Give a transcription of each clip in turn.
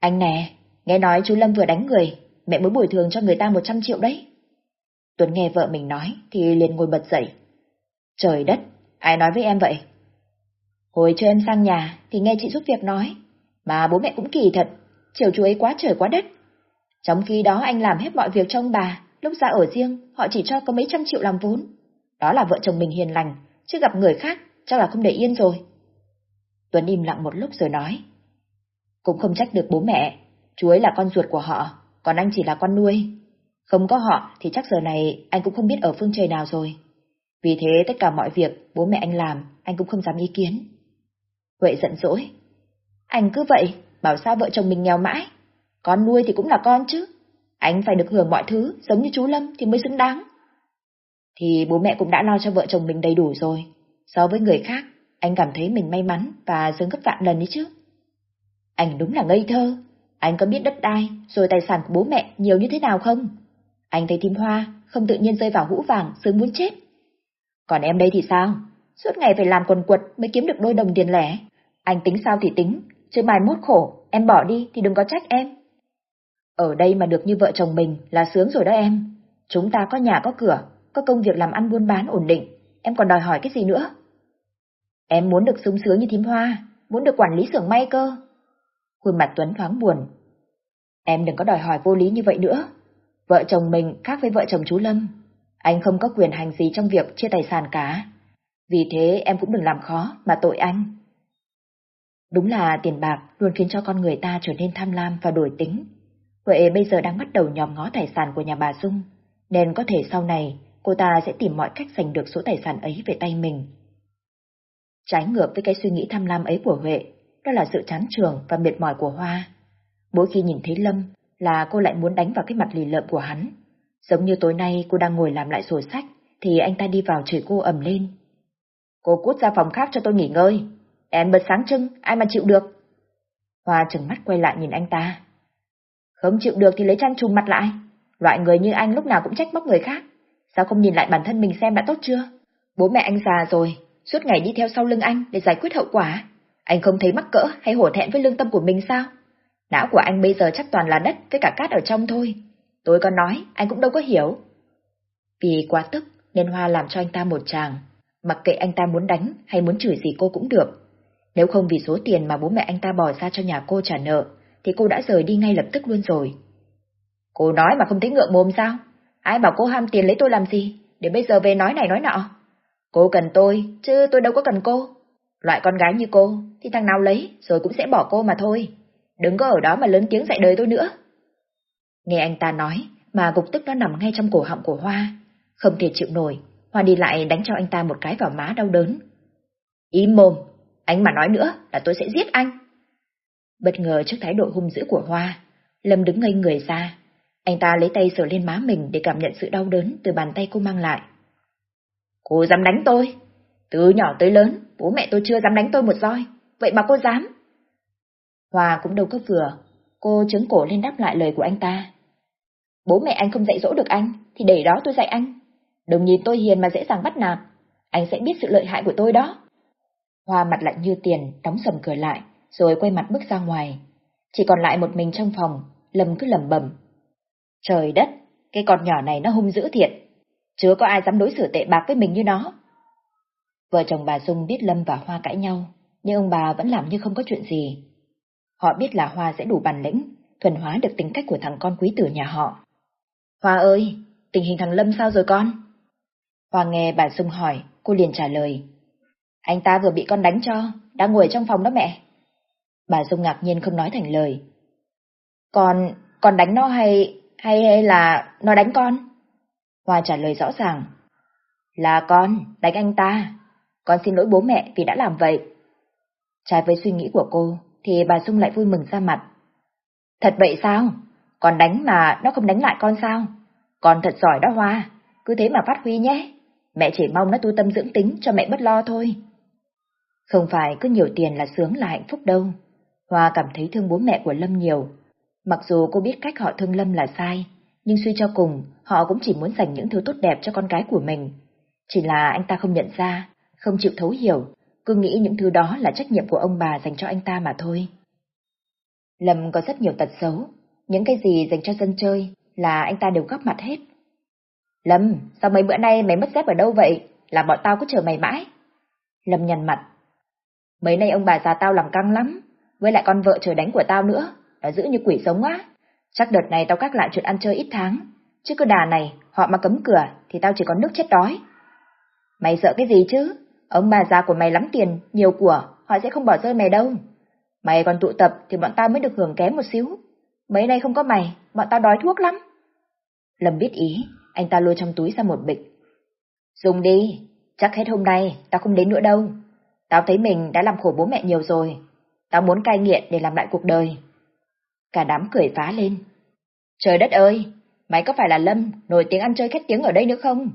Anh nè, nghe nói chú Lâm vừa đánh người, mẹ mới bồi thường cho người ta 100 triệu đấy. Tuấn nghe vợ mình nói thì liền ngồi bật dậy. Trời đất, ai nói với em vậy? Hồi cho em sang nhà thì nghe chị giúp việc nói, mà bố mẹ cũng kỳ thật, chiều chú ấy quá trời quá đất. Trong khi đó anh làm hết mọi việc cho ông bà, lúc ra ở riêng họ chỉ cho có mấy trăm triệu làm vốn. Đó là vợ chồng mình hiền lành, chứ gặp người khác chắc là không để yên rồi. Tuấn im lặng một lúc rồi nói. Cũng không trách được bố mẹ, chú ấy là con ruột của họ, còn anh chỉ là con nuôi. Không có họ thì chắc giờ này anh cũng không biết ở phương trời nào rồi. Vì thế tất cả mọi việc bố mẹ anh làm, anh cũng không dám ý kiến. Huệ giận dỗi. Anh cứ vậy, bảo sao vợ chồng mình nghèo mãi. Con nuôi thì cũng là con chứ. Anh phải được hưởng mọi thứ, giống như chú Lâm thì mới xứng đáng. Thì bố mẹ cũng đã lo cho vợ chồng mình đầy đủ rồi. So với người khác, anh cảm thấy mình may mắn và dâng gấp vạn lần đấy chứ. Anh đúng là ngây thơ. Anh có biết đất đai, rồi tài sản của bố mẹ nhiều như thế nào không? Anh thấy thím hoa, không tự nhiên rơi vào hũ vàng, sướng muốn chết. Còn em đây thì sao? Suốt ngày phải làm quần quật mới kiếm được đôi đồng tiền lẻ. Anh tính sao thì tính, chứ mai mốt khổ, em bỏ đi thì đừng có trách em. Ở đây mà được như vợ chồng mình là sướng rồi đó em. Chúng ta có nhà có cửa, có công việc làm ăn buôn bán ổn định, em còn đòi hỏi cái gì nữa? Em muốn được sung sướng như thím hoa, muốn được quản lý xưởng may cơ. Khuôn mặt Tuấn thoáng buồn. Em đừng có đòi hỏi vô lý như vậy nữa. Vợ chồng mình khác với vợ chồng chú Lâm. Anh không có quyền hành gì trong việc chia tài sản cả. Vì thế em cũng đừng làm khó mà tội anh. Đúng là tiền bạc luôn khiến cho con người ta trở nên tham lam và đổi tính. Huệ bây giờ đang bắt đầu nhòm ngó tài sản của nhà bà Dung, nên có thể sau này cô ta sẽ tìm mọi cách giành được số tài sản ấy về tay mình. Trái ngược với cái suy nghĩ tham lam ấy của Huệ, đó là sự chán trường và mệt mỏi của Hoa. Mỗi khi nhìn thấy Lâm là cô lại muốn đánh vào cái mặt lì lợm của hắn. Giống như tối nay cô đang ngồi làm lại sổ sách, thì anh ta đi vào chửi cô ầm lên. Cô cút ra phòng khác cho tôi nghỉ ngơi. Em bật sáng trưng, ai mà chịu được. Hoa trừng mắt quay lại nhìn anh ta. Không chịu được thì lấy chăn trùm mặt lại. Loại người như anh lúc nào cũng trách móc người khác. Sao không nhìn lại bản thân mình xem đã tốt chưa? Bố mẹ anh già rồi, suốt ngày đi theo sau lưng anh để giải quyết hậu quả. Anh không thấy mắc cỡ hay hổ thẹn với lương tâm của mình sao? Não của anh bây giờ chắc toàn là đất với cả cát ở trong thôi. Tôi có nói, anh cũng đâu có hiểu. Vì quá tức nên Hoa làm cho anh ta một tràng. Mặc kệ anh ta muốn đánh hay muốn chửi gì cô cũng được. Nếu không vì số tiền mà bố mẹ anh ta bỏ ra cho nhà cô trả nợ, thì cô đã rời đi ngay lập tức luôn rồi. Cô nói mà không thấy ngượng mồm sao? Ai bảo cô ham tiền lấy tôi làm gì, để bây giờ về nói này nói nọ. Cô cần tôi, chứ tôi đâu có cần cô. Loại con gái như cô, thì thằng nào lấy, rồi cũng sẽ bỏ cô mà thôi. Đừng có ở đó mà lớn tiếng dạy đời tôi nữa. Nghe anh ta nói, mà cục tức nó nằm ngay trong cổ họng của Hoa. Không thể chịu nổi, Hoa đi lại đánh cho anh ta một cái vào má đau đớn. Im mồm, anh mà nói nữa là tôi sẽ giết anh. Bất ngờ trước thái độ hung dữ của Hoa, Lâm đứng ngây người ra. Anh ta lấy tay sờ lên má mình để cảm nhận sự đau đớn từ bàn tay cô mang lại. Cô dám đánh tôi? Từ nhỏ tới lớn, bố mẹ tôi chưa dám đánh tôi một roi, vậy mà cô dám. hòa cũng đâu có vừa, cô chứng cổ lên đáp lại lời của anh ta. Bố mẹ anh không dạy dỗ được anh, thì để đó tôi dạy anh. Đừng nhìn tôi hiền mà dễ dàng bắt nạt, anh sẽ biết sự lợi hại của tôi đó. Hoa mặt lạnh như tiền, đóng sầm cửa lại, rồi quay mặt bước ra ngoài. Chỉ còn lại một mình trong phòng, lầm cứ lầm bầm. Trời đất, cái con nhỏ này nó hung dữ thiệt. Chưa có ai dám đối xử tệ bạc với mình như nó. Vợ chồng bà Dung biết Lâm và Hoa cãi nhau, nhưng ông bà vẫn làm như không có chuyện gì. Họ biết là Hoa sẽ đủ bản lĩnh, thuần hóa được tính cách của thằng con quý tử nhà họ. Hoa ơi, tình hình thằng Lâm sao rồi con? Hoa nghe bà Dung hỏi, cô liền trả lời. Anh ta vừa bị con đánh cho, đang ngồi trong phòng đó mẹ. Bà Dung ngạc nhiên không nói thành lời. Con, con đánh nó hay, hay, hay là nó đánh con? Hoa trả lời rõ ràng. Là con, đánh anh ta. Con xin lỗi bố mẹ vì đã làm vậy. Trái với suy nghĩ của cô, thì bà Dung lại vui mừng ra mặt. Thật vậy sao? Con đánh mà nó không đánh lại con sao? Con thật giỏi đó Hoa, cứ thế mà phát huy nhé. Mẹ chỉ mong nó tu tâm dưỡng tính cho mẹ bất lo thôi. Không phải cứ nhiều tiền là sướng là hạnh phúc đâu. Hoa cảm thấy thương bố mẹ của Lâm nhiều. Mặc dù cô biết cách họ thương Lâm là sai, nhưng suy cho cùng, họ cũng chỉ muốn dành những thứ tốt đẹp cho con gái của mình. Chỉ là anh ta không nhận ra, không chịu thấu hiểu, cứ nghĩ những thứ đó là trách nhiệm của ông bà dành cho anh ta mà thôi. Lâm có rất nhiều tật xấu, những cái gì dành cho dân chơi là anh ta đều góp mặt hết. Lâm, sao mấy bữa nay mày mất dép ở đâu vậy? Là bọn tao cứ chờ mày mãi. Lâm nhằn mặt. Mấy nay ông bà già tao làm căng lắm, với lại con vợ trời đánh của tao nữa, nó giữ như quỷ sống á. Chắc đợt này tao cắt lại chuyện ăn chơi ít tháng, chứ cứ đà này, họ mà cấm cửa thì tao chỉ có nước chết đói. Mày sợ cái gì chứ? Ông bà già của mày lắm tiền, nhiều của, họ sẽ không bỏ rơi mày đâu. Mày còn tụ tập thì bọn tao mới được hưởng kém một xíu. Mấy nay không có mày, bọn tao đói thuốc lắm. Lâm biết ý, anh ta lôi trong túi ra một bịch. Dùng đi, chắc hết hôm nay, tao không đến nữa đâu. Tao thấy mình đã làm khổ bố mẹ nhiều rồi. Tao muốn cai nghiện để làm lại cuộc đời. Cả đám cười phá lên. Trời đất ơi, mày có phải là Lâm, nổi tiếng ăn chơi khét tiếng ở đây nữa không?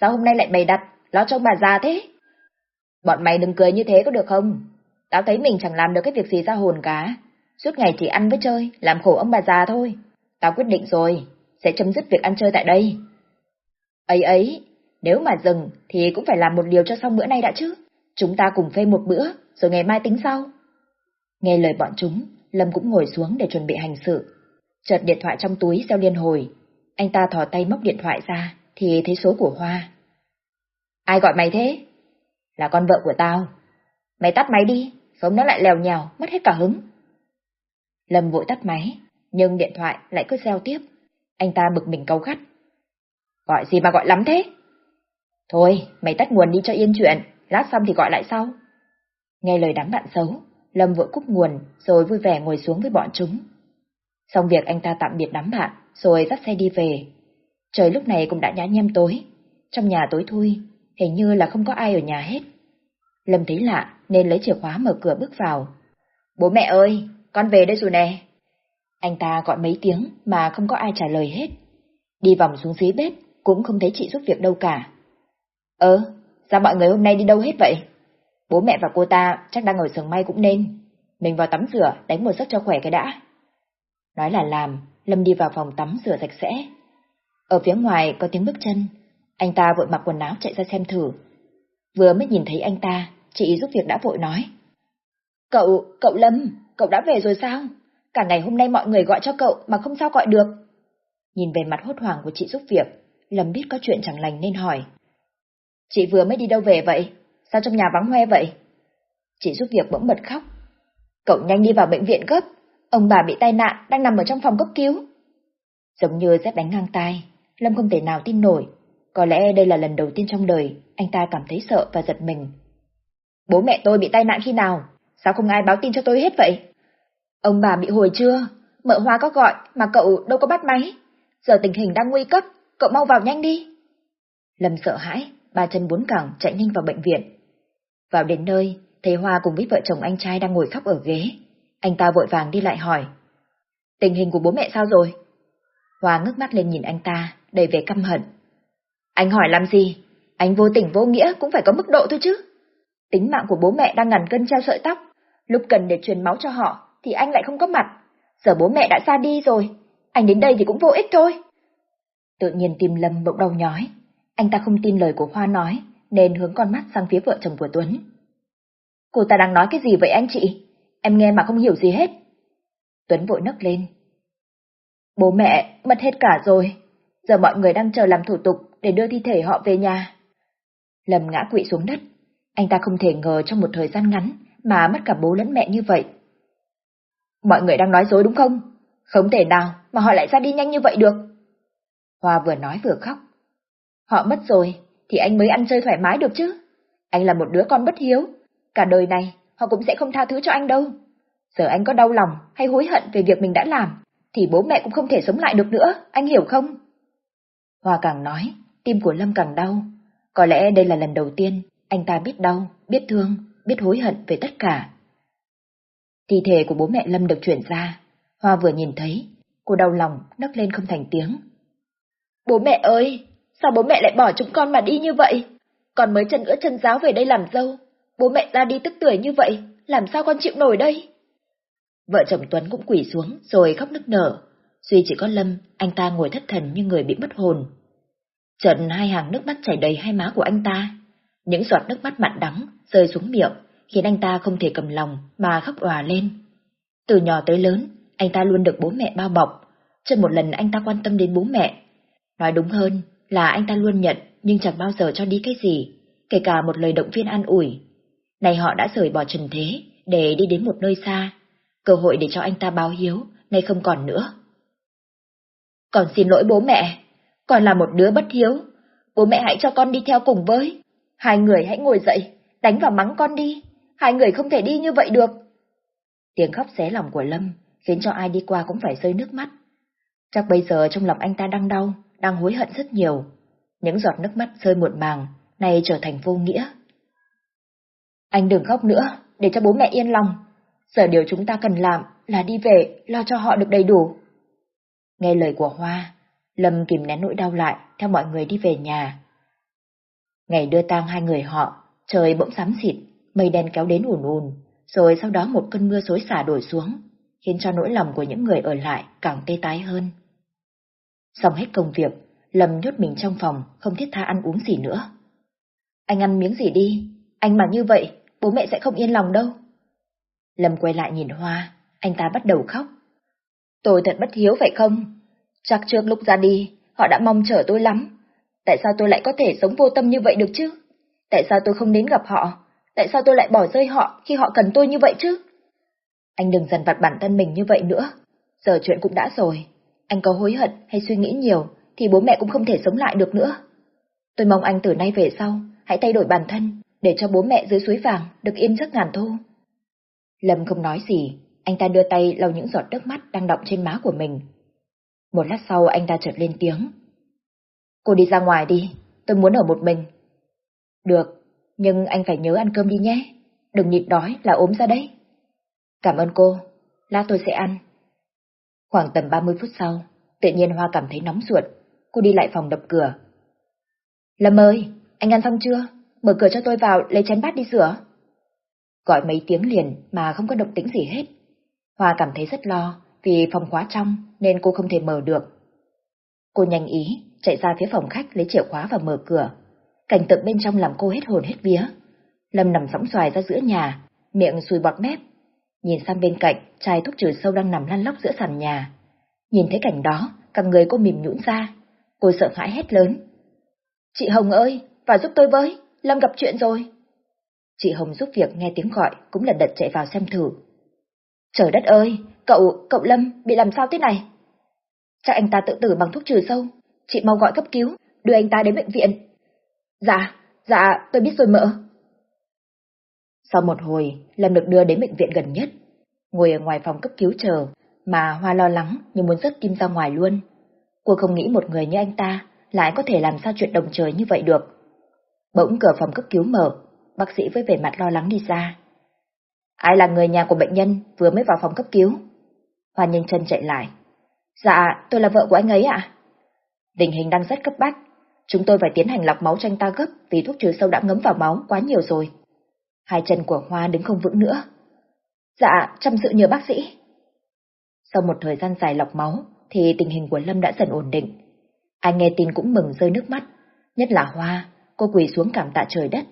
Sao hôm nay lại bày đặt, lo trông bà già thế? Bọn mày đừng cười như thế có được không? Tao thấy mình chẳng làm được cái việc gì ra hồn cả. Suốt ngày chỉ ăn với chơi, làm khổ ông bà già thôi. Tao quyết định rồi, sẽ chấm dứt việc ăn chơi tại đây. Ấy ấy, nếu mà dừng thì cũng phải làm một điều cho xong bữa nay đã chứ. Chúng ta cùng phê một bữa, rồi ngày mai tính sau. Nghe lời bọn chúng, Lâm cũng ngồi xuống để chuẩn bị hành sự. Chợt điện thoại trong túi reo liên hồi. Anh ta thò tay móc điện thoại ra, thì thấy số của Hoa. Ai gọi mày thế? Là con vợ của tao. Mày tắt máy đi, không nó lại lèo nhèo, mất hết cả hứng. Lâm vội tắt máy, nhưng điện thoại lại cứ reo tiếp. Anh ta bực mình cau gắt. Gọi gì mà gọi lắm thế? Thôi, mày tắt nguồn đi cho yên chuyện, lát xong thì gọi lại sau. Nghe lời đám bạn xấu, Lâm vội cúp nguồn rồi vui vẻ ngồi xuống với bọn chúng. Xong việc anh ta tạm biệt đám bạn rồi dắt xe đi về. Trời lúc này cũng đã nhá nhem tối, trong nhà tối thui, hình như là không có ai ở nhà hết. Lâm thấy lạ nên lấy chìa khóa mở cửa bước vào. Bố mẹ ơi, con về đây rồi nè. Anh ta gọi mấy tiếng mà không có ai trả lời hết. Đi vòng xuống dưới bếp cũng không thấy chị giúp việc đâu cả. Ơ, sao mọi người hôm nay đi đâu hết vậy? Bố mẹ và cô ta chắc đang ở sừng may cũng nên. Mình vào tắm rửa, đánh một giấc cho khỏe cái đã. Nói là làm, Lâm đi vào phòng tắm rửa sạch sẽ. Ở phía ngoài có tiếng bước chân, anh ta vội mặc quần áo chạy ra xem thử. Vừa mới nhìn thấy anh ta, chị giúp việc đã vội nói. Cậu, cậu Lâm, cậu đã về rồi sao? Cả ngày hôm nay mọi người gọi cho cậu mà không sao gọi được. Nhìn về mặt hốt hoảng của chị giúp việc, Lâm biết có chuyện chẳng lành nên hỏi. Chị vừa mới đi đâu về vậy? Sao trong nhà vắng hoe vậy? Chị giúp việc bỗng bật khóc. Cậu nhanh đi vào bệnh viện gấp, ông bà bị tai nạn đang nằm ở trong phòng cấp cứu. Giống như rét đánh ngang tai, Lâm không thể nào tin nổi. Có lẽ đây là lần đầu tiên trong đời anh ta cảm thấy sợ và giật mình. Bố mẹ tôi bị tai nạn khi nào? Sao không ai báo tin cho tôi hết vậy? Ông bà bị hồi chưa? Mợ Hoa có gọi mà cậu đâu có bắt máy. Giờ tình hình đang nguy cấp, cậu mau vào nhanh đi. Lâm sợ hãi, ba chân bốn cẳng chạy nhanh vào bệnh viện. Vào đến nơi, thấy Hoa cùng với vợ chồng anh trai đang ngồi khóc ở ghế. Anh ta vội vàng đi lại hỏi. Tình hình của bố mẹ sao rồi? Hoa ngước mắt lên nhìn anh ta, đầy vẻ căm hận. Anh hỏi làm gì? Anh vô tình vô nghĩa cũng phải có mức độ thôi chứ. Tính mạng của bố mẹ đang ngàn cân treo sợi tóc, lúc cần để truyền máu cho họ thì anh lại không có mặt. Giờ bố mẹ đã ra đi rồi, anh đến đây thì cũng vô ích thôi. Tự nhiên tìm lầm bỗng đầu nhói, anh ta không tin lời của Hoa nói, nên hướng con mắt sang phía vợ chồng của Tuấn. Cô ta đang nói cái gì vậy anh chị? Em nghe mà không hiểu gì hết. Tuấn vội nấc lên. Bố mẹ mất hết cả rồi, giờ mọi người đang chờ làm thủ tục để đưa thi thể họ về nhà. Lâm ngã quỵ xuống đất, anh ta không thể ngờ trong một thời gian ngắn mà mất cả bố lẫn mẹ như vậy. Mọi người đang nói dối đúng không? Không thể nào mà họ lại ra đi nhanh như vậy được. Hoa vừa nói vừa khóc. Họ mất rồi, thì anh mới ăn chơi thoải mái được chứ. Anh là một đứa con bất hiếu, cả đời này họ cũng sẽ không tha thứ cho anh đâu. Giờ anh có đau lòng hay hối hận về việc mình đã làm, thì bố mẹ cũng không thể sống lại được nữa, anh hiểu không? Hoa càng nói, tim của Lâm càng đau. Có lẽ đây là lần đầu tiên anh ta biết đau, biết thương, biết hối hận về tất cả. Thi thể của bố mẹ Lâm được chuyển ra. Hoa vừa nhìn thấy, cô đau lòng, nấc lên không thành tiếng. Bố mẹ ơi, sao bố mẹ lại bỏ chúng con mà đi như vậy? Con mới chân ữa chân giáo về đây làm dâu. Bố mẹ ra đi tức tuổi như vậy, làm sao con chịu nổi đây? Vợ chồng Tuấn cũng quỳ xuống rồi khóc nức nở. Duy chỉ có Lâm, anh ta ngồi thất thần như người bị mất hồn. Chợt hai hàng nước mắt chảy đầy hai má của anh ta. Những giọt nước mắt mặn đắng rơi xuống miệng, khiến anh ta không thể cầm lòng mà khóc òa lên. Từ nhỏ tới lớn, anh ta luôn được bố mẹ bao bọc, chưa một lần anh ta quan tâm đến bố mẹ. Nói đúng hơn là anh ta luôn nhận nhưng chẳng bao giờ cho đi cái gì, kể cả một lời động viên an ủi. Này họ đã rời bỏ trần thế để đi đến một nơi xa, cơ hội để cho anh ta báo hiếu, nay không còn nữa. Còn xin lỗi bố mẹ, còn là một đứa bất hiếu, bố mẹ hãy cho con đi theo cùng với. Hai người hãy ngồi dậy, đánh và mắng con đi, hai người không thể đi như vậy được. Tiếng khóc xé lòng của Lâm khiến cho ai đi qua cũng phải rơi nước mắt. Chắc bây giờ trong lòng anh ta đang đau, đang hối hận rất nhiều. Những giọt nước mắt rơi muộn màng, nay trở thành vô nghĩa. Anh đừng khóc nữa, để cho bố mẹ yên lòng. Giờ điều chúng ta cần làm là đi về, lo cho họ được đầy đủ. Nghe lời của Hoa, Lâm kìm nén nỗi đau lại, theo mọi người đi về nhà. Ngày đưa tang hai người họ, trời bỗng xám xịt, mây đen kéo đến ùn ùn, rồi sau đó một cơn mưa xối xả đổ xuống, khiến cho nỗi lòng của những người ở lại càng tê tái hơn. Xong hết công việc, Lâm nhốt mình trong phòng, không thiết tha ăn uống gì nữa. Anh ăn miếng gì đi, anh mà như vậy, bố mẹ sẽ không yên lòng đâu. Lâm quay lại nhìn Hoa, anh ta bắt đầu khóc. Tôi thật bất hiếu phải không? Chắc trước lúc ra đi, họ đã mong chờ tôi lắm. Tại sao tôi lại có thể sống vô tâm như vậy được chứ? Tại sao tôi không đến gặp họ? Tại sao tôi lại bỏ rơi họ khi họ cần tôi như vậy chứ? Anh đừng dần vặt bản thân mình như vậy nữa. Giờ chuyện cũng đã rồi. Anh có hối hận hay suy nghĩ nhiều thì bố mẹ cũng không thể sống lại được nữa. Tôi mong anh từ nay về sau hãy thay đổi bản thân để cho bố mẹ dưới suối vàng được yên giấc ngàn thu. Lâm không nói gì, anh ta đưa tay lau những giọt nước mắt đang đọng trên má của mình. Một lát sau anh ta chợt lên tiếng. Cô đi ra ngoài đi, tôi muốn ở một mình. Được, nhưng anh phải nhớ ăn cơm đi nhé, đừng nhịn đói là ốm ra đấy. Cảm ơn cô, lát tôi sẽ ăn. Khoảng tầm 30 phút sau, tự nhiên Hoa cảm thấy nóng ruột, cô đi lại phòng đập cửa. Lâm ơi, anh ăn xong chưa? Mở cửa cho tôi vào lấy chén bát đi rửa. Gọi mấy tiếng liền mà không có động tĩnh gì hết. Hoa cảm thấy rất lo vì phòng khóa trong nên cô không thể mở được. Cô nhanh ý, chạy ra phía phòng khách lấy chìa khóa và mở cửa. Cảnh tượng bên trong làm cô hết hồn hết vía. Lâm nằm sóng xoài ra giữa nhà, miệng sùi bọt mép. Nhìn sang bên cạnh, chai thuốc trừ sâu đang nằm lăn lóc giữa sàn nhà. Nhìn thấy cảnh đó, cả người cô mềm nhũn ra. Cô sợ hãi hét lớn. Chị Hồng ơi, vào giúp tôi với, Lâm gặp chuyện rồi. Chị Hồng giúp việc nghe tiếng gọi cũng lật đật chạy vào xem thử. Trời đất ơi, cậu, cậu Lâm bị làm sao thế này? Chắc anh ta tự tử bằng thuốc trừ sâu. Chị mau gọi cấp cứu, đưa anh ta đến bệnh viện. Dạ, dạ, tôi biết rồi mợ. Sau một hồi, Lâm được đưa đến bệnh viện gần nhất. Ngồi ở ngoài phòng cấp cứu chờ, mà Hoa lo lắng như muốn rớt tim ra ngoài luôn. Cô không nghĩ một người như anh ta lại có thể làm sao chuyện đồng trời như vậy được. Bỗng cửa phòng cấp cứu mở, bác sĩ với vẻ mặt lo lắng đi ra. Ai là người nhà của bệnh nhân vừa mới vào phòng cấp cứu? Hoa nhanh chân chạy lại. Dạ, tôi là vợ của anh ấy ạ. Tình hình đang rất cấp bách. Chúng tôi phải tiến hành lọc máu cho anh ta gấp vì thuốc trừ sâu đã ngấm vào máu quá nhiều rồi. Hai chân của Hoa đứng không vững nữa. Dạ, chăm sự nhờ bác sĩ. Sau một thời gian dài lọc máu, thì tình hình của Lâm đã dần ổn định. Anh nghe tin cũng mừng rơi nước mắt, nhất là Hoa, cô quỳ xuống cảm tạ trời đất.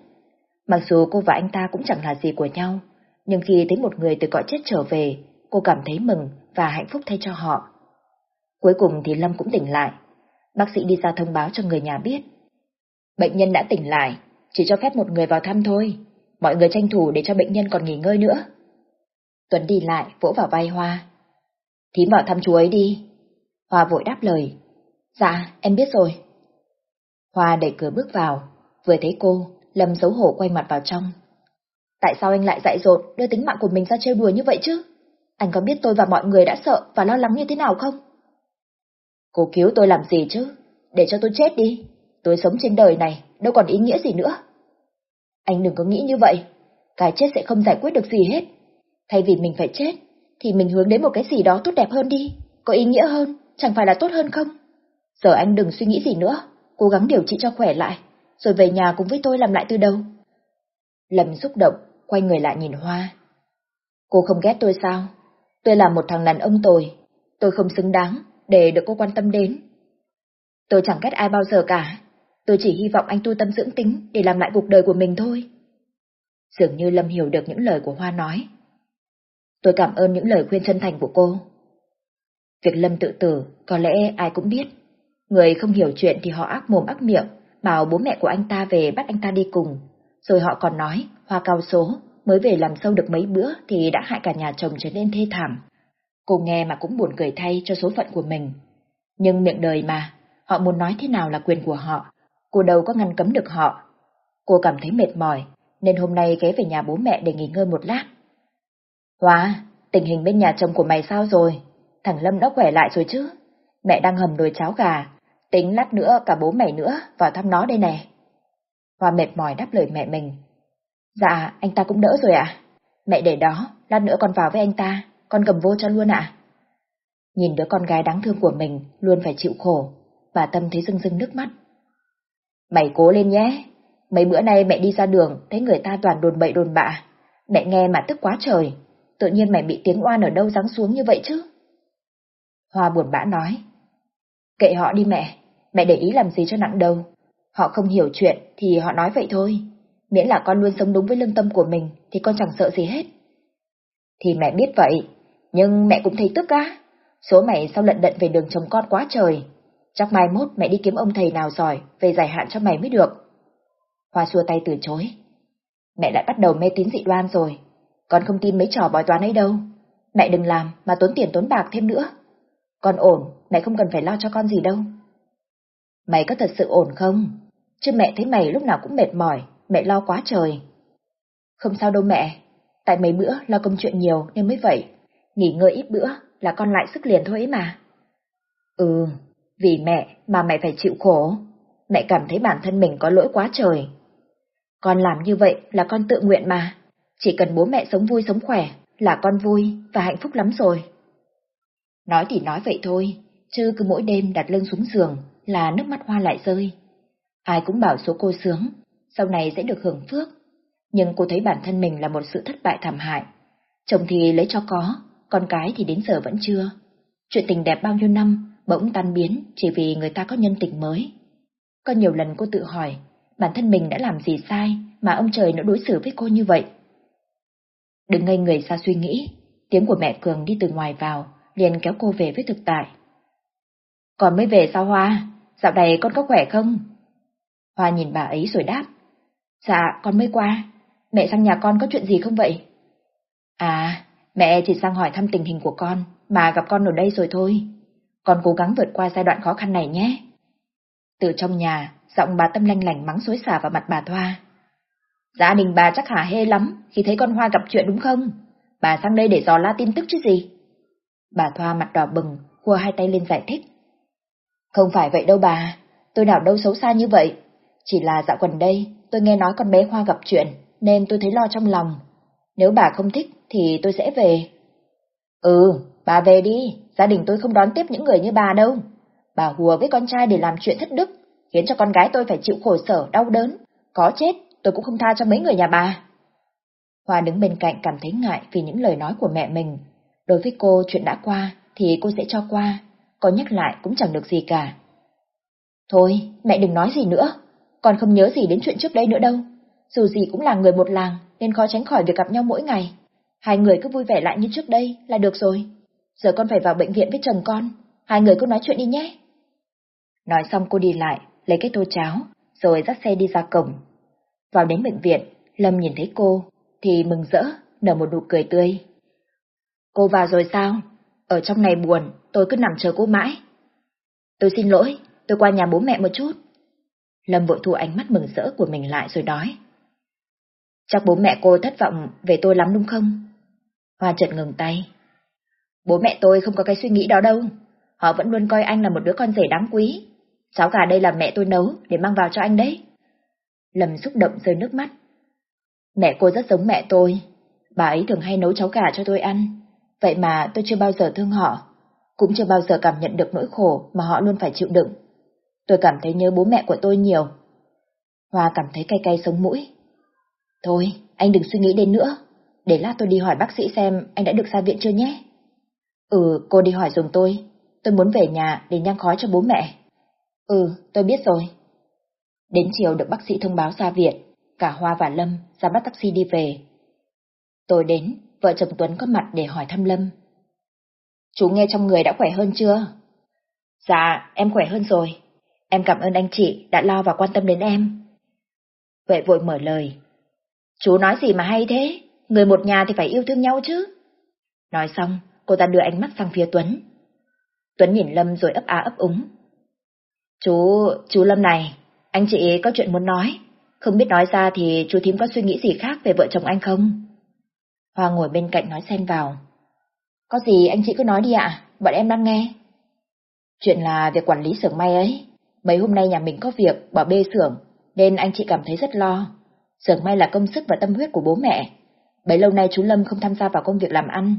Mặc dù cô và anh ta cũng chẳng là gì của nhau, nhưng khi thấy một người từ cõi chết trở về, cô cảm thấy mừng và hạnh phúc thay cho họ. Cuối cùng thì Lâm cũng tỉnh lại. Bác sĩ đi ra thông báo cho người nhà biết. Bệnh nhân đã tỉnh lại, chỉ cho phép một người vào thăm thôi. Mọi người tranh thủ để cho bệnh nhân còn nghỉ ngơi nữa. Tuấn đi lại, vỗ vào vai Hoa. Thím vào thăm chú ấy đi. Hoa vội đáp lời. Dạ, em biết rồi. Hoa đẩy cửa bước vào, vừa thấy cô, Lâm xấu hổ quay mặt vào trong. Tại sao anh lại dại dột đưa tính mạng của mình ra chơi đùa như vậy chứ? Anh có biết tôi và mọi người đã sợ và lo lắng như thế nào không? Cô cứu tôi làm gì chứ? Để cho tôi chết đi. Tôi sống trên đời này, đâu còn ý nghĩa gì nữa. Anh đừng có nghĩ như vậy. Cái chết sẽ không giải quyết được gì hết. Thay vì mình phải chết, thì mình hướng đến một cái gì đó tốt đẹp hơn đi. Có ý nghĩa hơn, chẳng phải là tốt hơn không? Giờ anh đừng suy nghĩ gì nữa, cố gắng điều trị cho khỏe lại, rồi về nhà cùng với tôi làm lại từ đầu. Lâm xúc động, quay người lại nhìn Hoa. Cô không ghét tôi sao? Tôi là một thằng đàn ông tồi, tôi không xứng đáng để được cô quan tâm đến. Tôi chẳng ghét ai bao giờ cả, tôi chỉ hy vọng anh tu tâm dưỡng tính để làm lại cuộc đời của mình thôi. Dường như Lâm hiểu được những lời của Hoa nói. Tôi cảm ơn những lời khuyên chân thành của cô, Việc Lâm tự tử, có lẽ ai cũng biết. Người không hiểu chuyện thì họ ác mồm ác miệng, bảo bố mẹ của anh ta về bắt anh ta đi cùng. Rồi họ còn nói, hoa cao số, mới về làm sâu được mấy bữa thì đã hại cả nhà chồng trở nên thê thảm. Cô nghe mà cũng buồn cười thay cho số phận của mình. Nhưng miệng đời mà, họ muốn nói thế nào là quyền của họ, cô đâu có ngăn cấm được họ. Cô cảm thấy mệt mỏi, nên hôm nay ghé về nhà bố mẹ để nghỉ ngơi một lát. Hoa, tình hình bên nhà chồng của mày sao rồi? Thằng Lâm đã khỏe lại rồi chứ? Mẹ đang hầm nồi cháo gà, tính lát nữa cả bố mày nữa vào thăm nó đây nè. Hoa mệt mỏi đáp lời mẹ mình. Dạ, anh ta cũng đỡ rồi ạ. Mẹ để đó, lát nữa con vào với anh ta, con cầm vô cho luôn ạ. Nhìn đứa con gái đáng thương của mình luôn phải chịu khổ, bà Tâm thấy rưng rưng nước mắt. Mày cố lên nhé, mấy bữa nay mẹ đi ra đường thấy người ta toàn đồn bậy đồn bạ. Mẹ nghe mà tức quá trời, tự nhiên mày bị tiếng oan ở đâu giáng xuống như vậy chứ? Hoa buồn bã nói. Kệ họ đi mẹ, mẹ để ý làm gì cho nặng đầu. Họ không hiểu chuyện thì họ nói vậy thôi. Miễn là con luôn sống đúng với lương tâm của mình thì con chẳng sợ gì hết. Thì mẹ biết vậy, nhưng mẹ cũng thấy tức á. Số mày sao lận đận về đường chồng con quá trời. Chắc mai mốt mẹ đi kiếm ông thầy nào giỏi về giải hạn cho mày mới được. Hoa xua tay từ chối. Mẹ lại bắt đầu mê tín dị đoan rồi. Con không tin mấy trò bói toán ấy đâu. Mẹ đừng làm mà tốn tiền tốn bạc thêm nữa. Con ổn, mẹ không cần phải lo cho con gì đâu. Mày có thật sự ổn không? Chứ mẹ thấy mày lúc nào cũng mệt mỏi, mẹ lo quá trời. Không sao đâu mẹ, tại mấy bữa lo công chuyện nhiều nên mới vậy. Nghỉ ngơi ít bữa là con lại sức liền thôi ấy mà. Ừ, vì mẹ mà mẹ phải chịu khổ. Mẹ cảm thấy bản thân mình có lỗi quá trời. Con làm như vậy là con tự nguyện mà. Chỉ cần bố mẹ sống vui sống khỏe là con vui và hạnh phúc lắm rồi. Nói thì nói vậy thôi, chứ cứ mỗi đêm đặt lưng xuống giường là nước mắt hoa lại rơi. Ai cũng bảo số cô sướng, sau này sẽ được hưởng phước. Nhưng cô thấy bản thân mình là một sự thất bại thảm hại. Chồng thì lấy cho có, con cái thì đến giờ vẫn chưa. Chuyện tình đẹp bao nhiêu năm bỗng tan biến chỉ vì người ta có nhân tình mới. Có nhiều lần cô tự hỏi, bản thân mình đã làm gì sai mà ông trời nó đối xử với cô như vậy? Đừng ngây người xa suy nghĩ, tiếng của mẹ Cường đi từ ngoài vào, liền kéo cô về với thực tại. Còn mới về sao Hoa? Dạo này con có khỏe không? Hoa nhìn bà ấy rồi đáp. Dạ, con mới qua. Mẹ sang nhà con có chuyện gì không vậy? À, mẹ chỉ sang hỏi thăm tình hình của con, mà gặp con ở đây rồi thôi. Con cố gắng vượt qua giai đoạn khó khăn này nhé. Từ trong nhà, giọng bà Tâm lanh lành mắng xối xả vào mặt bà Thoa. Dạ, Gia đình bà chắc hả hê lắm khi thấy con Hoa gặp chuyện đúng không? Bà sang đây để dò la tin tức chứ gì? Bà Thoa mặt đỏ bừng, khua hai tay lên giải thích. Không phải vậy đâu bà, tôi nào đâu xấu xa như vậy. Chỉ là dạo gần đây, tôi nghe nói con bé Hoa gặp chuyện, nên tôi thấy lo trong lòng. Nếu bà không thích, thì tôi sẽ về. Ừ, bà về đi, gia đình tôi không đón tiếp những người như bà đâu. Bà hùa với con trai để làm chuyện thất đức, khiến cho con gái tôi phải chịu khổ sở, đau đớn. Có chết, tôi cũng không tha cho mấy người nhà bà. Hoa đứng bên cạnh cảm thấy ngại vì những lời nói của mẹ mình. Đối với cô chuyện đã qua thì cô sẽ cho qua, có nhắc lại cũng chẳng được gì cả. Thôi, mẹ đừng nói gì nữa, còn không nhớ gì đến chuyện trước đây nữa đâu. Dù gì cũng là người một làng nên khó tránh khỏi việc gặp nhau mỗi ngày. Hai người cứ vui vẻ lại như trước đây là được rồi. Giờ con phải vào bệnh viện với chồng con, hai người cứ nói chuyện đi nhé. Nói xong cô đi lại, lấy cái tô cháo, rồi dắt xe đi ra cổng. Vào đến bệnh viện, Lâm nhìn thấy cô, thì mừng rỡ, nở một nụ cười tươi. Cô vào rồi sao? Ở trong này buồn, tôi cứ nằm chờ cô mãi. Tôi xin lỗi, tôi qua nhà bố mẹ một chút. Lâm vội thu ánh mắt mừng rỡ của mình lại rồi nói. Chắc bố mẹ cô thất vọng về tôi lắm đúng không? Hoa chợt ngừng tay. Bố mẹ tôi không có cái suy nghĩ đó đâu. Họ vẫn luôn coi anh là một đứa con rể đáng quý. Cháo gà đây là mẹ tôi nấu để mang vào cho anh đấy. Lâm xúc động rơi nước mắt. Mẹ cô rất giống mẹ tôi. Bà ấy thường hay nấu cháo gà cho tôi ăn. Vậy mà tôi chưa bao giờ thương họ. Cũng chưa bao giờ cảm nhận được nỗi khổ mà họ luôn phải chịu đựng. Tôi cảm thấy nhớ bố mẹ của tôi nhiều. Hoa cảm thấy cay cay sống mũi. Thôi, anh đừng suy nghĩ đến nữa. Để lát tôi đi hỏi bác sĩ xem anh đã được ra viện chưa nhé. Ừ, cô đi hỏi dùng tôi. Tôi muốn về nhà để nhang khói cho bố mẹ. Ừ, tôi biết rồi. Đến chiều được bác sĩ thông báo ra viện, cả Hoa và Lâm ra bắt taxi đi về. Tôi đến, vợ chồng Tuấn có mặt để hỏi thăm Lâm. Chú nghe trong người đã khỏe hơn chưa? Dạ, em khỏe hơn rồi. Em cảm ơn anh chị đã lo và quan tâm đến em. Vệ vội mở lời. Chú nói gì mà hay thế? Người một nhà thì phải yêu thương nhau chứ. Nói xong, cô ta đưa ánh mắt sang phía Tuấn. Tuấn nhìn Lâm rồi ấp á ấp úng. Chú, chú Lâm này, anh chị có chuyện muốn nói. Không biết nói ra thì chú thím có suy nghĩ gì khác về vợ chồng anh không? Hoa ngồi bên cạnh nói xen vào. Có gì anh chị cứ nói đi ạ, bọn em đang nghe. Chuyện là việc quản lý xưởng may ấy. Mấy hôm nay nhà mình có việc bỏ bê xưởng, nên anh chị cảm thấy rất lo. Xưởng may là công sức và tâm huyết của bố mẹ. Bấy lâu nay chú Lâm không tham gia vào công việc làm ăn.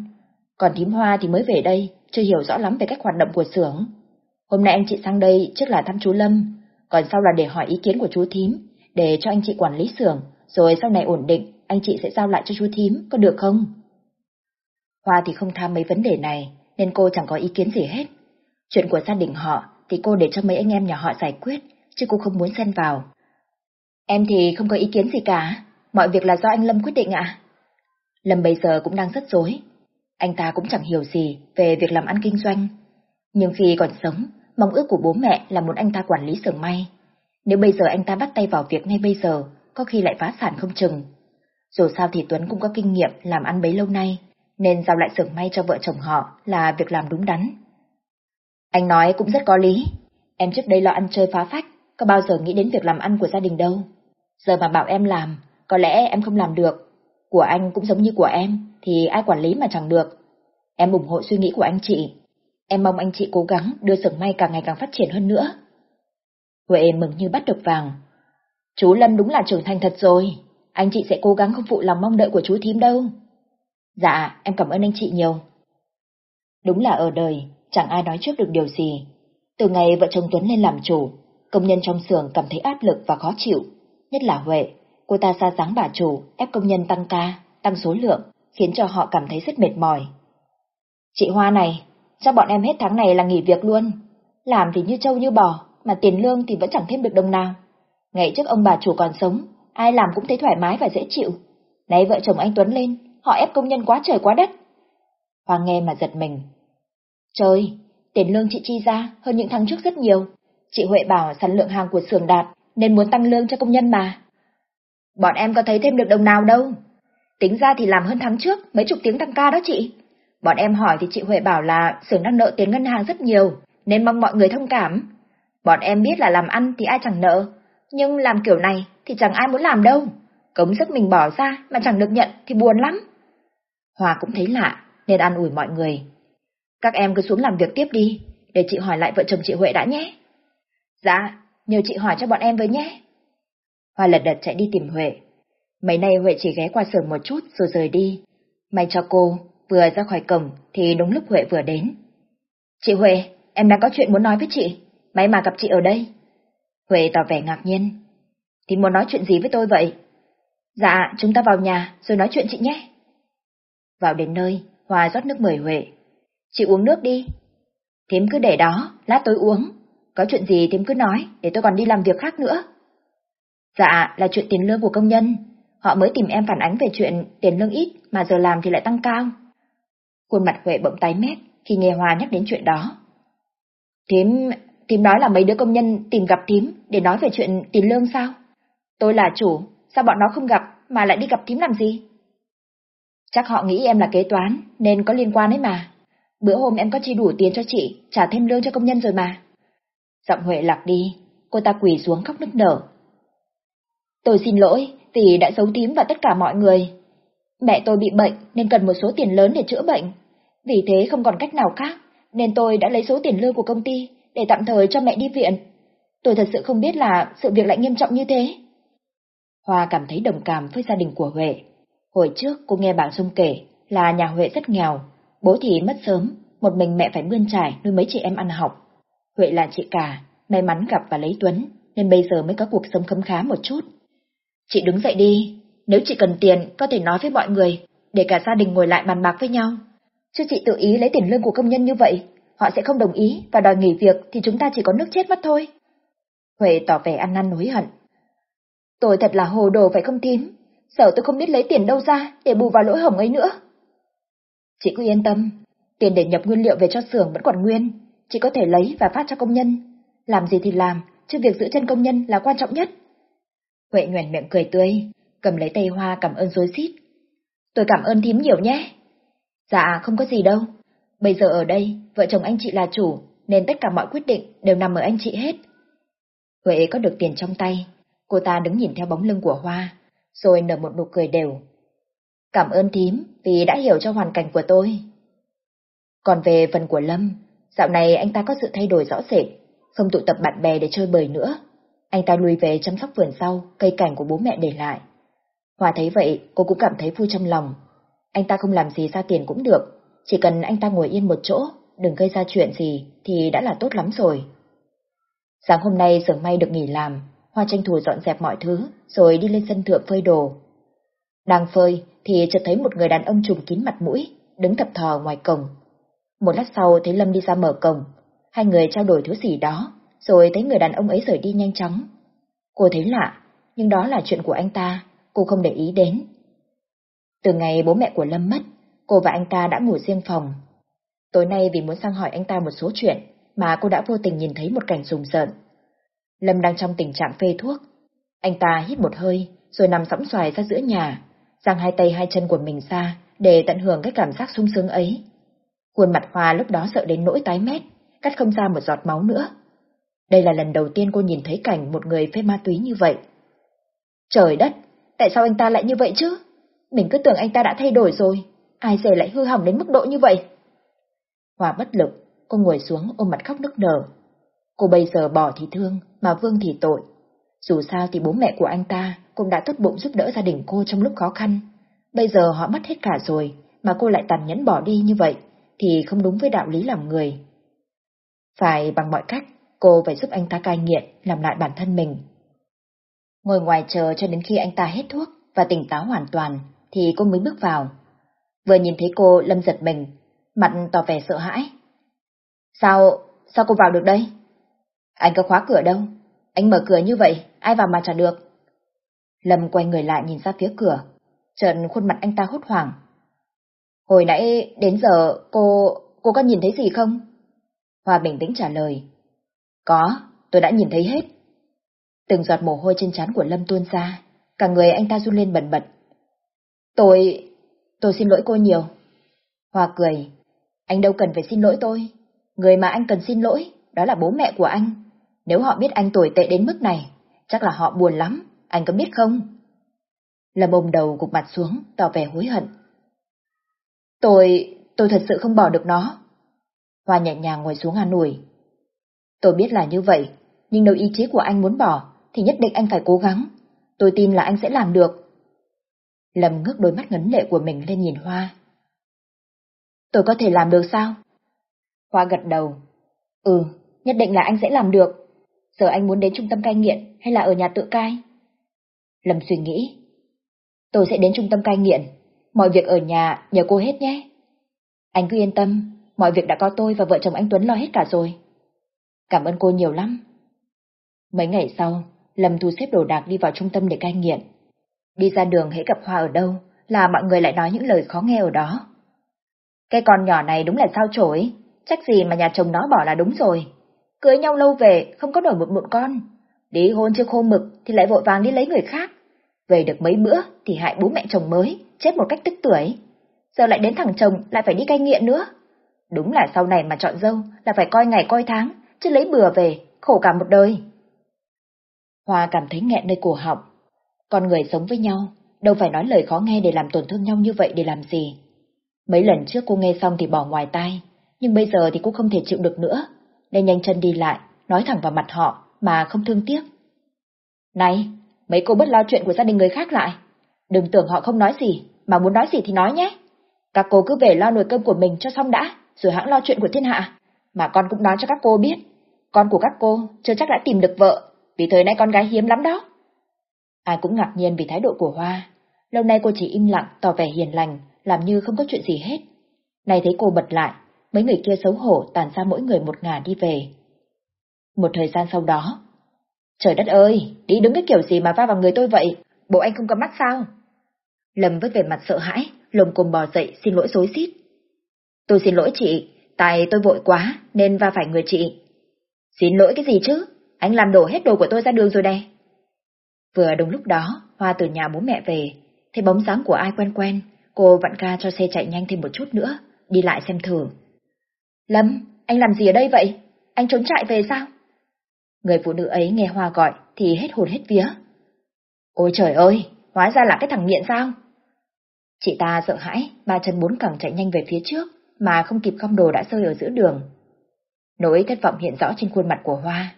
Còn thím Hoa thì mới về đây, chưa hiểu rõ lắm về cách hoạt động của xưởng. Hôm nay anh chị sang đây trước là thăm chú Lâm, còn sau là để hỏi ý kiến của chú thím, để cho anh chị quản lý xưởng, rồi sau này ổn định, anh chị sẽ giao lại cho chú thím, có được không? Hoa thì không tham mấy vấn đề này, nên cô chẳng có ý kiến gì hết. Chuyện của gia đình họ thì cô để cho mấy anh em nhà họ giải quyết, chứ cô không muốn xen vào. Em thì không có ý kiến gì cả, mọi việc là do anh Lâm quyết định ạ. Lâm bây giờ cũng đang rất rối, Anh ta cũng chẳng hiểu gì về việc làm ăn kinh doanh. Nhưng khi còn sống, mong ước của bố mẹ là muốn anh ta quản lý xưởng may. Nếu bây giờ anh ta bắt tay vào việc ngay bây giờ, có khi lại phá sản không chừng. Dù sao thì Tuấn cũng có kinh nghiệm làm ăn bấy lâu nay, nên giao lại xưởng may cho vợ chồng họ là việc làm đúng đắn. Anh nói cũng rất có lý, em trước đây lo ăn chơi phá phách, có bao giờ nghĩ đến việc làm ăn của gia đình đâu. Giờ mà bảo em làm, có lẽ em không làm được. Của anh cũng giống như của em, thì ai quản lý mà chẳng được. Em ủng hộ suy nghĩ của anh chị. Em mong anh chị cố gắng đưa xưởng may càng ngày càng phát triển hơn nữa. Huệ mừng như bắt được vàng. Chú Lâm đúng là trưởng thành thật rồi. Anh chị sẽ cố gắng không phụ lòng mong đợi của chú thím đâu. Dạ, em cảm ơn anh chị nhiều. Đúng là ở đời, chẳng ai nói trước được điều gì. Từ ngày vợ chồng Tuấn lên làm chủ, công nhân trong xưởng cảm thấy áp lực và khó chịu, nhất là Huệ. Cô ta xa dáng bà chủ, ép công nhân tăng ca, tăng số lượng, khiến cho họ cảm thấy rất mệt mỏi. Chị Hoa này, cho bọn em hết tháng này là nghỉ việc luôn. Làm thì như trâu như bò, mà tiền lương thì vẫn chẳng thêm được đồng nào. Ngày trước ông bà chủ còn sống, ai làm cũng thấy thoải mái và dễ chịu. Nay vợ chồng anh Tuấn lên, họ ép công nhân quá trời quá đất. Hoa nghe mà giật mình. Trời, tiền lương chị chi ra hơn những tháng trước rất nhiều. Chị Huệ bảo sản lượng hàng của xưởng đạt, nên muốn tăng lương cho công nhân mà. Bọn em có thấy thêm được đồng nào đâu. Tính ra thì làm hơn tháng trước, mấy chục tiếng tăng ca đó chị. Bọn em hỏi thì chị Huệ bảo là xưởng đang nợ tiền ngân hàng rất nhiều, nên mong mọi người thông cảm. Bọn em biết là làm ăn thì ai chẳng nợ, nhưng làm kiểu này thì chẳng ai muốn làm đâu. Cống sức mình bỏ ra mà chẳng được nhận thì buồn lắm. Hòa cũng thấy lạ, nên an ủi mọi người. Các em cứ xuống làm việc tiếp đi, để chị hỏi lại vợ chồng chị Huệ đã nhé. Dạ, nhờ chị hỏi cho bọn em với nhé. Hoa lật đật chạy đi tìm Huệ. Mấy nay Huệ chỉ ghé qua sở một chút rồi rời đi. May cho cô, vừa ra khỏi cổng thì đúng lúc Huệ vừa đến. Chị Huệ, em đang có chuyện muốn nói với chị. May mà gặp chị ở đây. Huệ tỏ vẻ ngạc nhiên. Thì muốn nói chuyện gì với tôi vậy? Dạ, chúng ta vào nhà rồi nói chuyện chị nhé. Vào đến nơi, Hòa rót nước mời Huệ. Chị uống nước đi. Thím cứ để đó, lát tôi uống. Có chuyện gì thím cứ nói, để tôi còn đi làm việc khác nữa. Dạ, là chuyện tiền lương của công nhân. Họ mới tìm em phản ánh về chuyện tiền lương ít mà giờ làm thì lại tăng cao. Khuôn mặt Huệ bỗng tái mét khi nghe Hòa nhắc đến chuyện đó. Thím, thím nói là mấy đứa công nhân tìm gặp thím để nói về chuyện tiền lương sao? Tôi là chủ, sao bọn nó không gặp mà lại đi gặp thím làm gì? Chắc họ nghĩ em là kế toán nên có liên quan ấy mà. Bữa hôm em có chi đủ tiền cho chị, trả thêm lương cho công nhân rồi mà. Giọng Huệ lạc đi, cô ta quỳ xuống khóc nức nở. Tôi xin lỗi vì đã xấu tím và tất cả mọi người. Mẹ tôi bị bệnh nên cần một số tiền lớn để chữa bệnh. Vì thế không còn cách nào khác, nên tôi đã lấy số tiền lương của công ty để tạm thời cho mẹ đi viện. Tôi thật sự không biết là sự việc lại nghiêm trọng như thế. Hoa cảm thấy đồng cảm với gia đình của Huệ. Hồi trước cô nghe bà Dung kể là nhà Huệ rất nghèo, bố thì mất sớm, một mình mẹ phải bươn trải nuôi mấy chị em ăn học. Huệ là chị cả, may mắn gặp và lấy Tuấn, nên bây giờ mới có cuộc sống khấm khá một chút. Chị đứng dậy đi, nếu chị cần tiền có thể nói với mọi người, để cả gia đình ngồi lại bàn bạc với nhau. Chứ chị tự ý lấy tiền lương của công nhân như vậy, họ sẽ không đồng ý và đòi nghỉ việc thì chúng ta chỉ có nước chết mất thôi. Huệ tỏ vẻ ăn năn hối hận. Tôi thật là hồ đồ phải không tím, sợ tôi không biết lấy tiền đâu ra để bù vào lỗi hổng ấy nữa. Chị cứ yên tâm, Tiền để nhập nguyên liệu về cho xưởng vẫn còn nguyên, chị có thể lấy và phát cho công nhân. Làm gì thì làm, chứ việc giữ chân công nhân là quan trọng nhất. Huệ nhoẻn miệng cười tươi, cầm lấy tay hoa cảm ơn rối xít. Tôi cảm ơn thím nhiều nhé. Dạ, không có gì đâu. Bây giờ ở đây, vợ chồng anh chị là chủ, nên tất cả mọi quyết định đều nằm ở anh chị hết. Huệ có được tiền trong tay, cô ta đứng nhìn theo bóng lưng của Hoa, rồi nở một nụ cười đều. Cảm ơn thím vì đã hiểu cho hoàn cảnh của tôi. Còn về phần của Lâm, dạo này anh ta có sự thay đổi rõ rệt, không tụ tập bạn bè để chơi bời nữa. Anh ta lui về chăm sóc vườn sau, cây cảnh của bố mẹ để lại. Hòa thấy vậy, cô cũng cảm thấy vui trong lòng. Anh ta không làm gì ra tiền cũng được, chỉ cần anh ta ngồi yên một chỗ, đừng gây ra chuyện gì thì đã là tốt lắm rồi. Sáng hôm nay sưởng may được nghỉ làm, Hoa tranh thủ dọn dẹp mọi thứ, rồi đi lên sân thượng phơi đồ. Đang phơi thì chợt thấy một người đàn ông trùm kín mặt mũi, đứng thập thò ngoài cổng. Một lát sau thấy Lâm đi ra mở cổng, hai người trao đổi thứ gì đó, rồi thấy người đàn ông ấy rời đi nhanh chóng. Cô thấy lạ, nhưng đó là chuyện của anh ta, cô không để ý đến. Từ ngày bố mẹ của Lâm mất, cô và anh ta đã ngủ riêng phòng. Tối nay vì muốn sang hỏi anh ta một số chuyện, mà cô đã vô tình nhìn thấy một cảnh rùng rợn. Lâm đang trong tình trạng phê thuốc. Anh ta hít một hơi, rồi nằm sõng xoài ra giữa nhà, giang hai tay hai chân của mình ra để tận hưởng cái cảm giác sung sướng ấy. Khuôn mặt Hoa lúc đó sợ đến nỗi tái mét, cắt không ra một giọt máu nữa. Đây là lần đầu tiên cô nhìn thấy cảnh một người phê ma túy như vậy. Trời đất, tại sao anh ta lại như vậy chứ? Mình cứ tưởng anh ta đã thay đổi rồi, ai dè lại hư hỏng đến mức độ như vậy? Hoa bất lực, cô ngồi xuống ôm mặt khóc nức nở. Cô bây giờ bỏ thì thương, mà Vương thì tội. Dù sao thì bố mẹ của anh ta cũng đã tốt bụng giúp đỡ gia đình cô trong lúc khó khăn. Bây giờ họ mất hết cả rồi, mà cô lại tàn nhẫn bỏ đi như vậy, thì không đúng với đạo lý làm người. Phải bằng mọi cách, cô phải giúp anh ta cai nghiện, làm lại bản thân mình. Ngồi ngoài chờ cho đến khi anh ta hết thuốc và tỉnh táo hoàn toàn, thì cô mới bước vào. Vừa nhìn thấy cô, Lâm giật mình, mặt tỏ vẻ sợ hãi. Sao, sao cô vào được đây? Anh có khóa cửa đâu? Anh mở cửa như vậy, ai vào mà trả được? Lâm quay người lại nhìn ra phía cửa, trợn khuôn mặt anh ta hốt hoảng. Hồi nãy đến giờ cô, cô có nhìn thấy gì không? Hoa bình tĩnh trả lời. Có, tôi đã nhìn thấy hết. Từng giọt mồ hôi trên trán của Lâm tuôn ra, cả người anh ta run lên bần bật. Tôi, tôi xin lỗi cô nhiều. Hoa cười, anh đâu cần phải xin lỗi tôi. Người mà anh cần xin lỗi, đó là bố mẹ của anh. Nếu họ biết anh tồi tệ đến mức này, chắc là họ buồn lắm, anh có biết không? Lâm ôm đầu gục mặt xuống, tỏ vẻ hối hận. Tôi, tôi thật sự không bỏ được nó. Hoa nhẹ nhàng ngồi xuống an ủi. Tôi biết là như vậy, nhưng nếu ý chí của anh muốn bỏ, thì nhất định anh phải cố gắng. Tôi tin là anh sẽ làm được. Lâm ngước đôi mắt ngấn lệ của mình lên nhìn Hoa. Tôi có thể làm được sao? Hoa gật đầu. Ừ, nhất định là anh sẽ làm được. Giờ anh muốn đến trung tâm cai nghiện hay là ở nhà tự cai? Lâm suy nghĩ. Tôi sẽ đến trung tâm cai nghiện, mọi việc ở nhà nhờ cô hết nhé. Anh cứ yên tâm, mọi việc đã có tôi và vợ chồng anh Tuấn lo hết cả rồi. Cảm ơn cô nhiều lắm. Mấy ngày sau, Lâm thu xếp đồ đạc đi vào trung tâm để cai nghiện. Đi ra đường hãy gặp Hoa ở đâu, là mọi người lại nói những lời khó nghe ở đó. Cái con nhỏ này đúng là sao chổi, chắc gì mà nhà chồng nó bỏ là đúng rồi. Cưới nhau lâu về, không có nổi một mụn con. Đi hôn chưa khô mực thì lại vội vàng đi lấy người khác. Về được mấy bữa thì hại bố mẹ chồng mới, chết một cách tức tuổi. Giờ lại đến thằng chồng lại phải đi cai nghiện nữa. Đúng là sau này mà chọn dâu là phải coi ngày coi tháng, chứ lấy bừa về, khổ cả một đời. Hoa cảm thấy nghẹn nơi cổ họng. Con người sống với nhau, đâu phải nói lời khó nghe để làm tổn thương nhau như vậy để làm gì. Mấy lần trước cô nghe xong thì bỏ ngoài tai, nhưng bây giờ thì cô không thể chịu được nữa, nên nhanh chân đi lại, nói thẳng vào mặt họ mà không thương tiếc. Này, mấy cô bất lo chuyện của gia đình người khác lại. Đừng tưởng họ không nói gì, mà muốn nói gì thì nói nhé. Các cô cứ về lo nồi cơm của mình cho xong đã, rồi hãng lo chuyện của thiên hạ. Mà con cũng nói cho các cô biết, con của các cô chưa chắc đã tìm được vợ, vì thời nay con gái hiếm lắm đó. Ai cũng ngạc nhiên vì thái độ của Hoa. Lâu nay cô chỉ im lặng, tỏ vẻ hiền lành, làm như không có chuyện gì hết. Này thấy cô bật lại, mấy người kia xấu hổ tàn ra mỗi người một ngả đi về. Một thời gian sau đó, trời đất ơi, đi đứng cái kiểu gì mà va vào người tôi vậy, bộ anh không có mắt sao? Lâm với vẻ mặt sợ hãi, lồng cồm bò dậy xin lỗi xối xít. Tôi xin lỗi chị, tại tôi vội quá nên va phải người chị. Xin lỗi cái gì chứ? Anh làm đổ hết đồ của tôi ra đường rồi đây. Vừa đúng lúc đó, Hoa từ nhà bố mẹ về, thấy bóng dáng của ai quen quen, cô vặn ga cho xe chạy nhanh thêm một chút nữa, đi lại xem thử. Lâm, anh làm gì ở đây vậy? Anh trốn chạy về sao? Người phụ nữ ấy nghe Hoa gọi thì hết hồn hết vía. Ôi trời ơi, hóa ra là cái thằng nghiện sao? Chị ta sợ hãi, ba chân bốn cẳng chạy nhanh về phía trước, mà không kịp không đồ đã rơi ở giữa đường. Nỗi thất vọng hiện rõ trên khuôn mặt của Hoa.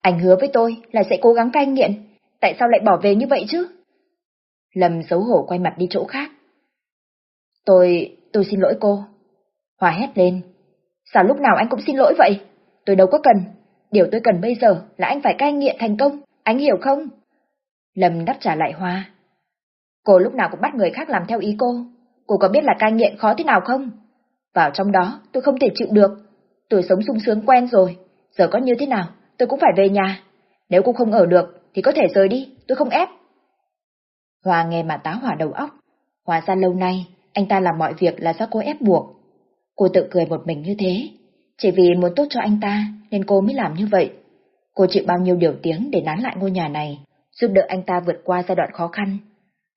Anh hứa với tôi là sẽ cố gắng cai nghiện, tại sao lại bỏ về như vậy chứ? Lâm xấu hổ quay mặt đi chỗ khác. Tôi, tôi xin lỗi cô. Hoa hét lên. Sao lúc nào anh cũng xin lỗi vậy? Tôi đâu có cần. Điều tôi cần bây giờ là anh phải cai nghiện thành công, anh hiểu không? Lâm đáp trả lại Hoa. Cô lúc nào cũng bắt người khác làm theo ý cô. Cô có biết là cai nghiện khó thế nào không? Vào trong đó tôi không thể chịu được. Tôi sống sung sướng quen rồi. Giờ có như thế nào, tôi cũng phải về nhà. Nếu cô không ở được, thì có thể rời đi, tôi không ép. Hoa nghe mà tá hỏa đầu óc. Hóa ra lâu nay, anh ta làm mọi việc là do cô ép buộc. Cô tự cười một mình như thế. Chỉ vì muốn tốt cho anh ta, nên cô mới làm như vậy. Cô chịu bao nhiêu điều tiếng để nán lại ngôi nhà này, giúp đỡ anh ta vượt qua giai đoạn khó khăn.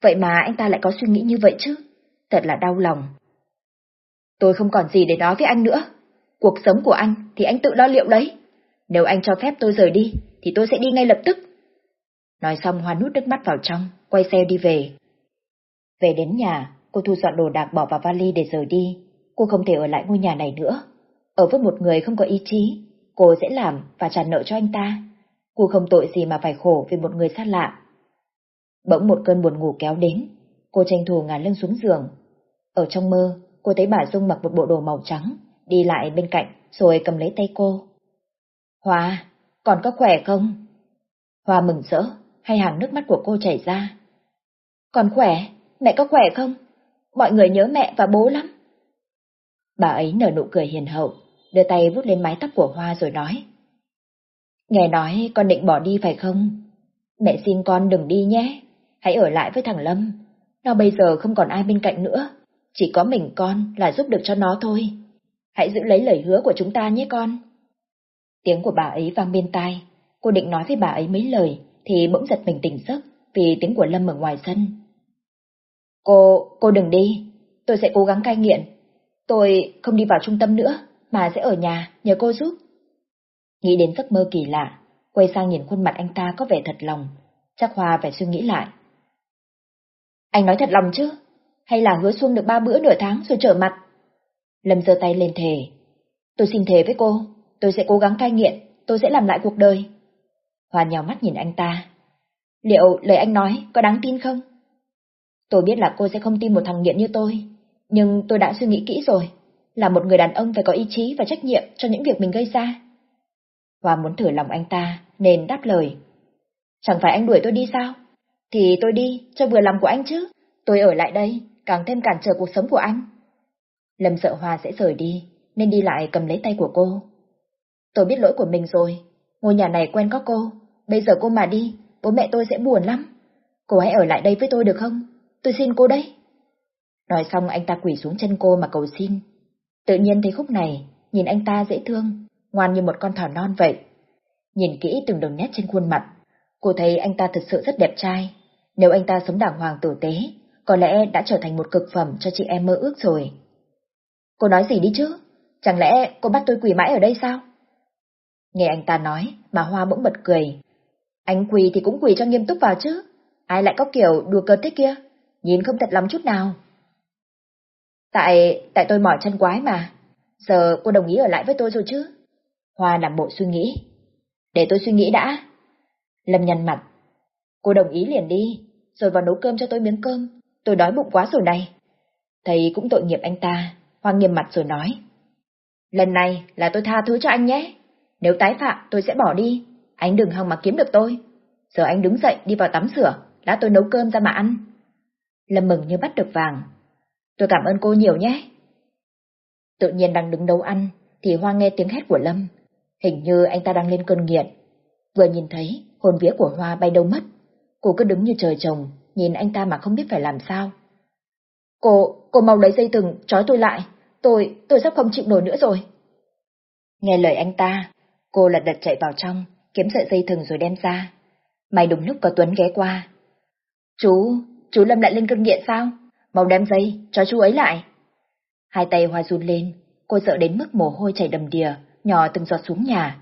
Vậy mà anh ta lại có suy nghĩ như vậy chứ? Thật là đau lòng. Tôi không còn gì để nói với anh nữa. Cuộc sống của anh thì anh tự lo liệu đấy. Nếu anh cho phép tôi rời đi, thì tôi sẽ đi ngay lập tức. Nói xong Hoa nút nước mắt vào trong, quay xe đi về. Về đến nhà, cô thu dọn đồ đạc bỏ vào vali để rời đi. Cô không thể ở lại ngôi nhà này nữa. Ở với một người không có ý chí, cô sẽ làm và trả nợ cho anh ta. Cô không tội gì mà phải khổ vì một người xa lạ. Bỗng một cơn buồn ngủ kéo đến, cô tranh thủ ngả lưng xuống giường. Ở trong mơ, cô thấy bà Dung mặc một bộ đồ màu trắng, đi lại bên cạnh rồi cầm lấy tay cô. Hoa, còn có khỏe không? Hoa mừng rỡ, hai hàng nước mắt của cô chảy ra. Còn khỏe, mẹ có khỏe không? Mọi người nhớ mẹ và bố lắm. Bà ấy nở nụ cười hiền hậu, đưa tay vuốt lên mái tóc của Hoa rồi nói. Nghe nói con định bỏ đi phải không? Mẹ xin con đừng đi nhé, hãy ở lại với thằng Lâm. Nó bây giờ không còn ai bên cạnh nữa, chỉ có mình con là giúp được cho nó thôi. Hãy giữ lấy lời hứa của chúng ta nhé con. Tiếng của bà ấy vang bên tai, cô định nói với bà ấy mấy lời, thì bỗng giật mình tỉnh giấc vì tiếng của Lâm ở ngoài sân. Cô, cô đừng đi, tôi sẽ cố gắng cai nghiện. Tôi không đi vào trung tâm nữa, mà sẽ ở nhà, nhờ cô giúp. Nghĩ đến giấc mơ kỳ lạ, quay sang nhìn khuôn mặt anh ta có vẻ thật lòng, chắc Hoa phải suy nghĩ lại. Anh nói thật lòng chứ? Hay là hứa xuông được ba bữa nửa tháng rồi trở mặt? Lâm giơ tay lên thề. Tôi xin thề với cô, tôi sẽ cố gắng cai nghiện, tôi sẽ làm lại cuộc đời. Hoa nhào mắt nhìn anh ta. Liệu lời anh nói có đáng tin không? Tôi biết là cô sẽ không tin một thằng nghiện như tôi, nhưng tôi đã suy nghĩ kỹ rồi. Là một người đàn ông phải có ý chí và trách nhiệm cho những việc mình gây ra. Hoa muốn thử lòng anh ta, nên đáp lời. Chẳng phải anh đuổi tôi đi sao? Thì tôi đi, cho vừa lòng của anh chứ. Tôi ở lại đây, càng thêm cản trở cuộc sống của anh. Lâm sợ Hoa sẽ rời đi, nên đi lại cầm lấy tay của cô. Tôi biết lỗi của mình rồi, ngôi nhà này quen có cô, bây giờ cô mà đi, bố mẹ tôi sẽ buồn lắm. Cô hãy ở lại đây với tôi được không? Tôi xin cô đấy. Nói xong anh ta quỳ xuống chân cô mà cầu xin. Tự nhiên thấy khúc này, nhìn anh ta dễ thương, ngoan như một con thỏ non vậy. Nhìn kỹ từng đường nét trên khuôn mặt, cô thấy anh ta thật sự rất đẹp trai. Nếu anh ta sống đàng hoàng tử tế, có lẽ đã trở thành một cực phẩm cho chị em mơ ước rồi. Cô nói gì đi chứ? Chẳng lẽ cô bắt tôi quỳ mãi ở đây sao? Nghe anh ta nói, bà Hoa bỗng bật cười. Anh quỳ thì cũng quỳ cho nghiêm túc vào chứ. Ai lại có kiểu đùa cợt thế kia? Nhìn không thật lắm chút nào. Tại, tại tôi mỏi chân quái mà. Giờ cô đồng ý ở lại với tôi rồi chứ? Hoa làm bộ suy nghĩ. Để tôi suy nghĩ đã. Lâm nhăn mặt. Cô đồng ý liền đi, rồi vào nấu cơm cho tôi miếng cơm. Tôi đói bụng quá rồi này. Thầy cũng tội nghiệp anh ta, Hoa nghiêm mặt rồi nói. Lần này là tôi tha thứ cho anh nhé. Nếu tái phạm tôi sẽ bỏ đi. Anh đừng hòng mà kiếm được tôi. Giờ anh đứng dậy đi vào tắm rửa, đã tôi nấu cơm ra mà ăn. Lâm mừng như bắt được vàng. Tôi cảm ơn cô nhiều nhé. Tự nhiên đang đứng nấu ăn, thì Hoa nghe tiếng hét của Lâm. Hình như anh ta đang lên cơn nghiện. Vừa nhìn thấy, hồn vía của Hoa bay đâu mất. Cô cứ đứng như trời trồng, nhìn anh ta mà không biết phải làm sao. Cô, cô mau lấy dây thừng, trói tôi lại. tôi, tôi sắp không chịu nổi nữa rồi. Nghe lời anh ta, cô lật đật chạy vào trong, kiếm sợi dây thừng rồi đem ra. May đúng lúc có Tuấn ghé qua. Chú, chú Lâm lại lên cơn nghiện sao? Mau đem dây, cho chú ấy lại. Hai tay Hoa run lên, cô sợ đến mức mồ hôi chảy đầm đìa, nhỏ từng giọt xuống nhà.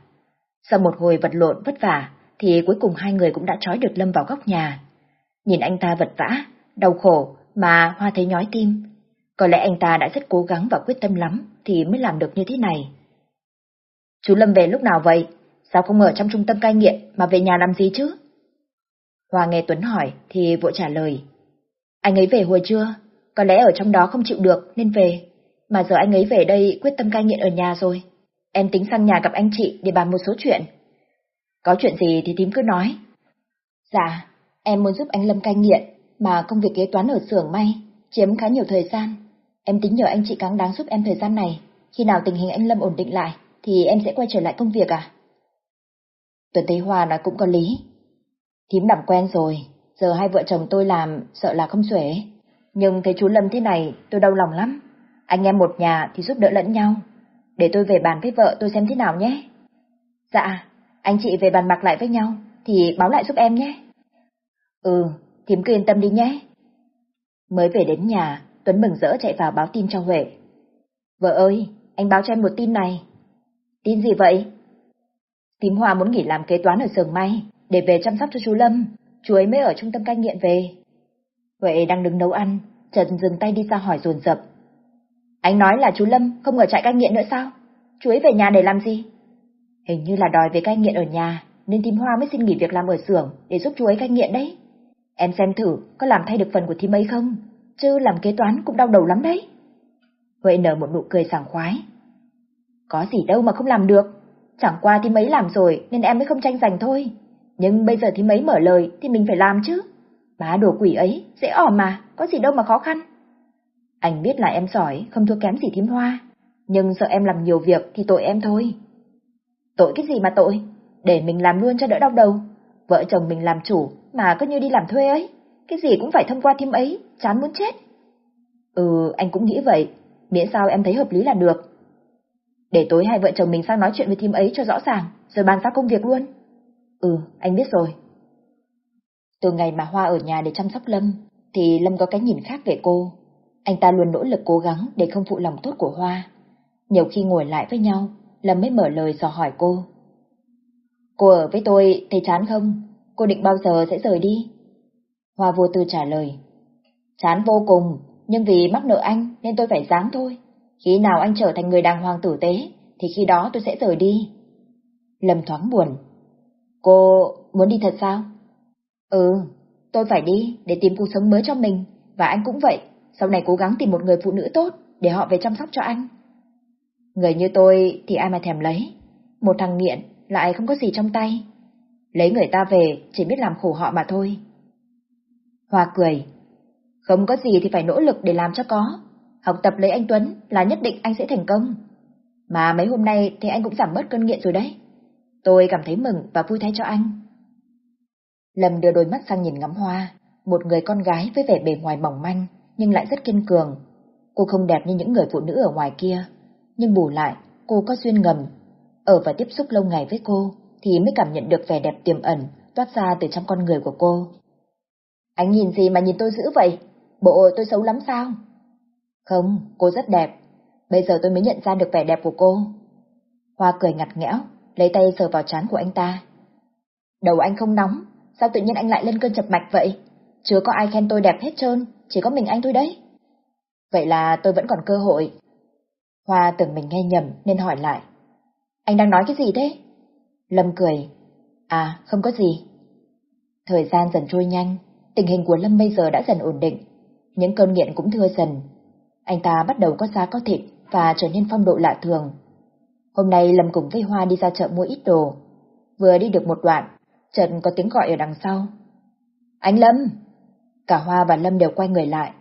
Sau một hồi vật lộn vất vả, thì cuối cùng hai người cũng đã trói được Lâm vào góc nhà. Nhìn anh ta vật vã, đau khổ, mà Hoa thấy nhói tim. Có lẽ anh ta đã rất cố gắng và quyết tâm lắm, thì mới làm được như thế này. Chú Lâm về lúc nào vậy? Sao không ở trong trung tâm cai nghiện mà về nhà làm gì chứ? Hoa nghe Tuấn hỏi thì vội trả lời. Anh ấy về hồi chưa? Có lẽ ở trong đó không chịu được nên về. Mà giờ anh ấy về đây quyết tâm cai nghiện ở nhà rồi. Em tính sang nhà gặp anh chị để bàn một số chuyện. Có chuyện gì thì tím cứ nói. Dạ, em muốn giúp anh Lâm cai nghiện, mà công việc kế toán ở xưởng may, chiếm khá nhiều thời gian. Em tính nhờ anh chị cáng đáng giúp em thời gian này. Khi nào tình hình anh Lâm ổn định lại, thì em sẽ quay trở lại công việc à? Tuần Tây Hoa nói cũng có lý. Thím làm quen rồi, giờ hai vợ chồng tôi làm sợ là không xuể. Nhưng thấy chú Lâm thế này tôi đau lòng lắm. Anh em một nhà thì giúp đỡ lẫn nhau. Để tôi về bàn với vợ tôi xem thế nào nhé. Dạ, anh chị về bàn bạc lại với nhau thì báo lại giúp em nhé. Ừ, thím cứ yên tâm đi nhé. Mới về đến nhà, Tuấn mừng rỡ chạy vào báo tin cho Huệ. Vợ ơi, anh báo cho em một tin này. Tin gì vậy? Tím Hoa muốn nghỉ làm kế toán ở xưởng may, để về chăm sóc cho chú Lâm, chú ấy mới ở trung tâm cai nghiện về. Huệ đang đứng nấu ăn, Trần dừng tay đi ra hỏi dồn dập. Anh nói là chú Lâm không ở trại cai nghiện nữa sao? Chú ấy về nhà để làm gì? Hình như là đòi về cai nghiện ở nhà, nên Thím Hoa mới xin nghỉ việc làm ở xưởng để giúp chú ấy cai nghiện đấy. Em xem thử có làm thay được phần của thím ấy không? Chứ làm kế toán cũng đau đầu lắm đấy. Huệ nở một nụ cười sảng khoái. Có gì đâu mà không làm được. Chẳng qua thím ấy làm rồi nên em mới không tranh giành thôi. Nhưng bây giờ thím ấy mở lời thì mình phải làm chứ. Má đồ quỷ ấy, dễ ỏ mà, có gì đâu mà khó khăn. Anh biết là em giỏi, không thua kém gì thím hoa. Nhưng sợ em làm nhiều việc thì tội em thôi. Tội cái gì mà tội? Để mình làm luôn cho đỡ đau đầu. Vợ chồng mình làm chủ mà cứ như đi làm thuê ấy. Cái gì cũng phải thông qua thím ấy, chán muốn chết. Ừ, anh cũng nghĩ vậy. Miễn sao em thấy hợp lý là được. Để tối hai vợ chồng mình sang nói chuyện với thím ấy cho rõ ràng, rồi bàn ra công việc luôn. Ừ, anh biết rồi. Từ ngày mà Hoa ở nhà để chăm sóc Lâm, thì Lâm có cái nhìn khác về cô. Anh ta luôn nỗ lực cố gắng để không phụ lòng tốt của Hoa. Nhiều khi ngồi lại với nhau, Lâm mới mở lời dò hỏi cô. Cô ở với tôi thấy chán không? Cô định bao giờ sẽ rời đi? Hoa vô tư trả lời. Chán vô cùng, nhưng vì mắc nợ anh nên tôi phải dáng thôi. Khi nào anh trở thành người đàng hoàng tử tế, thì khi đó tôi sẽ rời đi. Lâm thoáng buồn. Cô muốn đi thật sao? Ừ, tôi phải đi để tìm cuộc sống mới cho mình, và anh cũng vậy. Sau này cố gắng tìm một người phụ nữ tốt để họ về chăm sóc cho anh. Người như tôi thì ai mà thèm lấy. Một thằng nghiện lại không có gì trong tay. Lấy người ta về chỉ biết làm khổ họ mà thôi. Hoa cười. Không có gì thì phải nỗ lực để làm cho có. Học tập lấy anh Tuấn là nhất định anh sẽ thành công. Mà mấy hôm nay thì anh cũng giảm bớt cơn nghiện rồi đấy. Tôi cảm thấy mừng và vui thay cho anh. Lâm đưa đôi mắt sang nhìn ngắm hoa, một người con gái với vẻ bề ngoài mỏng manh, nhưng lại rất kiên cường. Cô không đẹp như những người phụ nữ ở ngoài kia, nhưng bù lại, cô có duyên ngầm. Ở và tiếp xúc lâu ngày với cô, thì mới cảm nhận được vẻ đẹp tiềm ẩn toát ra từ trong con người của cô. Anh nhìn gì mà nhìn tôi dữ vậy? Bộ tôi xấu lắm sao? Không, cô rất đẹp. Bây giờ tôi mới nhận ra được vẻ đẹp của cô. Hoa cười ngặt nghẽo, lấy tay sờ vào trán của anh ta. Đầu anh không nóng, sao tự nhiên anh lại lên cơn chập mạch vậy? Chưa có ai khen tôi đẹp hết trơn, chỉ có mình anh thôi đấy. Vậy là tôi vẫn còn cơ hội. Hoa tưởng mình nghe nhầm nên hỏi lại. Anh đang nói cái gì thế? Lâm cười. À, không có gì. Thời gian dần trôi nhanh, tình hình của Lâm bây giờ đã dần ổn định. Những cơn nghiện cũng thưa dần. Anh ta bắt đầu có giá có thịt và trở nên phong độ lạ thường. Hôm nay Lâm cùng với Hoa đi ra chợ mua ít đồ. Vừa đi được một đoạn, chợt có tiếng gọi ở đằng sau. Anh Lâm! Cả Hoa và Lâm đều quay người lại.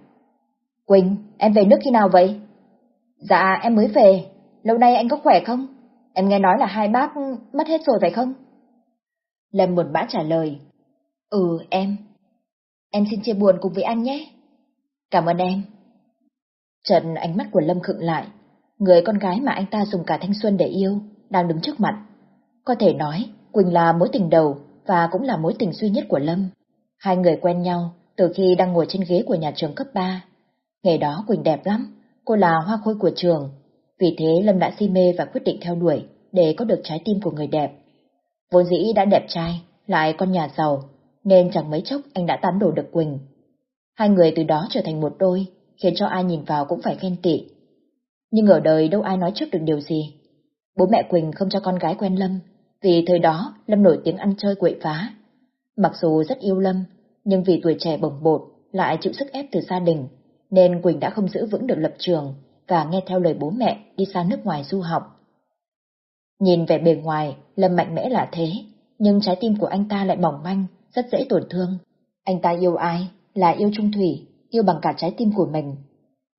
Quỳnh, em về nước khi nào vậy? Dạ, em mới về. Lâu nay anh có khỏe không? Em nghe nói là hai bác mất hết rồi phải không? Lâm buồn bã trả lời. Ừ, em. Em xin chia buồn cùng với anh nhé. Cảm ơn em. Trần ánh mắt của Lâm khựng lại, Người con gái mà anh ta dùng cả thanh xuân để yêu, đang đứng trước mặt. Có thể nói, Quỳnh là mối tình đầu và cũng là mối tình duy nhất của Lâm. Hai người quen nhau từ khi đang ngồi trên ghế của nhà trường cấp 3. Ngày đó Quỳnh đẹp lắm, cô là hoa khôi của trường. Vì thế Lâm đã si mê và quyết định theo đuổi để có được trái tim của người đẹp. Vốn dĩ đã đẹp trai, lại con nhà giàu, nên chẳng mấy chốc anh đã tán đổ được Quỳnh. Hai người từ đó trở thành một đôi, khiến cho ai nhìn vào cũng phải khen tị. Nhưng ở đời đâu ai nói trước được điều gì. Bố mẹ Quỳnh không cho con gái quen Lâm, vì thời đó Lâm nổi tiếng ăn chơi quậy phá. Mặc dù rất yêu Lâm, nhưng vì tuổi trẻ bồng bột lại chịu sức ép từ gia đình, nên Quỳnh đã không giữ vững được lập trường và nghe theo lời bố mẹ đi sang nước ngoài du học. Nhìn vẻ bề ngoài, Lâm mạnh mẽ là thế, nhưng trái tim của anh ta lại mỏng manh, rất dễ tổn thương. Anh ta yêu ai? Là yêu trung thủy, yêu bằng cả trái tim của mình.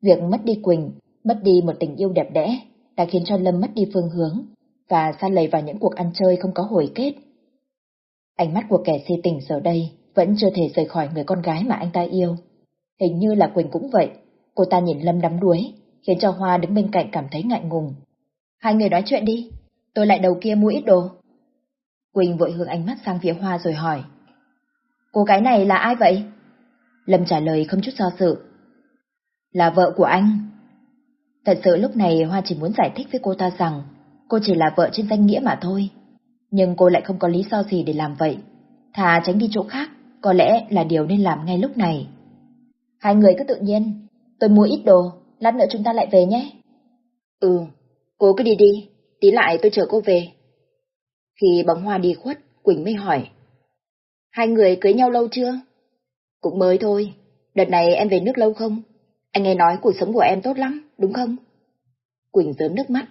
Việc mất đi Quỳnh, mất đi một tình yêu đẹp đẽ, đã khiến cho Lâm mất đi phương hướng, và xa lầy vào những cuộc ăn chơi không có hồi kết. Ánh mắt của kẻ si tình giờ đây vẫn chưa thể rời khỏi người con gái mà anh ta yêu. Hình như là Quỳnh cũng vậy, cô ta nhìn Lâm đắm đuối, khiến cho Hoa đứng bên cạnh cảm thấy ngại ngùng. Hai người nói chuyện đi, tôi lại đầu kia mua ít đồ. Quỳnh vội hướng ánh mắt sang phía Hoa rồi hỏi. Cô gái này là ai vậy? Lâm trả lời không chút do dự. Là vợ của anh. Thật sự lúc này Hoa chỉ muốn giải thích với cô ta rằng cô chỉ là vợ trên danh nghĩa mà thôi. Nhưng cô lại không có lý do gì để làm vậy. Thà tránh đi chỗ khác, có lẽ là điều nên làm ngay lúc này. Hai người cứ tự nhiên, tôi mua ít đồ, lát nữa chúng ta lại về nhé. Ừ, cô cứ đi đi, tí lại tôi chờ cô về. Khi bóng hoa đi khuất, Quỳnh mới hỏi. Hai người cưới nhau lâu chưa? Cũng mới thôi, đợt này em về nước lâu không? Anh nghe nói cuộc sống của em tốt lắm, đúng không? Quỳnh rớm nước mắt.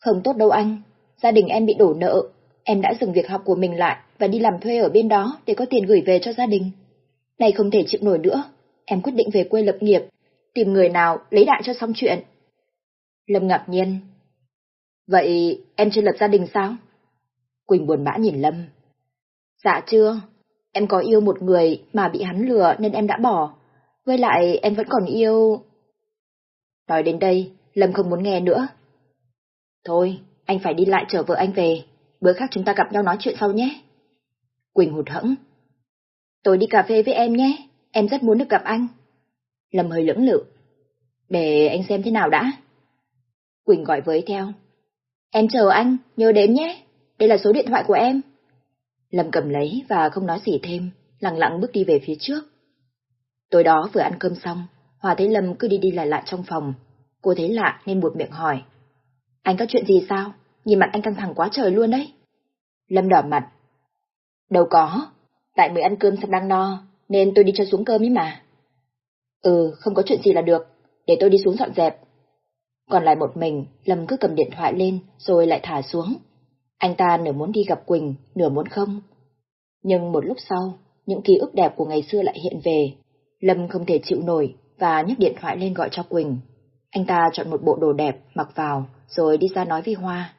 Không tốt đâu anh, gia đình em bị đổ nợ, em đã dừng việc học của mình lại và đi làm thuê ở bên đó để có tiền gửi về cho gia đình. Này không thể chịu nổi nữa, em quyết định về quê lập nghiệp, tìm người nào lấy đại cho xong chuyện. Lâm ngạc nhiên. Vậy em chưa lập gia đình sao? Quỳnh buồn bã nhìn Lâm. Dạ chưa, em có yêu một người mà bị hắn lừa nên em đã bỏ. Với lại em vẫn còn yêu... Nói đến đây, Lâm không muốn nghe nữa. Thôi, anh phải đi lại chở vợ anh về, bữa khác chúng ta gặp nhau nói chuyện sau nhé. Quỳnh hụt hẫng. Tôi đi cà phê với em nhé, em rất muốn được gặp anh. Lâm hơi lưỡng lự. Để anh xem thế nào đã. Quỳnh gọi với theo. Em chờ anh, nhớ đến nhé, đây là số điện thoại của em. Lâm cầm lấy và không nói gì thêm, lặng lặng bước đi về phía trước. Tối đó vừa ăn cơm xong, Hòa thấy Lâm cứ đi đi lại lại trong phòng. Cô thấy lạ nên buột miệng hỏi. Anh có chuyện gì sao? Nhìn mặt anh căng thẳng quá trời luôn đấy. Lâm đỏ mặt. Đâu có, tại mới ăn cơm xong đang no, nên tôi đi cho xuống cơm ấy mà. Ừ, không có chuyện gì là được, để tôi đi xuống dọn dẹp. Còn lại một mình, Lâm cứ cầm điện thoại lên rồi lại thả xuống. Anh ta nửa muốn đi gặp Quỳnh, nửa muốn không. Nhưng một lúc sau, những ký ức đẹp của ngày xưa lại hiện về. Lâm không thể chịu nổi và nhấc điện thoại lên gọi cho Quỳnh. Anh ta chọn một bộ đồ đẹp, mặc vào, rồi đi ra nói với Hoa.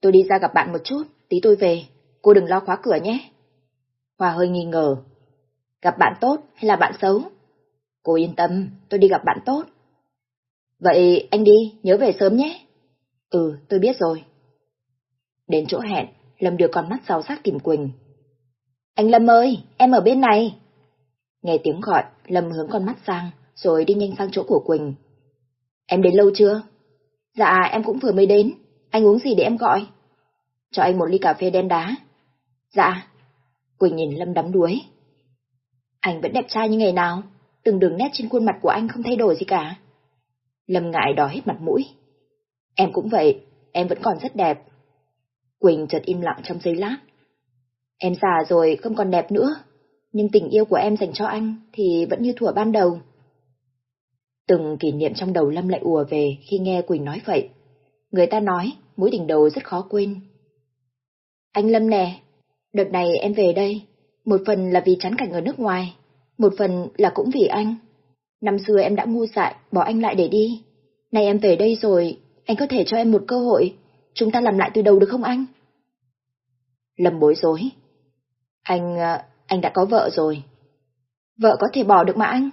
Tôi đi ra gặp bạn một chút, tí tôi về, cô đừng lo khóa cửa nhé. Hoa hơi nghi ngờ. Gặp bạn tốt hay là bạn xấu? Cô yên tâm, tôi đi gặp bạn tốt. Vậy anh đi, nhớ về sớm nhé. Ừ, tôi biết rồi. Đến chỗ hẹn, Lâm đưa con mắt giàu sắc tìm Quỳnh. Anh Lâm ơi, em ở bên này. Nghe tiếng gọi, Lâm hướng con mắt sang, rồi đi nhanh sang chỗ của Quỳnh. Em đến lâu chưa? Dạ, em cũng vừa mới đến. Anh uống gì để em gọi? Cho anh một ly cà phê đen đá. Dạ. Quỳnh nhìn Lâm đắm đuối. Anh vẫn đẹp trai như ngày nào, từng đường nét trên khuôn mặt của anh không thay đổi gì cả. Lâm ngại đỏ hết mặt mũi. Em cũng vậy, em vẫn còn rất đẹp. Quỳnh chợt im lặng trong giây lát. Em già rồi, không còn đẹp nữa, nhưng tình yêu của em dành cho anh thì vẫn như thuở ban đầu. Từng kỷ niệm trong đầu Lâm lại ùa về khi nghe Quỳnh nói vậy. Người ta nói, mối tình đầu rất khó quên. Anh Lâm nè, đợt này em về đây, một phần là vì chán cảnh ở nước ngoài, một phần là cũng vì anh. Năm xưa em đã ngu dại, bỏ anh lại để đi. Nay em về đây rồi, anh có thể cho em một cơ hội, chúng ta làm lại từ đầu được không anh? Lâm bối rối. Anh, à, anh đã có vợ rồi. Vợ có thể bỏ được mà anh.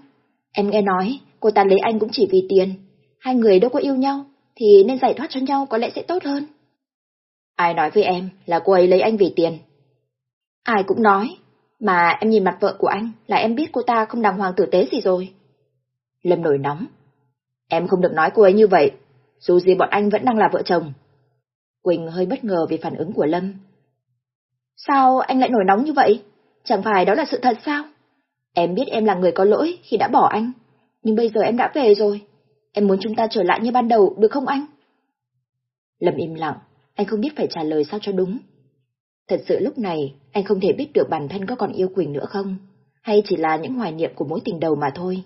Em nghe nói, cô ta lấy anh cũng chỉ vì tiền. Hai người đâu có yêu nhau, thì nên giải thoát cho nhau có lẽ sẽ tốt hơn. Ai nói với em là cô ấy lấy anh vì tiền? Ai cũng nói, mà em nhìn mặt vợ của anh là em biết cô ta không đàng hoàng tử tế gì rồi. Lâm nổi nóng. Em không được nói cô ấy như vậy, dù gì bọn anh vẫn đang là vợ chồng. Quỳnh hơi bất ngờ vì phản ứng của Lâm. Sao anh lại nổi nóng như vậy? Chẳng phải đó là sự thật sao? Em biết em là người có lỗi khi đã bỏ anh, nhưng bây giờ em đã về rồi. Em muốn chúng ta trở lại như ban đầu, được không anh? Lâm im lặng, anh không biết phải trả lời sao cho đúng. Thật sự lúc này, anh không thể biết được bản thân có còn yêu Quỳnh nữa không, hay chỉ là những hoài niệm của mối tình đầu mà thôi.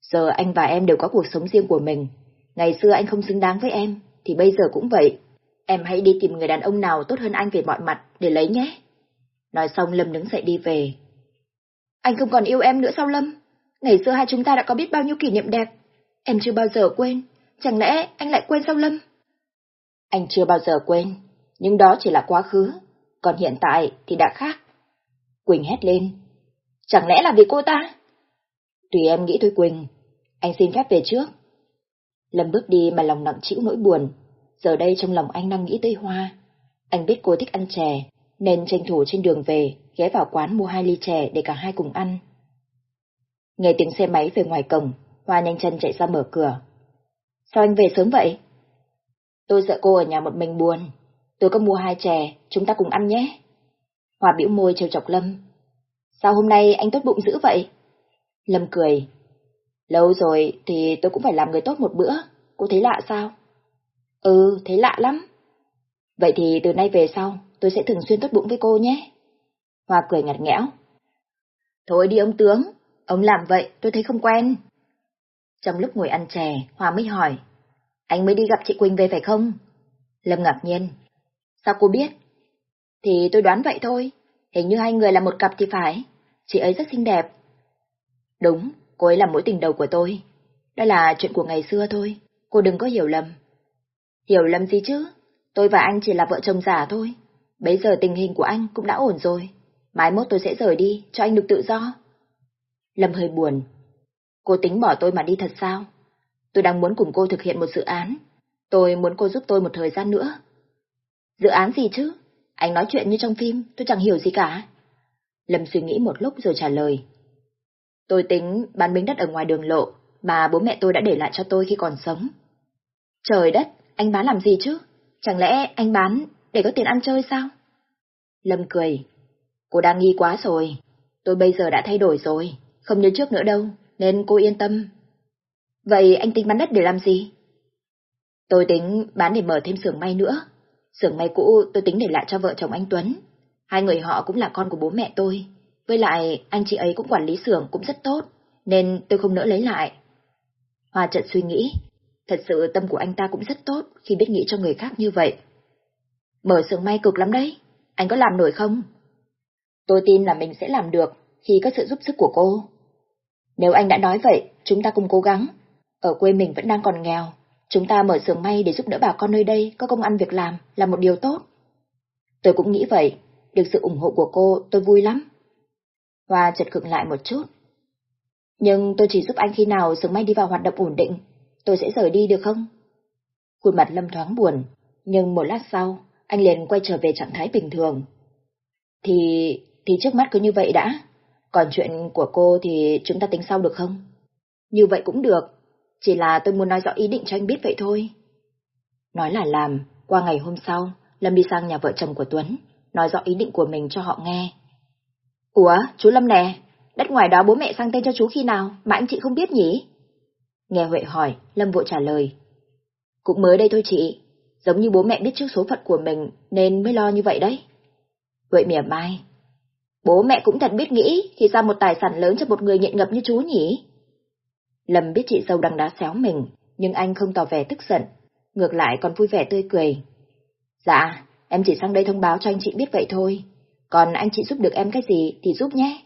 Giờ anh và em đều có cuộc sống riêng của mình. Ngày xưa anh không xứng đáng với em, thì bây giờ cũng vậy. Em hãy đi tìm người đàn ông nào tốt hơn anh về mọi mặt để lấy nhé. Nói xong Lâm đứng dậy đi về. Anh không còn yêu em nữa sao Lâm? Ngày xưa hai chúng ta đã có biết bao nhiêu kỷ niệm đẹp. Em chưa bao giờ quên. Chẳng lẽ anh lại quên sao Lâm? Anh chưa bao giờ quên, nhưng đó chỉ là quá khứ. Còn hiện tại thì đã khác. Quỳnh hét lên. Chẳng lẽ là vì cô ta? Tùy em nghĩ thôi Quỳnh. Anh xin phép về trước. Lâm bước đi mà lòng nặng chịu nỗi buồn. Giờ đây trong lòng anh đang nghĩ tới Hoa. Anh biết cô thích ăn chè, nên tranh thủ trên đường về, ghé vào quán mua hai ly chè để cả hai cùng ăn. Nghe tiếng xe máy về ngoài cổng, Hoa nhanh chân chạy ra mở cửa. Sao anh về sớm vậy? Tôi sợ cô ở nhà một mình buồn. Tôi có mua hai chè, chúng ta cùng ăn nhé. Hoa bĩu môi trêu chọc Lâm. Sao hôm nay anh tốt bụng dữ vậy? Lâm cười. Lâu rồi thì tôi cũng phải làm người tốt một bữa, cô thấy lạ sao? Ừ, thấy lạ lắm. Vậy thì từ nay về sau, tôi sẽ thường xuyên tốt bụng với cô nhé. Hoa cười ngặt nghẽo. Thôi đi ông tướng, ông làm vậy tôi thấy không quen. Trong lúc ngồi ăn chè, Hoa mới hỏi. Anh mới đi gặp chị Quỳnh về phải không? Lâm ngạc nhiên. Sao cô biết? Thì tôi đoán vậy thôi, hình như hai người là một cặp thì phải. Chị ấy rất xinh đẹp. Đúng, cô ấy là mối tình đầu của tôi. Đó là chuyện của ngày xưa thôi, cô đừng có hiểu lầm. Hiểu lầm gì chứ? Tôi và anh chỉ là vợ chồng giả thôi. Bây giờ tình hình của anh cũng đã ổn rồi. Mai mốt tôi sẽ rời đi, cho anh được tự do. Lâm hơi buồn. Cô tính bỏ tôi mà đi thật sao? Tôi đang muốn cùng cô thực hiện một dự án. Tôi muốn cô giúp tôi một thời gian nữa. Dự án gì chứ? Anh nói chuyện như trong phim, tôi chẳng hiểu gì cả. Lâm suy nghĩ một lúc rồi trả lời. Tôi tính bán miếng đất ở ngoài đường lộ mà bố mẹ tôi đã để lại cho tôi khi còn sống. Trời đất, anh bán làm gì chứ? Chẳng lẽ anh bán để có tiền ăn chơi sao? Lâm cười. Cô đang nghi quá rồi. Tôi bây giờ đã thay đổi rồi, không như trước nữa đâu, nên cô yên tâm. Vậy anh tính bán đất để làm gì? Tôi tính bán để mở thêm xưởng may nữa. Xưởng may cũ tôi tính để lại cho vợ chồng anh Tuấn. Hai người họ cũng là con của bố mẹ tôi. Với lại anh chị ấy cũng quản lý xưởng cũng rất tốt, nên tôi không nỡ lấy lại. Hoa trận suy nghĩ, thật sự tâm của anh ta cũng rất tốt khi biết nghĩ cho người khác như vậy. Mở xưởng may cực lắm đấy, anh có làm nổi không? Tôi tin là mình sẽ làm được khi có sự giúp sức của cô. Nếu anh đã nói vậy, chúng ta cùng cố gắng. Ở quê mình vẫn đang còn nghèo, chúng ta mở xưởng may để giúp đỡ bà con nơi đây có công ăn việc làm là một điều tốt. Tôi cũng nghĩ vậy, được sự ủng hộ của cô tôi vui lắm. Hoa chợt khựng lại một chút. Nhưng tôi chỉ giúp anh khi nào xưởng may đi vào hoạt động ổn định, tôi sẽ rời đi được không? Khuôn mặt Lâm thoáng buồn, nhưng một lát sau, anh liền quay trở về trạng thái bình thường. Thì, thì trước mắt cứ như vậy đã, còn chuyện của cô thì chúng ta tính sau được không? Như vậy cũng được, chỉ là tôi muốn nói rõ ý định cho anh biết vậy thôi. Nói là làm, qua ngày hôm sau, Lâm đi sang nhà vợ chồng của Tuấn, nói rõ ý định của mình cho họ nghe. Ủa, chú Lâm nè, đất ngoài đó bố mẹ sang tên cho chú khi nào mà anh chị không biết nhỉ? Nghe Huệ hỏi, Lâm vội trả lời. Cũng mới đây thôi chị, giống như bố mẹ biết trước số phận của mình nên mới lo như vậy đấy. Huệ mỉa mai. Bố mẹ cũng thật biết nghĩ thì ra một tài sản lớn cho một người nghiện ngập như chú nhỉ? Lâm biết chị dâu đang đá xéo mình, nhưng anh không tỏ vẻ tức giận, ngược lại còn vui vẻ tươi cười. Dạ, em chỉ sang đây thông báo cho anh chị biết vậy thôi, còn anh chị giúp được em cái gì thì giúp nhé.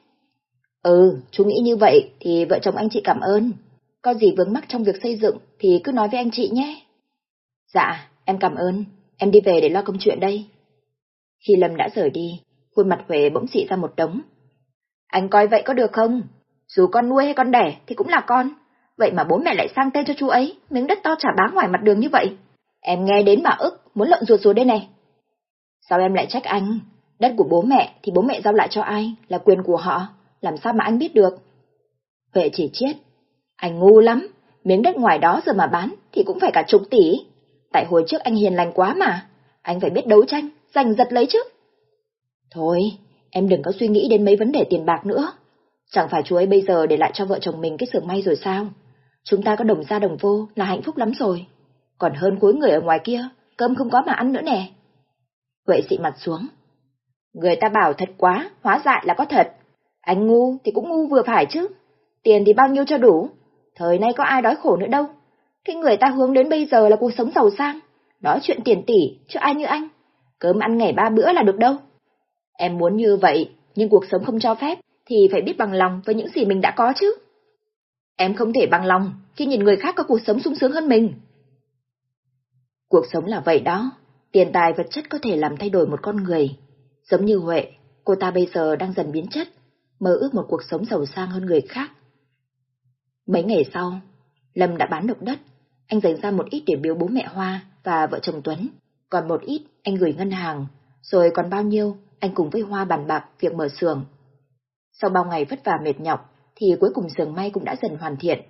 Ừ, chú nghĩ như vậy thì vợ chồng anh chị cảm ơn. Có gì vướng mắc trong việc xây dựng thì cứ nói với anh chị nhé. Dạ, em cảm ơn, em đi về để lo công chuyện đây. Khi Lâm đã rời đi, khuôn mặt Huệ bỗng xị ra một đống. Anh coi vậy có được không? Dù con nuôi hay con đẻ thì cũng là con. vậy mà bố mẹ lại sang tên cho chú ấy, miếng đất to trả bá ngoài mặt đường như vậy. Em nghe đến mà ức, muốn lợn ruột rồi đây này. Sao em lại trách anh? Đất của bố mẹ thì bố mẹ giao lại cho ai, là quyền của họ, làm sao mà anh biết được? Huệ chỉ chết. Anh ngu lắm, miếng đất ngoài đó giờ mà bán thì cũng phải cả chục tỷ. Tại hồi trước anh hiền lành quá mà, anh phải biết đấu tranh, giành giật lấy chứ. Thôi, em đừng có suy nghĩ đến mấy vấn đề tiền bạc nữa. Chẳng phải chú ấy bây giờ để lại cho vợ chồng mình cái xưởng may rồi sao? Chúng ta có đồng ra đồng vô là hạnh phúc lắm rồi. Còn hơn cuối người ở ngoài kia, cơm không có mà ăn nữa nè. Huệ xị mặt xuống. Người ta bảo thật quá, hóa dại là có thật. Anh ngu thì cũng ngu vừa phải chứ. Tiền thì bao nhiêu cho đủ. Thời nay có ai đói khổ nữa đâu. Cái người ta hướng đến bây giờ là cuộc sống giàu sang. Nói chuyện tiền tỷ, chứ ai như anh. Cơm ăn ngày ba bữa là được đâu. Em muốn như vậy, nhưng cuộc sống không cho phép, thì phải biết bằng lòng với những gì mình đã có chứ. Em không thể bằng lòng khi nhìn người khác có cuộc sống sung sướng hơn mình. Cuộc sống là vậy đó, tiền tài vật chất có thể làm thay đổi một con người. Giống như Huệ, cô ta bây giờ đang dần biến chất, mơ ước một cuộc sống giàu sang hơn người khác. Mấy ngày sau, Lâm đã bán được đất, anh dành ra một ít để biếu bố mẹ Hoa và vợ chồng Tuấn, còn một ít anh gửi ngân hàng, rồi còn bao nhiêu anh cùng với Hoa bàn bạc việc mở xưởng. Sau bao ngày vất vả mệt nhọc, thì cuối cùng xưởng may cũng đã dần hoàn thiện.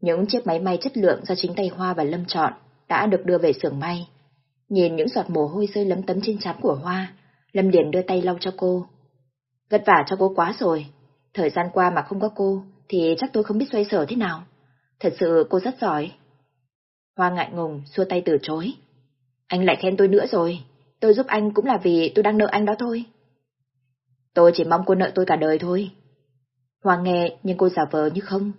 Những chiếc máy may chất lượng do chính tay Hoa và Lâm chọn đã được đưa về xưởng may. Nhìn những giọt mồ hôi rơi lấm tấm trên trán của Hoa, Lâm liền đưa tay lau cho cô. Vất vả cho cô quá rồi, thời gian qua mà không có cô thì chắc tôi không biết xoay sở thế nào. Thật sự cô rất giỏi. Hoa ngại ngùng, xua tay từ chối. Anh lại khen tôi nữa rồi, tôi giúp anh cũng là vì tôi đang nợ anh đó thôi. Tôi chỉ mong cô nợ tôi cả đời thôi. Hoàng nghe nhưng cô giả vờ như không.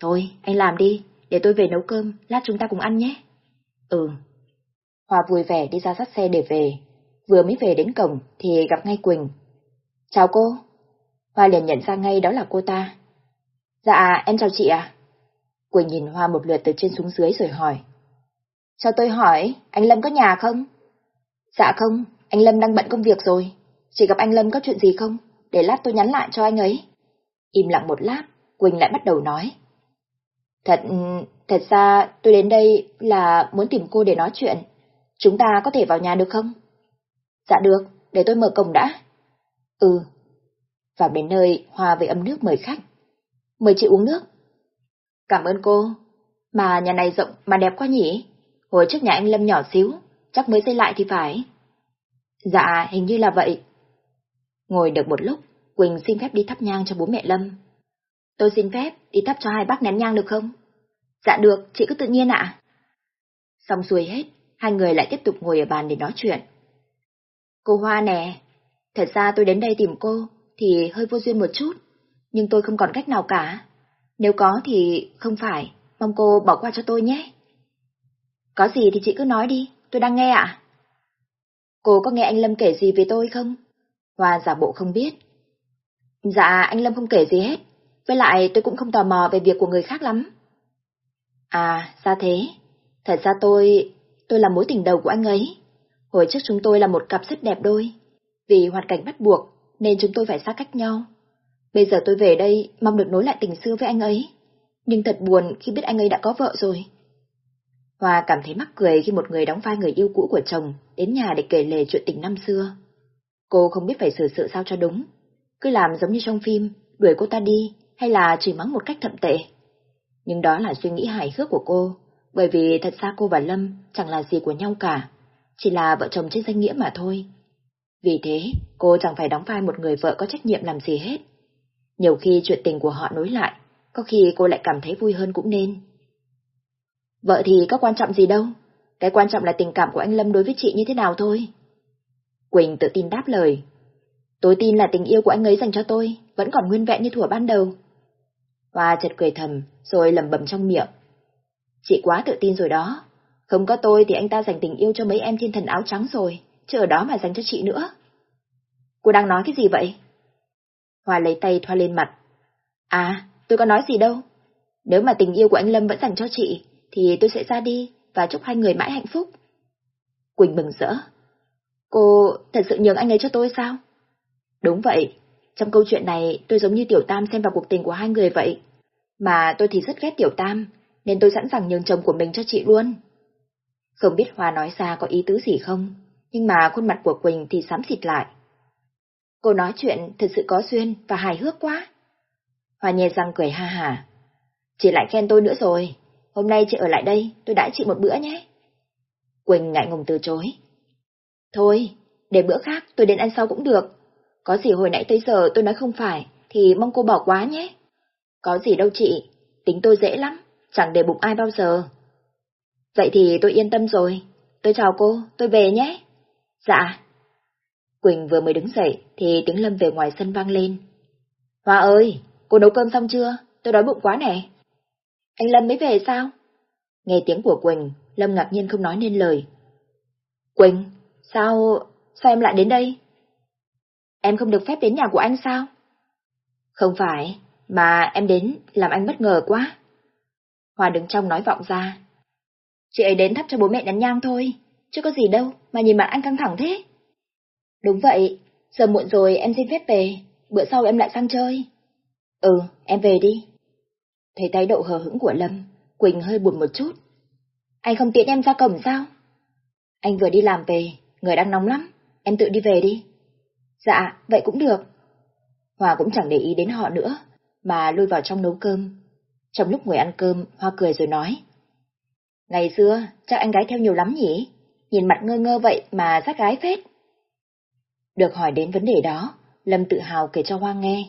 Thôi, anh làm đi, để tôi về nấu cơm, lát chúng ta cùng ăn nhé. Ừ. hòa vui vẻ đi ra dắt xe để về. Vừa mới về đến cổng thì gặp ngay Quỳnh. Chào cô. Hoa liền nhận ra ngay đó là cô ta. Dạ, em chào chị à. Quỳnh nhìn Hoa một lượt từ trên xuống dưới rồi hỏi. Cho tôi hỏi, anh Lâm có nhà không? Dạ không, anh Lâm đang bận công việc rồi. Chỉ gặp anh Lâm có chuyện gì không? Để lát tôi nhắn lại cho anh ấy. Im lặng một lát, Quỳnh lại bắt đầu nói. Thật, thật ra tôi đến đây là muốn tìm cô để nói chuyện. Chúng ta có thể vào nhà được không? Dạ được, để tôi mở cổng đã. Ừ. Vào đến nơi, Hoa với ấm nước mời khách. Mời chị uống nước. Cảm ơn cô. Mà nhà này rộng mà đẹp quá nhỉ? Hồi trước nhà anh Lâm nhỏ xíu, chắc mới xây lại thì phải. Dạ, hình như là vậy. Ngồi được một lúc, Quỳnh xin phép đi thắp nhang cho bố mẹ Lâm. Tôi xin phép đi thắp cho hai bác nén nhang được không? Dạ được, chị cứ tự nhiên ạ. Xong xuôi hết, hai người lại tiếp tục ngồi ở bàn để nói chuyện. Cô Hoa nè, thật ra tôi đến đây tìm cô thì hơi vô duyên một chút, nhưng tôi không còn cách nào cả. Nếu có thì không phải, mong cô bỏ qua cho tôi nhé. Có gì thì chị cứ nói đi, tôi đang nghe ạ. Cô có nghe anh Lâm kể gì về tôi không? Hoa giả bộ không biết. Dạ, anh Lâm không kể gì hết. Với lại tôi cũng không tò mò về việc của người khác lắm. À, ra thế. Thật ra tôi... tôi là mối tình đầu của anh ấy. Hồi trước chúng tôi là một cặp rất đẹp đôi. Vì hoàn cảnh bắt buộc, nên chúng tôi phải xa cách nhau. Bây giờ tôi về đây mong được nối lại tình xưa với anh ấy. Nhưng thật buồn khi biết anh ấy đã có vợ rồi. Hoa cảm thấy mắc cười khi một người đóng vai người yêu cũ của chồng đến nhà để kể lể chuyện tình năm xưa. Cô không biết phải xử sự sao cho đúng. Cứ làm giống như trong phim, đuổi cô ta đi, hay là chỉ mắng một cách thậm tệ. Nhưng đó là suy nghĩ hài hước của cô, bởi vì thật ra cô và Lâm chẳng là gì của nhau cả, chỉ là vợ chồng trên danh nghĩa mà thôi. Vì thế, cô chẳng phải đóng vai một người vợ có trách nhiệm làm gì hết. Nhiều khi chuyện tình của họ nối lại, có khi cô lại cảm thấy vui hơn cũng nên. Vợ thì có quan trọng gì đâu, cái quan trọng là tình cảm của anh Lâm đối với chị như thế nào thôi. Quỳnh tự tin đáp lời. Tôi tin là tình yêu của anh ấy dành cho tôi, vẫn còn nguyên vẹn như thuở ban đầu. Hoa chợt cười thầm, rồi lẩm bẩm trong miệng. Chị quá tự tin rồi đó. Không có tôi thì anh ta dành tình yêu cho mấy em thiên thần áo trắng rồi, chứ ở đó mà dành cho chị nữa. Cô đang nói cái gì vậy? Hoa lấy tay thoa lên mặt. À, tôi có nói gì đâu. Nếu mà tình yêu của anh Lâm vẫn dành cho chị, thì tôi sẽ ra đi và chúc hai người mãi hạnh phúc. Quỳnh mừng rỡ. Cô thật sự nhường anh ấy cho tôi sao? Đúng vậy, trong câu chuyện này tôi giống như Tiểu Tam xem vào cuộc tình của hai người vậy. Mà tôi thì rất ghét Tiểu Tam, nên tôi sẵn sàng nhường chồng của mình cho chị luôn. Không biết Hoa nói ra có ý tứ gì không, nhưng mà khuôn mặt của Quỳnh thì sám xịt lại. Cô nói chuyện thật sự có duyên và hài hước quá. Hoa nhẹ răng cười ha hả. Chị lại khen tôi nữa rồi, hôm nay chị ở lại đây, tôi đãi chị một bữa nhé. Quỳnh ngại ngùng từ chối. Thôi, để bữa khác tôi đến ăn sau cũng được. Có gì hồi nãy tới giờ tôi nói không phải, thì mong cô bỏ quá nhé. Có gì đâu chị, tính tôi dễ lắm, chẳng để bụng ai bao giờ. Vậy thì tôi yên tâm rồi, tôi chào cô, tôi về nhé. Dạ. Quỳnh vừa mới đứng dậy thì tiếng Lâm về ngoài sân vang lên. Hoa ơi, cô nấu cơm xong chưa? Tôi đói bụng quá nè. Anh Lâm mới về sao? Nghe tiếng của Quỳnh, Lâm ngạc nhiên không nói nên lời. Quỳnh, sao, sao em lại đến đây? Em không được phép đến nhà của anh sao? Không phải, mà em đến làm anh bất ngờ quá. Hoa đứng trong nói vọng ra. Chị ấy đến thắp cho bố mẹ nén nhang thôi, chứ có gì đâu mà nhìn mặt anh căng thẳng thế. Đúng vậy, giờ muộn rồi em xin phép về, bữa sau em lại sang chơi. Ừ, em về đi. Thấy thái độ hờ hững của Lâm, Quỳnh hơi buồn một chút. Anh không tiện em ra cổng sao? Anh vừa đi làm về, người đang nóng lắm, em tự đi về đi. Dạ, vậy cũng được. Hòa cũng chẳng để ý đến họ nữa, mà lui vào trong nấu cơm. Trong lúc ngồi ăn cơm, Hoa cười rồi nói. Ngày xưa, chắc anh gái theo nhiều lắm nhỉ? Nhìn mặt ngơ ngơ vậy mà sát gái phết. Được hỏi đến vấn đề đó, Lâm tự hào kể cho Hoa nghe.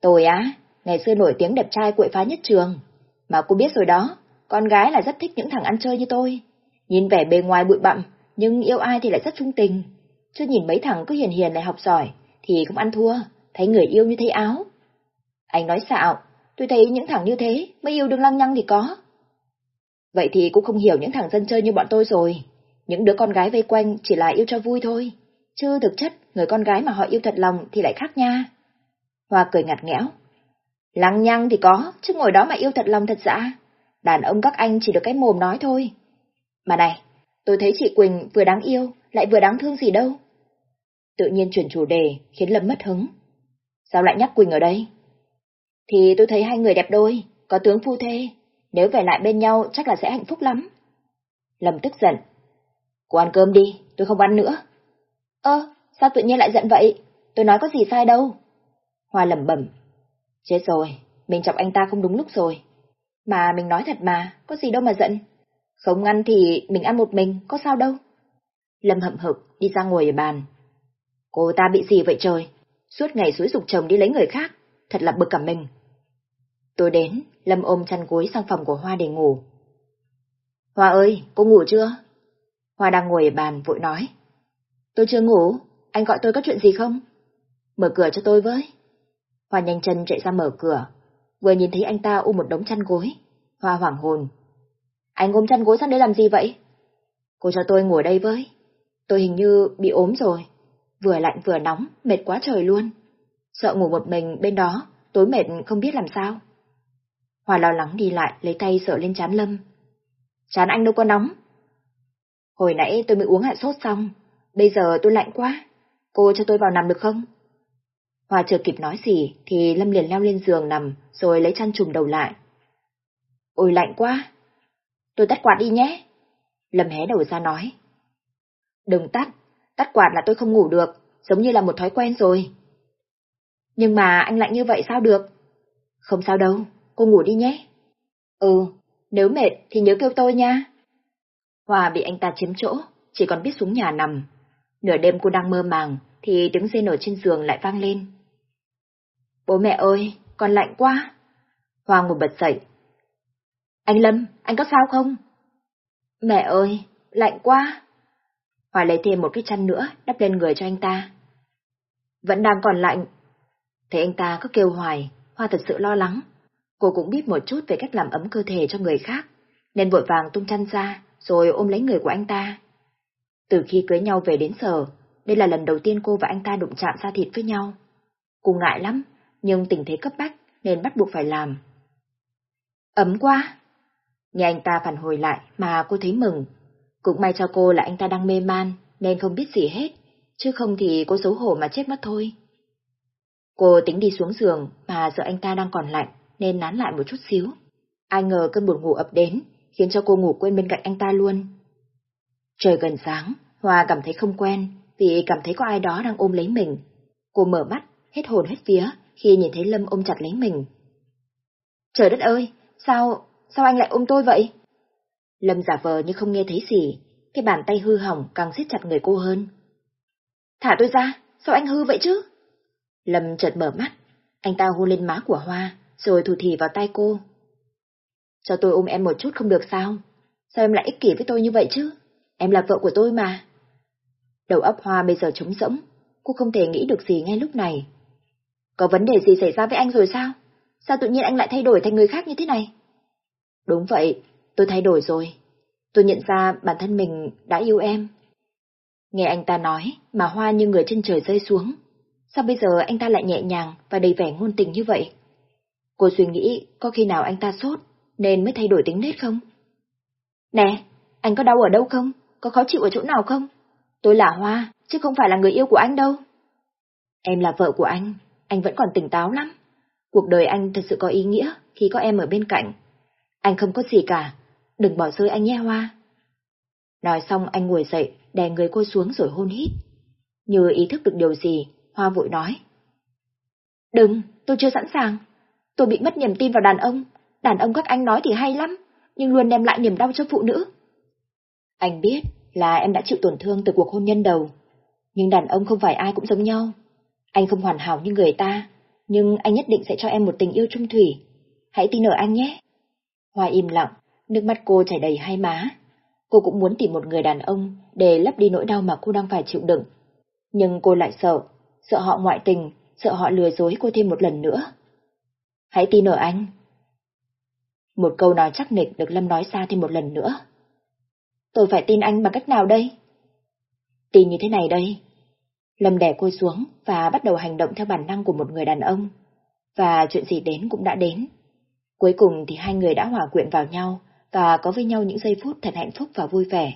Tôi á, ngày xưa nổi tiếng đẹp trai quậy phá nhất trường. Mà cô biết rồi đó, con gái là rất thích những thằng ăn chơi như tôi. Nhìn vẻ bề ngoài bụi bặm, nhưng yêu ai thì lại rất trung tình. Chứ nhìn mấy thằng cứ hiền hiền lại học giỏi, thì không ăn thua, thấy người yêu như thấy áo. Anh nói xạo, tôi thấy những thằng như thế mới yêu đừng lăng nhăng thì có. Vậy thì cũng không hiểu những thằng dân chơi như bọn tôi rồi. Những đứa con gái vây quanh chỉ là yêu cho vui thôi. Chứ thực chất, người con gái mà họ yêu thật lòng thì lại khác nha. Hoa cười ngặt nghẽo. Lăng nhăng thì có, chứ ngồi đó mà yêu thật lòng thật dạ. Đàn ông các anh chỉ được cái mồm nói thôi. Mà này, tôi thấy chị Quỳnh vừa đáng yêu, lại vừa đáng thương gì đâu. Tự nhiên chuyển chủ đề, khiến Lâm mất hứng. Sao lại nhắc Quỳnh ở đây? Thì tôi thấy hai người đẹp đôi, có tướng phu thê, nếu về lại bên nhau chắc là sẽ hạnh phúc lắm. Lâm tức giận. Cô ăn cơm đi, tôi không ăn nữa. Ơ, sao tự nhiên lại giận vậy? Tôi nói có gì sai đâu. Hoa lẩm bẩm. Chết rồi, mình chọc anh ta không đúng lúc rồi. Mà mình nói thật mà, có gì đâu mà giận. Không ăn thì mình ăn một mình, có sao đâu. Lâm hậm hực đi ra ngồi ở bàn. Cô ta bị gì vậy trời? Suốt ngày suối dục chồng đi lấy người khác, thật là bực cả mình. Tôi đến, Lâm ôm chăn gối sang phòng của Hoa để ngủ. Hoa ơi, cô ngủ chưa? Hoa đang ngồi ở bàn vội nói. Tôi chưa ngủ, anh gọi tôi có chuyện gì không? Mở cửa cho tôi với. Hoa nhanh chân chạy ra mở cửa, vừa nhìn thấy anh ta ôm một đống chăn gối. Hoa hoảng hồn. Anh ôm chăn gối sang đây làm gì vậy? Cô cho tôi ngủ đây với. Tôi hình như bị ốm rồi. Vừa lạnh vừa nóng, mệt quá trời luôn. Sợ ngủ một mình bên đó, tối mệt không biết làm sao. Hòa lo lắng đi lại, lấy tay sợ lên chán Lâm. Chán anh đâu có nóng. Hồi nãy tôi mới uống hạ sốt xong, bây giờ tôi lạnh quá. Cô cho tôi vào nằm được không? Hòa chưa kịp nói gì thì Lâm liền leo lên giường nằm rồi lấy chăn trùm đầu lại. Ôi lạnh quá! Tôi tắt quạt đi nhé! Lâm hé đầu ra nói. Đừng tắt, tắt quạt là tôi không ngủ được, giống như là một thói quen rồi. Nhưng mà anh lạnh như vậy sao được? Không sao đâu, cô ngủ đi nhé. Ừ, nếu mệt thì nhớ kêu tôi nha. Hòa bị anh ta chiếm chỗ, chỉ còn biết xuống nhà nằm. Nửa đêm cô đang mơ màng, thì tiếng dây nổi trên giường lại vang lên. Bố mẹ ơi, con lạnh quá. Hoa ngồi bật dậy. Anh Lâm, anh có sao không? Mẹ ơi, lạnh quá. Hoa lấy thêm một cái chăn nữa đắp lên người cho anh ta. Vẫn đang còn lạnh. Thấy anh ta cứ kêu hoài, Hoa thật sự lo lắng. Cô cũng biết một chút về cách làm ấm cơ thể cho người khác, nên vội vàng tung chăn ra, rồi ôm lấy người của anh ta. Từ khi cưới nhau về đến giờ, đây là lần đầu tiên cô và anh ta đụng chạm ra thịt với nhau. Cô ngại lắm, nhưng tình thế cấp bách nên bắt buộc phải làm. Ấm quá! Nghe anh ta phản hồi lại mà cô thấy mừng. Cũng may cho cô là anh ta đang mê man nên không biết gì hết, chứ không thì cô xấu hổ mà chết mất thôi. Cô tính đi xuống giường mà sợ anh ta đang còn lạnh, nên nán lại một chút xíu. Ai ngờ cơn buồn ngủ ập đến, khiến cho cô ngủ quên bên cạnh anh ta luôn. Trời gần sáng, Hoa cảm thấy không quen, vì cảm thấy có ai đó đang ôm lấy mình. Cô mở mắt, hết hồn hết vía, khi nhìn thấy Lâm ôm chặt lấy mình. Trời đất ơi, sao, sao anh lại ôm tôi vậy? Lâm giả vờ như không nghe thấy gì, cái bàn tay hư hỏng càng siết chặt người cô hơn. Thả tôi ra, sao anh hư vậy chứ? Lâm chợt mở mắt, anh ta hôn lên má của Hoa, rồi thủ thỉ vào tay cô. Cho tôi ôm em một chút không được sao? Sao em lại ích kỷ với tôi như vậy chứ? Em là vợ của tôi mà. Đầu óc Hoa bây giờ trống rỗng, cô không thể nghĩ được gì ngay lúc này. Có vấn đề gì xảy ra với anh rồi sao? Sao tự nhiên anh lại thay đổi thành người khác như thế này? Đúng vậy, tôi thay đổi rồi. Tôi nhận ra bản thân mình đã yêu em. Nghe anh ta nói mà Hoa như người trên trời rơi xuống. Sao bây giờ anh ta lại nhẹ nhàng và đầy vẻ ngôn tình như vậy? Cô suy nghĩ có khi nào anh ta sốt nên mới thay đổi tính nết không? Nè, anh có đau ở đâu không? Có khó chịu ở chỗ nào không? Tôi là Hoa, chứ không phải là người yêu của anh đâu. Em là vợ của anh, anh vẫn còn tỉnh táo lắm. Cuộc đời anh thật sự có ý nghĩa khi có em ở bên cạnh. Anh không có gì cả, đừng bỏ rơi anh nhé Hoa. Nói xong anh ngồi dậy, đè người cô xuống rồi hôn hít. Như ý thức được điều gì, Hoa vội nói. Đừng, tôi chưa sẵn sàng. Tôi bị mất niềm tin vào đàn ông. Đàn ông các anh nói thì hay lắm, nhưng luôn đem lại niềm đau cho phụ nữ. Anh biết là em đã chịu tổn thương từ cuộc hôn nhân đầu, nhưng đàn ông không phải ai cũng giống nhau. Anh không hoàn hảo như người ta, nhưng anh nhất định sẽ cho em một tình yêu trung thủy. Hãy tin ở anh nhé. Hoa im lặng, nước mắt cô chảy đầy hai má. Cô cũng muốn tìm một người đàn ông để lấp đi nỗi đau mà cô đang phải chịu đựng. Nhưng cô lại sợ, sợ họ ngoại tình, sợ họ lừa dối cô thêm một lần nữa. Hãy tin ở anh. Một câu nói chắc nịch được Lâm nói ra thêm một lần nữa. Tôi phải tin anh bằng cách nào đây? Tin như thế này đây. Lâm đè cô xuống và bắt đầu hành động theo bản năng của một người đàn ông. Và chuyện gì đến cũng đã đến. Cuối cùng thì hai người đã hòa quyện vào nhau và có với nhau những giây phút thật hạnh phúc và vui vẻ.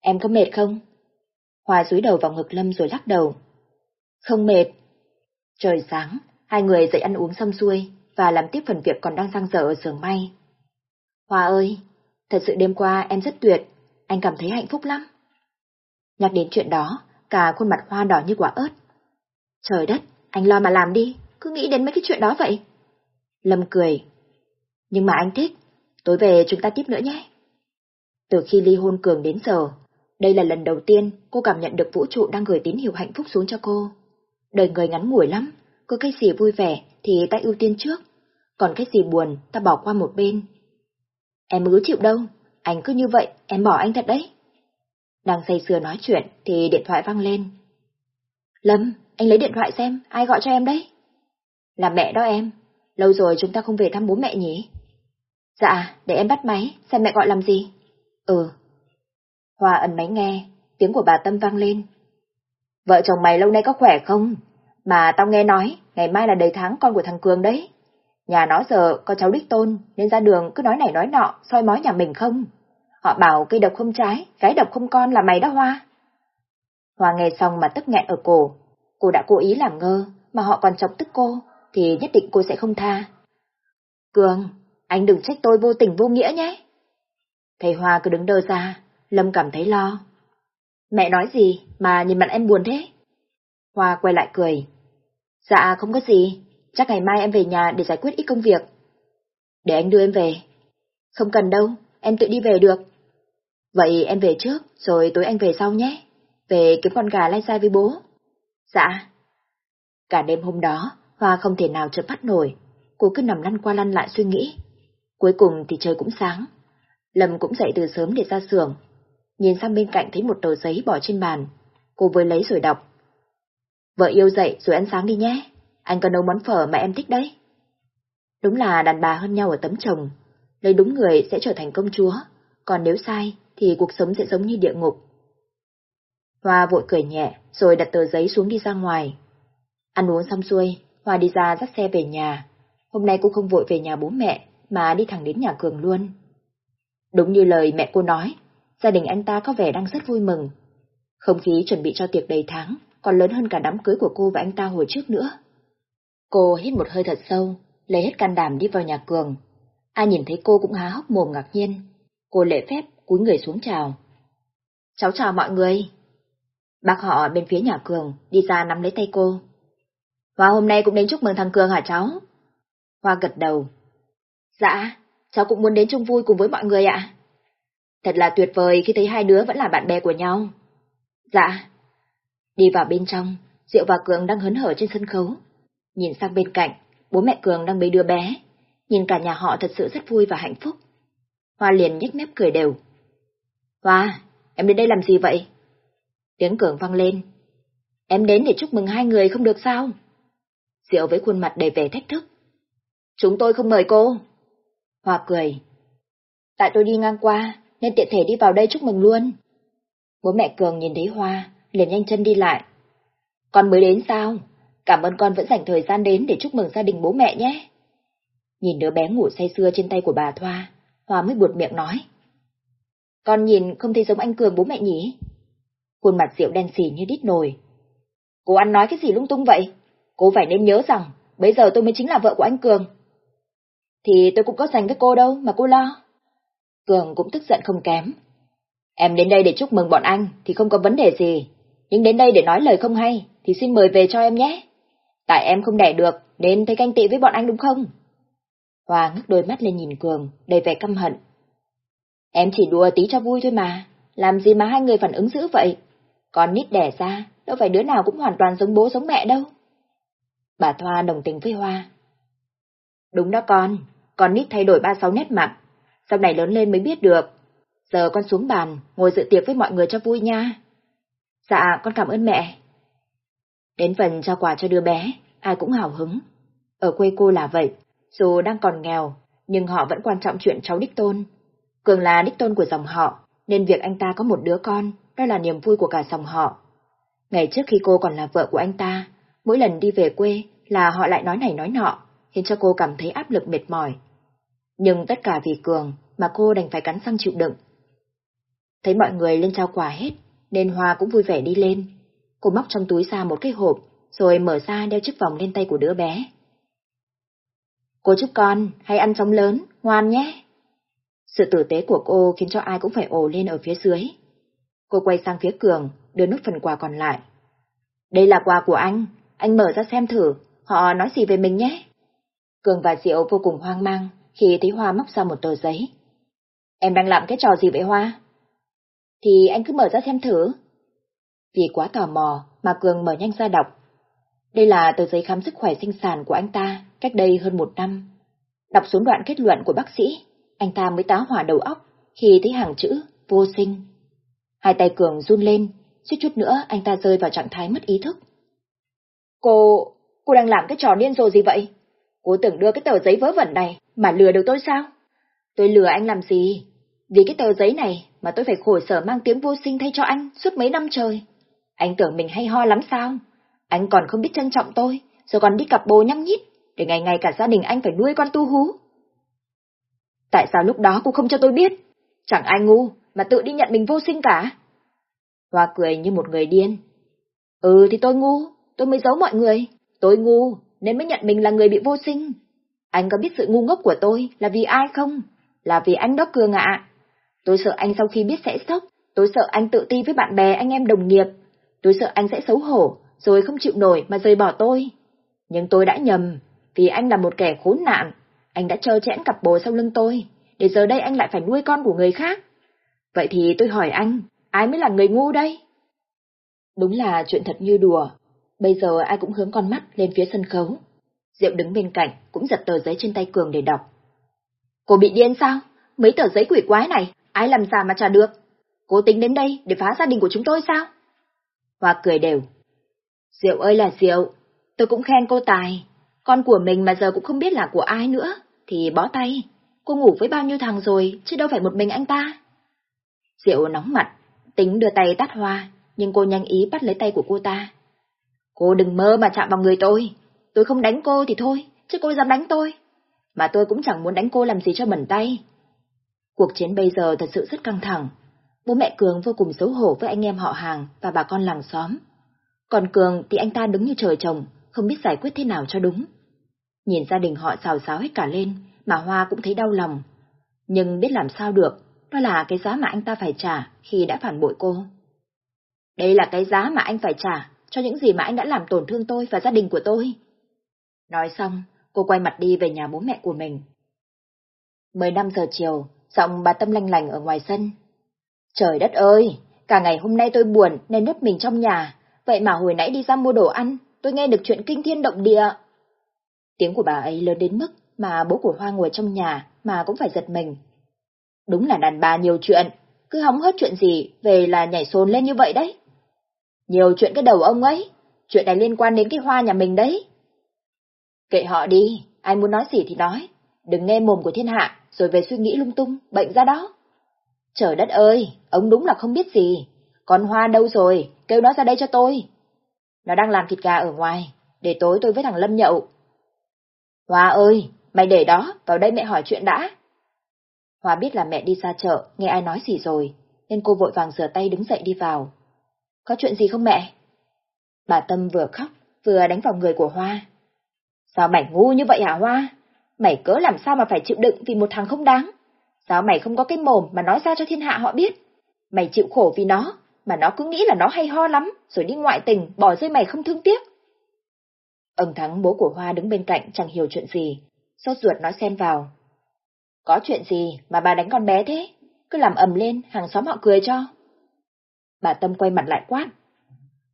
Em có mệt không? Hòa dúi đầu vào ngực Lâm rồi lắc đầu. Không mệt. Trời sáng, hai người dậy ăn uống xong xuôi và làm tiếp phần việc còn đang dang dở ở giường may. Hòa ơi, thật sự đêm qua em rất tuyệt, anh cảm thấy hạnh phúc lắm. Nhắc đến chuyện đó, cả khuôn mặt Hoa đỏ như quả ớt. Trời đất, anh lo mà làm đi, cứ nghĩ đến mấy cái chuyện đó vậy. Lâm cười. Nhưng mà anh thích, tối về chúng ta tiếp nữa nhé. Từ khi ly hôn Cường đến giờ, đây là lần đầu tiên cô cảm nhận được vũ trụ đang gửi tín hiệu hạnh phúc xuống cho cô. Đời người ngắn ngủi lắm, có cái gì vui vẻ thì ta ưu tiên trước, còn cái gì buồn ta bỏ qua một bên. Em cứ chịu đâu, anh cứ như vậy, em bỏ anh thật đấy. Đang say sưa nói chuyện thì điện thoại vang lên. Lâm, anh lấy điện thoại xem, ai gọi cho em đấy? Là mẹ đó em, lâu rồi chúng ta không về thăm bố mẹ nhỉ? Dạ, để em bắt máy, xem mẹ gọi làm gì. Ừ. Hòa ẩn máy nghe, tiếng của bà Tâm vang lên. Vợ chồng mày lâu nay có khỏe không? Mà tao nghe nói, ngày mai là đầy tháng con của thằng Cường đấy. Nhà nó giờ có cháu đích tôn, nên ra đường cứ nói này nói nọ, soi mói nhà mình không. Họ bảo cây độc không trái, gái độc không con là mày đó Hoa. Hoa nghe xong mà tức nghẹn ở cổ. Cô đã cố ý làm ngơ, mà họ còn chọc tức cô, thì nhất định cô sẽ không tha. Cường, anh đừng trách tôi vô tình vô nghĩa nhé. Thầy Hoa cứ đứng đơ ra, Lâm cảm thấy lo. Mẹ nói gì mà nhìn mặt em buồn thế? Hoa quay lại cười. Dạ không có gì, chắc ngày mai em về nhà để giải quyết ít công việc. Để anh đưa em về. Không cần đâu, em tự đi về được. Vậy em về trước, rồi tối anh về sau nhé. Về kiếm con gà lai sai với bố. Dạ. Cả đêm hôm đó, Hoa không thể nào chợp mắt nổi. Cô cứ nằm lăn qua lăn lại suy nghĩ. Cuối cùng thì trời cũng sáng. Lâm cũng dậy từ sớm để ra xưởng. Nhìn sang bên cạnh thấy một tờ giấy bỏ trên bàn. Cô vừa lấy rồi đọc. Vợ yêu dậy rồi ăn sáng đi nhé. Anh có nấu món phở mà em thích đấy. Đúng là đàn bà hơn nhau ở tấm chồng. Lấy đúng người sẽ trở thành công chúa. Còn nếu sai thì cuộc sống sẽ giống như địa ngục. Hoa vội cười nhẹ rồi đặt tờ giấy xuống đi ra ngoài. Ăn uống xong xuôi, Hoa đi ra dắt xe về nhà. Hôm nay cô không vội về nhà bố mẹ mà đi thẳng đến nhà Cường luôn. Đúng như lời mẹ cô nói, gia đình anh ta có vẻ đang rất vui mừng. Không khí chuẩn bị cho tiệc đầy tháng còn lớn hơn cả đám cưới của cô và anh ta hồi trước nữa. Cô hít một hơi thật sâu, lấy hết can đảm đi vào nhà Cường. Ai nhìn thấy cô cũng há hốc mồm ngạc nhiên. Cô lễ phép cúi người xuống chào. Cháu chào mọi người. Bác họ bên phía nhà Cường đi ra nắm lấy tay cô. Hoa hôm nay cũng đến chúc mừng thằng Cường hả cháu? Hoa gật đầu. Dạ, cháu cũng muốn đến chung vui cùng với mọi người ạ. Thật là tuyệt vời khi thấy hai đứa vẫn là bạn bè của nhau. Dạ. Đi vào bên trong, Diệu và Cường đang hớn hở trên sân khấu. Nhìn sang bên cạnh, bố mẹ Cường đang bế đứa bé. Nhìn cả nhà họ thật sự rất vui và hạnh phúc. Hoa liền nhếch mép cười đều. Hoa, em đến đây làm gì vậy? Tiếng Cường vang lên. Em đến để chúc mừng hai người không được sao? Diệu với khuôn mặt đầy vẻ thách thức. Chúng tôi không mời cô. Hoa cười. Tại tôi đi ngang qua, nên tiện thể đi vào đây chúc mừng luôn. Bố mẹ Cường nhìn thấy Hoa, liền nhanh chân đi lại. Con mới đến sao? Cảm ơn con vẫn dành thời gian đến để chúc mừng gia đình bố mẹ nhé. Nhìn đứa bé ngủ say sưa trên tay của bà Thoa, Hoa mới buột miệng nói. Con nhìn không thấy giống anh Cường bố mẹ nhỉ? Khuôn mặt rượu đen xì như đít nồi. Cô ăn nói cái gì lung tung vậy? Cô phải nên nhớ rằng, bây giờ tôi mới chính là vợ của anh Cường. Thì tôi cũng có dành với cô đâu mà cô lo. Cường cũng tức giận không kém. Em đến đây để chúc mừng bọn anh thì không có vấn đề gì, nhưng đến đây để nói lời không hay thì xin mời về cho em nhé. Tại em không đẻ được nên thấy canh tị với bọn anh đúng không? Hoa ngước đôi mắt lên nhìn Cường, đầy vẻ căm hận. Em chỉ đùa tí cho vui thôi mà, làm gì mà hai người phản ứng dữ vậy? Con nít đẻ ra, đâu phải đứa nào cũng hoàn toàn giống bố giống mẹ đâu. Bà Thoa đồng tình với Hoa. Đúng đó con, con nít thay đổi ba sáu nét mặt, sau này lớn lên mới biết được. Giờ con xuống bàn, ngồi dự tiệc với mọi người cho vui nha. Dạ, con cảm ơn mẹ. Đến phần trao quà cho đứa bé, ai cũng hào hứng. Ở quê cô là vậy, dù đang còn nghèo, nhưng họ vẫn quan trọng chuyện cháu đích tôn. Cường là đích tôn của dòng họ, nên việc anh ta có một đứa con, đó là niềm vui của cả dòng họ. Ngày trước khi cô còn là vợ của anh ta, mỗi lần đi về quê là họ lại nói này nói nọ, khiến cho cô cảm thấy áp lực mệt mỏi. Nhưng tất cả vì Cường mà cô đành phải cắn răng chịu đựng. Thấy mọi người lên trao quà hết, nên Hoa cũng vui vẻ đi lên. Cô móc trong túi ra một cái hộp, rồi mở ra đeo chiếc vòng lên tay của đứa bé. Cô chúc con, hay ăn sống lớn, ngoan nhé. Sự tử tế của cô khiến cho ai cũng phải ồ lên ở phía dưới. Cô quay sang phía Cường, đưa nút phần quà còn lại. Đây là quà của anh, anh mở ra xem thử, họ nói gì về mình nhé. Cường và Diệu vô cùng hoang mang khi thấy Hoa móc ra một tờ giấy. Em đang làm cái trò gì vậy Hoa? Thì anh cứ mở ra xem thử. Vì quá tò mò mà Cường mở nhanh ra đọc. Đây là tờ giấy khám sức khỏe sinh sản của anh ta cách đây hơn một năm. Đọc xuống đoạn kết luận của bác sĩ, anh ta mới tá hỏa đầu óc khi thấy hàng chữ vô sinh. Hai tay Cường run lên, suýt chút nữa anh ta rơi vào trạng thái mất ý thức. Cô, cô đang làm cái trò điên rồ gì vậy? Cô tưởng đưa cái tờ giấy vớ vẩn này mà lừa được tôi sao? Tôi lừa anh làm gì? Vì cái tờ giấy này mà tôi phải khổ sở mang tiếng vô sinh thay cho anh suốt mấy năm trời. Anh tưởng mình hay ho lắm sao? Anh còn không biết trân trọng tôi, rồi còn đi cặp bồ nhăm nhít, để ngày ngày cả gia đình anh phải nuôi con tu hú. Tại sao lúc đó cô không cho tôi biết? Chẳng ai ngu mà tự đi nhận mình vô sinh cả. Hoa cười như một người điên. Ừ thì tôi ngu, tôi mới giấu mọi người. Tôi ngu, nên mới nhận mình là người bị vô sinh. Anh có biết sự ngu ngốc của tôi là vì ai không? Là vì anh đó cường ạ. Tôi sợ anh sau khi biết sẽ sốc, tôi sợ anh tự ti với bạn bè anh em đồng nghiệp. Tôi sợ anh sẽ xấu hổ, rồi không chịu nổi mà rời bỏ tôi. Nhưng tôi đã nhầm, vì anh là một kẻ khốn nạn. Anh đã trơ chẽn cặp bồ sau lưng tôi, để giờ đây anh lại phải nuôi con của người khác. Vậy thì tôi hỏi anh, ai mới là người ngu đây? Đúng là chuyện thật như đùa, bây giờ ai cũng hướng con mắt lên phía sân khấu. Diệu đứng bên cạnh cũng giật tờ giấy trên tay Cường để đọc. Cô bị điên sao? Mấy tờ giấy quỷ quái này, ai làm sao mà trả được? Cô tính đến đây để phá gia đình của chúng tôi sao? Hoa cười đều. Diệu ơi là Diệu, tôi cũng khen cô Tài. Con của mình mà giờ cũng không biết là của ai nữa, thì bó tay. Cô ngủ với bao nhiêu thằng rồi, chứ đâu phải một mình anh ta. Diệu nóng mặt, tính đưa tay tắt Hoa, nhưng cô nhanh ý bắt lấy tay của cô ta. Cô đừng mơ mà chạm vào người tôi, tôi không đánh cô thì thôi, chứ cô dám đánh tôi. Mà tôi cũng chẳng muốn đánh cô làm gì cho bẩn tay. Cuộc chiến bây giờ thật sự rất căng thẳng. Bố mẹ Cường vô cùng xấu hổ với anh em họ hàng và bà con làng xóm. Còn Cường thì anh ta đứng như trời trồng, không biết giải quyết thế nào cho đúng. Nhìn gia đình họ xào xáo hết cả lên, mà Hoa cũng thấy đau lòng. Nhưng biết làm sao được, đó là cái giá mà anh ta phải trả khi đã phản bội cô. Đây là cái giá mà anh phải trả cho những gì mà anh đã làm tổn thương tôi và gia đình của tôi. Nói xong, cô quay mặt đi về nhà bố mẹ của mình. 15 giờ chiều, giọng bà Tâm lanh lành ở ngoài sân. Trời đất ơi, cả ngày hôm nay tôi buồn nên nấp mình trong nhà, vậy mà hồi nãy đi ra mua đồ ăn, tôi nghe được chuyện kinh thiên động địa. Tiếng của bà ấy lớn đến mức mà bố của Hoa ngồi trong nhà mà cũng phải giật mình. Đúng là đàn bà nhiều chuyện, cứ hóng hớt chuyện gì về là nhảy xôn lên như vậy đấy. Nhiều chuyện cái đầu ông ấy, chuyện này liên quan đến cái Hoa nhà mình đấy. Kệ họ đi, ai muốn nói gì thì nói, đừng nghe mồm của thiên hạ rồi về suy nghĩ lung tung, bệnh ra đó. Trời đất ơi, ông đúng là không biết gì. Con Hoa đâu rồi, kêu nó ra đây cho tôi. Nó đang làm thịt gà ở ngoài, để tối tôi với thằng Lâm nhậu. Hoa ơi, mày để đó, vào đây mẹ hỏi chuyện đã. Hoa biết là mẹ đi ra chợ, nghe ai nói gì rồi, nên cô vội vàng rửa tay đứng dậy đi vào. Có chuyện gì không mẹ? Bà Tâm vừa khóc, vừa đánh vào người của Hoa. Sao mày ngu như vậy hả Hoa? Mày cớ làm sao mà phải chịu đựng vì một thằng không đáng? Sao mày không có cái mồm mà nói ra cho thiên hạ họ biết? Mày chịu khổ vì nó, mà nó cứ nghĩ là nó hay ho lắm, rồi đi ngoại tình, bỏ rơi mày không thương tiếc. Ông Thắng bố của Hoa đứng bên cạnh chẳng hiểu chuyện gì, sốt ruột nói xen vào. Có chuyện gì mà bà đánh con bé thế? Cứ làm ầm lên, hàng xóm họ cười cho. Bà Tâm quay mặt lại quát.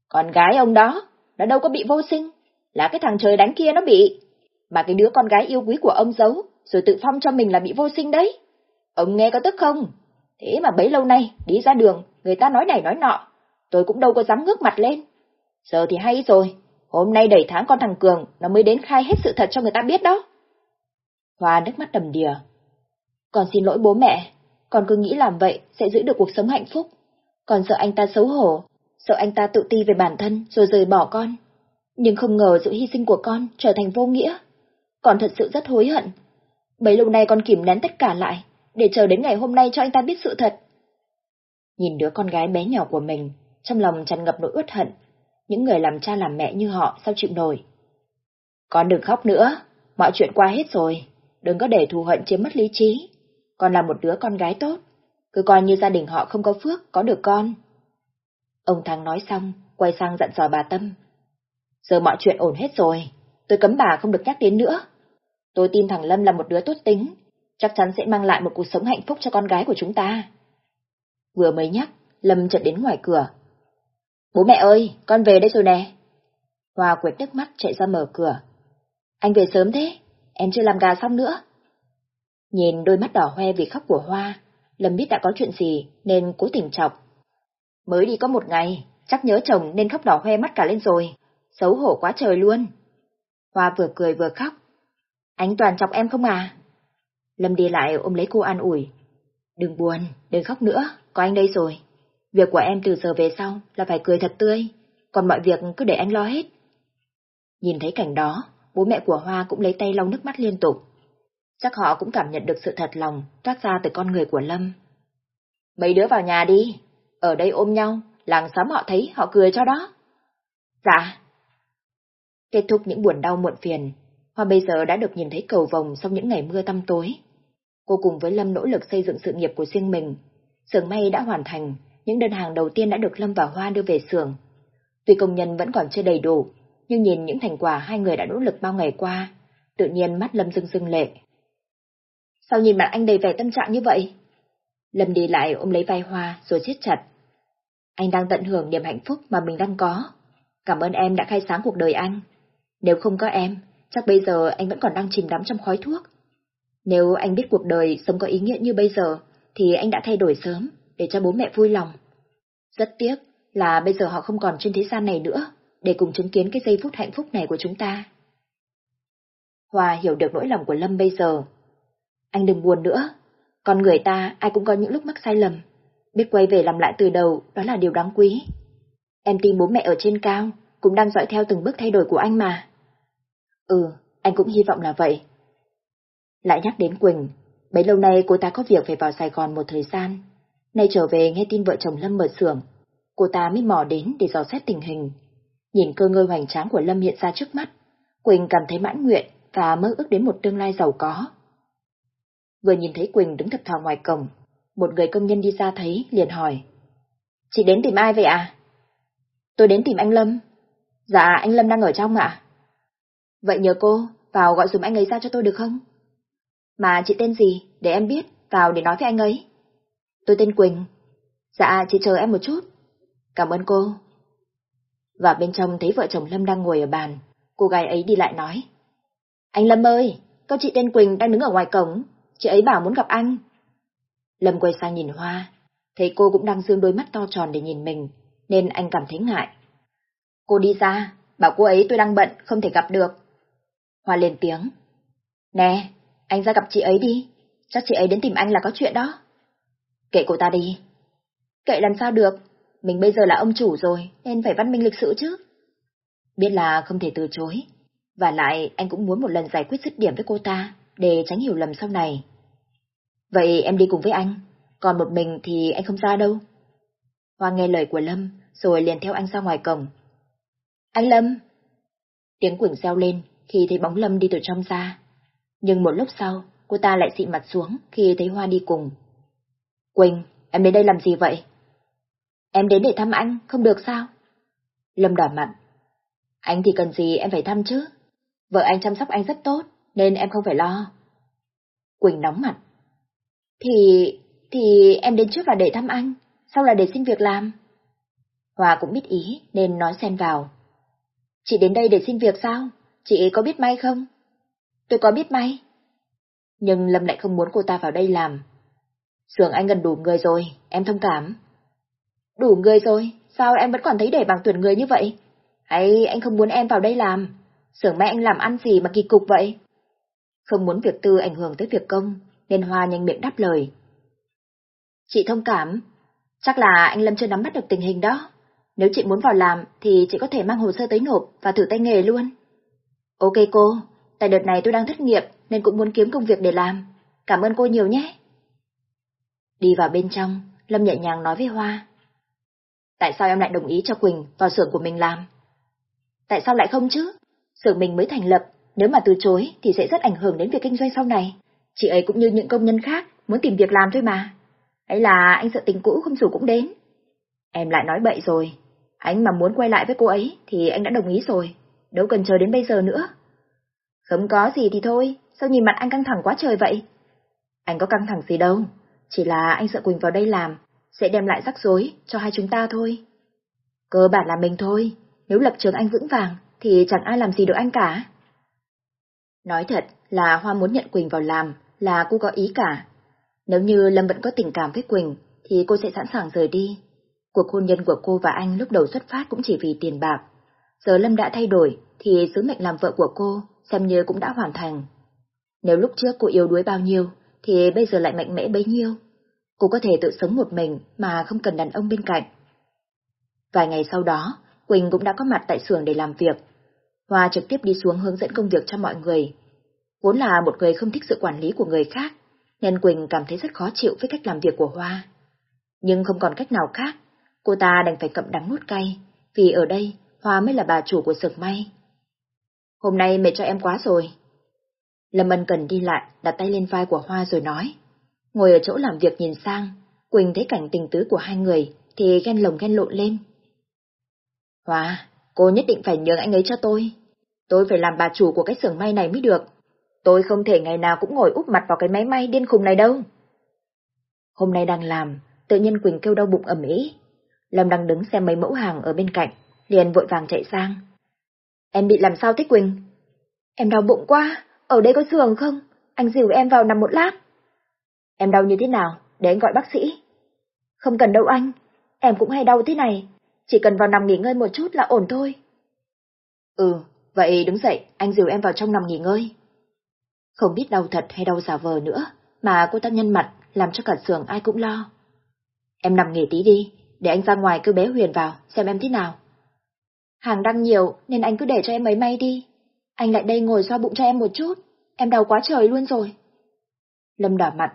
Con gái ông đó, nó đâu có bị vô sinh, là cái thằng trời đánh kia nó bị. Mà cái đứa con gái yêu quý của ông giấu, rồi tự phong cho mình là bị vô sinh đấy. Ông nghe có tức không? Thế mà bấy lâu nay, đi ra đường, người ta nói này nói nọ, tôi cũng đâu có dám ngước mặt lên. Giờ thì hay rồi, hôm nay đẩy tháng con thằng Cường, nó mới đến khai hết sự thật cho người ta biết đó. Hoa nước mắt đầm đìa. Con xin lỗi bố mẹ, con cứ nghĩ làm vậy sẽ giữ được cuộc sống hạnh phúc. Con sợ anh ta xấu hổ, sợ anh ta tự ti về bản thân rồi rời bỏ con. Nhưng không ngờ sự hy sinh của con trở thành vô nghĩa. Con thật sự rất hối hận. Bấy lâu nay con kìm nén tất cả lại, để chờ đến ngày hôm nay cho anh ta biết sự thật. Nhìn đứa con gái bé nhỏ của mình, trong lòng tràn ngập nỗi uất hận. Những người làm cha làm mẹ như họ sao chịu nổi. Con đừng khóc nữa, mọi chuyện qua hết rồi, đừng có để thù hận chiếm mất lý trí. Con là một đứa con gái tốt, cứ coi như gia đình họ không có phước, có được con. Ông Thắng nói xong, quay sang dặn dò bà Tâm. Giờ mọi chuyện ổn hết rồi, tôi cấm bà không được nhắc đến nữa. Tôi tin thằng Lâm là một đứa tốt tính, chắc chắn sẽ mang lại một cuộc sống hạnh phúc cho con gái của chúng ta. Vừa mới nhắc, Lâm chợt đến ngoài cửa. Bố mẹ ơi, con về đây rồi nè. Hoa quệt nước mắt chạy ra mở cửa. Anh về sớm thế, em chưa làm gà xong nữa. Nhìn đôi mắt đỏ hoe vì khóc của Hoa, Lâm biết đã có chuyện gì nên cố tình chọc. Mới đi có một ngày, chắc nhớ chồng nên khóc đỏ hoe mắt cả lên rồi, xấu hổ quá trời luôn. Hoa vừa cười vừa khóc. Anh toàn chọc em không à? Lâm đi lại ôm lấy cô an ủi. Đừng buồn, đừng khóc nữa, có anh đây rồi. Việc của em từ giờ về sau là phải cười thật tươi, còn mọi việc cứ để anh lo hết. Nhìn thấy cảnh đó, bố mẹ của Hoa cũng lấy tay lau nước mắt liên tục. Chắc họ cũng cảm nhận được sự thật lòng toát ra từ con người của Lâm. Mấy đứa vào nhà đi, ở đây ôm nhau, làng xóm họ thấy họ cười cho đó. Dạ. Kết thúc những buồn đau muộn phiền, Hoa bây giờ đã được nhìn thấy cầu vồng sau những ngày mưa tăm tối. Cô cùng với Lâm nỗ lực xây dựng sự nghiệp của riêng mình. Sưởng may đã hoàn thành, những đơn hàng đầu tiên đã được Lâm và Hoa đưa về xưởng. Tuy công nhân vẫn còn chưa đầy đủ, nhưng nhìn những thành quả hai người đã nỗ lực bao ngày qua, tự nhiên mắt Lâm rưng rưng lệ. Sao nhìn mặt anh đầy vẻ tâm trạng như vậy? Lâm đi lại ôm lấy vai Hoa rồi siết chặt. Anh đang tận hưởng niềm hạnh phúc mà mình đang có. Cảm ơn em đã khai sáng cuộc đời anh. Nếu không có em, chắc bây giờ anh vẫn còn đang chìm đắm trong khói thuốc. Nếu anh biết cuộc đời sống có ý nghĩa như bây giờ, thì anh đã thay đổi sớm, để cho bố mẹ vui lòng. Rất tiếc là bây giờ họ không còn trên thế gian này nữa, để cùng chứng kiến cái giây phút hạnh phúc này của chúng ta. Hòa hiểu được nỗi lòng của Lâm bây giờ. Anh đừng buồn nữa, con người ta ai cũng có những lúc mắc sai lầm. Biết quay về làm lại từ đầu đó là điều đáng quý. Em tin bố mẹ ở trên cao cũng đang dõi theo từng bước thay đổi của anh mà. Ừ, anh cũng hy vọng là vậy. Lại nhắc đến Quỳnh, bấy lâu nay cô ta có việc phải vào Sài Gòn một thời gian. Nay trở về nghe tin vợ chồng Lâm mở xưởng, cô ta mới mò đến để dò xét tình hình. Nhìn cơ ngơi hoành tráng của Lâm hiện ra trước mắt, Quỳnh cảm thấy mãn nguyện và mơ ước đến một tương lai giàu có. Vừa nhìn thấy Quỳnh đứng thật thò ngoài cổng, một người công nhân đi ra thấy liền hỏi. Chị đến tìm ai vậy à? Tôi đến tìm anh Lâm. Dạ, anh Lâm đang ở trong ạ. Vậy nhờ cô, vào gọi dùm anh ấy ra cho tôi được không? Mà chị tên gì, để em biết, vào để nói với anh ấy. Tôi tên Quỳnh. Dạ, chị chờ em một chút. Cảm ơn cô. Và bên trong thấy vợ chồng Lâm đang ngồi ở bàn, cô gái ấy đi lại nói. Anh Lâm ơi, có chị tên Quỳnh đang đứng ở ngoài cổng, chị ấy bảo muốn gặp anh. Lâm quay sang nhìn Hoa, thấy cô cũng đang dương đôi mắt to tròn để nhìn mình, nên anh cảm thấy ngại. Cô đi ra, bảo cô ấy tôi đang bận, không thể gặp được. Hoa lên tiếng. Nè, anh ra gặp chị ấy đi, chắc chị ấy đến tìm anh là có chuyện đó. Kệ cô ta đi. Kệ làm sao được, mình bây giờ là ông chủ rồi, nên phải văn minh lịch sự chứ. Biết là không thể từ chối, và lại anh cũng muốn một lần giải quyết dứt điểm với cô ta, để tránh hiểu lầm sau này. Vậy em đi cùng với anh, còn một mình thì anh không ra đâu. Hoa nghe lời của Lâm, rồi liền theo anh ra ngoài cổng. Anh Lâm! Tiếng Quỳnh reo lên khi thấy bóng Lâm đi từ trong ra. Nhưng một lúc sau, cô ta lại xị mặt xuống khi thấy Hoa đi cùng. Quỳnh, em đến đây làm gì vậy? Em đến để thăm anh, không được sao? Lâm đỏ mặt. Anh thì cần gì em phải thăm chứ? Vợ anh chăm sóc anh rất tốt, nên em không phải lo. Quỳnh nóng mặt. Thì... thì em đến trước là để thăm anh, sau là để xin việc làm. Hòa cũng biết ý nên nói xen vào. Chị đến đây để xin việc sao? Chị có biết may không? Tôi có biết may. Nhưng Lâm lại không muốn cô ta vào đây làm. Sưởng anh gần đủ người rồi, em thông cảm. Đủ người rồi, sao em vẫn còn thấy để bằng tuyển người như vậy? Hay anh không muốn em vào đây làm? Sưởng mẹ anh làm ăn gì mà kỳ cục vậy? Không muốn việc tư ảnh hưởng tới việc công, nên Hoa nhanh miệng đáp lời. Chị thông cảm, chắc là anh Lâm chưa nắm bắt được tình hình đó. Nếu chị muốn vào làm thì chị có thể mang hồ sơ tới nộp và thử tay nghề luôn. Ok cô, tại đợt này tôi đang thất nghiệp nên cũng muốn kiếm công việc để làm. Cảm ơn cô nhiều nhé. Đi vào bên trong, Lâm nhẹ nhàng nói với Hoa. Tại sao em lại đồng ý cho Quỳnh vào xưởng của mình làm? Tại sao lại không chứ? Xưởng mình mới thành lập, nếu mà từ chối thì sẽ rất ảnh hưởng đến việc kinh doanh sau này. Chị ấy cũng như những công nhân khác, muốn tìm việc làm thôi mà. Hay là anh sợ tình cũ không rủ cũng đến? Em lại nói bậy rồi. Anh mà muốn quay lại với cô ấy thì anh đã đồng ý rồi. Đâu cần chờ đến bây giờ nữa. Không có gì thì thôi, sao nhìn mặt anh căng thẳng quá trời vậy? Anh có căng thẳng gì đâu, chỉ là anh sợ Quỳnh vào đây làm, sẽ đem lại rắc rối cho hai chúng ta thôi. Cơ bản là mình thôi, nếu lập trường anh vững vàng thì chẳng ai làm gì được anh cả. Nói thật là Hoa muốn nhận Quỳnh vào làm là cô có ý cả. Nếu như Lâm vẫn có tình cảm với Quỳnh thì cô sẽ sẵn sàng rời đi. Cuộc hôn nhân của cô và anh lúc đầu xuất phát cũng chỉ vì tiền bạc. Giờ Lâm đã thay đổi thì sứ mệnh làm vợ của cô xem như cũng đã hoàn thành. Nếu lúc trước cô yếu đuối bao nhiêu thì bây giờ lại mạnh mẽ bấy nhiêu. Cô có thể tự sống một mình mà không cần đàn ông bên cạnh. Vài ngày sau đó, Quỳnh cũng đã có mặt tại xưởng để làm việc. Hoa trực tiếp đi xuống hướng dẫn công việc cho mọi người. Vốn là một người không thích sự quản lý của người khác, nên Quỳnh cảm thấy rất khó chịu với cách làm việc của Hoa. Nhưng không còn cách nào khác, cô ta đành phải cậm đắng nuốt cay, vì ở đây Hoa mới là bà chủ của xưởng may. Hôm nay mệt cho em quá rồi. Lâm Ân cần đi lại, đặt tay lên vai của Hoa rồi nói. Ngồi ở chỗ làm việc nhìn sang, Quỳnh thấy cảnh tình tứ của hai người thì ghen lồng ghen lộn lên. Hoa, cô nhất định phải nhường anh ấy cho tôi. Tôi phải làm bà chủ của cái xưởng may này mới được. Tôi không thể ngày nào cũng ngồi úp mặt vào cái máy may điên khùng này đâu. Hôm nay đang làm, tự nhiên Quỳnh kêu đau bụng ẩm ý. Lâm đang đứng xem mấy mẫu hàng ở bên cạnh, liền vội vàng chạy sang. Em bị làm sao thế Quỳnh? Em đau bụng quá, ở đây có giường không? Anh dìu em vào nằm một lát. Em đau như thế nào? Để anh gọi bác sĩ. Không cần đâu anh, em cũng hay đau thế này, chỉ cần vào nằm nghỉ ngơi một chút là ổn thôi. Ừ, vậy đứng dậy, anh dìu em vào trong nằm nghỉ ngơi. Không biết đau thật hay đau giả vờ nữa, mà cô ta nhân mặt, làm cho cả giường ai cũng lo. Em nằm nghỉ tí đi, để anh ra ngoài cứ bé Huyền vào, xem em thế nào. Hàng đăng nhiều nên anh cứ để cho em ấy may đi. Anh lại đây ngồi xoa bụng cho em một chút, em đau quá trời luôn rồi. Lâm đỏ mặt.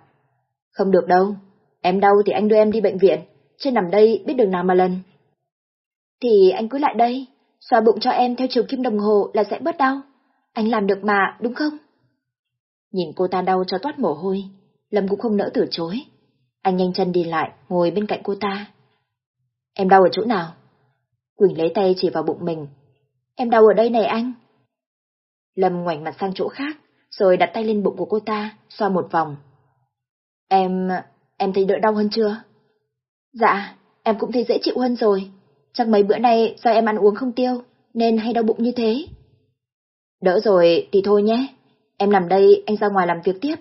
Không được đâu, em đau thì anh đưa em đi bệnh viện, chứ nằm đây biết đường nào mà lần. Thì anh cứ lại đây, xoa bụng cho em theo chiều kim đồng hồ là sẽ bớt đau. Anh làm được mà, đúng không? Nhìn cô ta đau cho toát mồ hôi, Lâm cũng không nỡ từ chối. Anh nhanh chân đi lại, ngồi bên cạnh cô ta. Em đau ở chỗ nào? Quỳnh lấy tay chỉ vào bụng mình. Em đau ở đây này anh. Lâm ngoảnh mặt sang chỗ khác, rồi đặt tay lên bụng của cô ta, xoa một vòng. Em... em thấy đỡ đau hơn chưa? Dạ, em cũng thấy dễ chịu hơn rồi. Chắc mấy bữa nay do em ăn uống không tiêu, nên hay đau bụng như thế. Đỡ rồi thì thôi nhé, em nằm đây anh ra ngoài làm việc tiếp.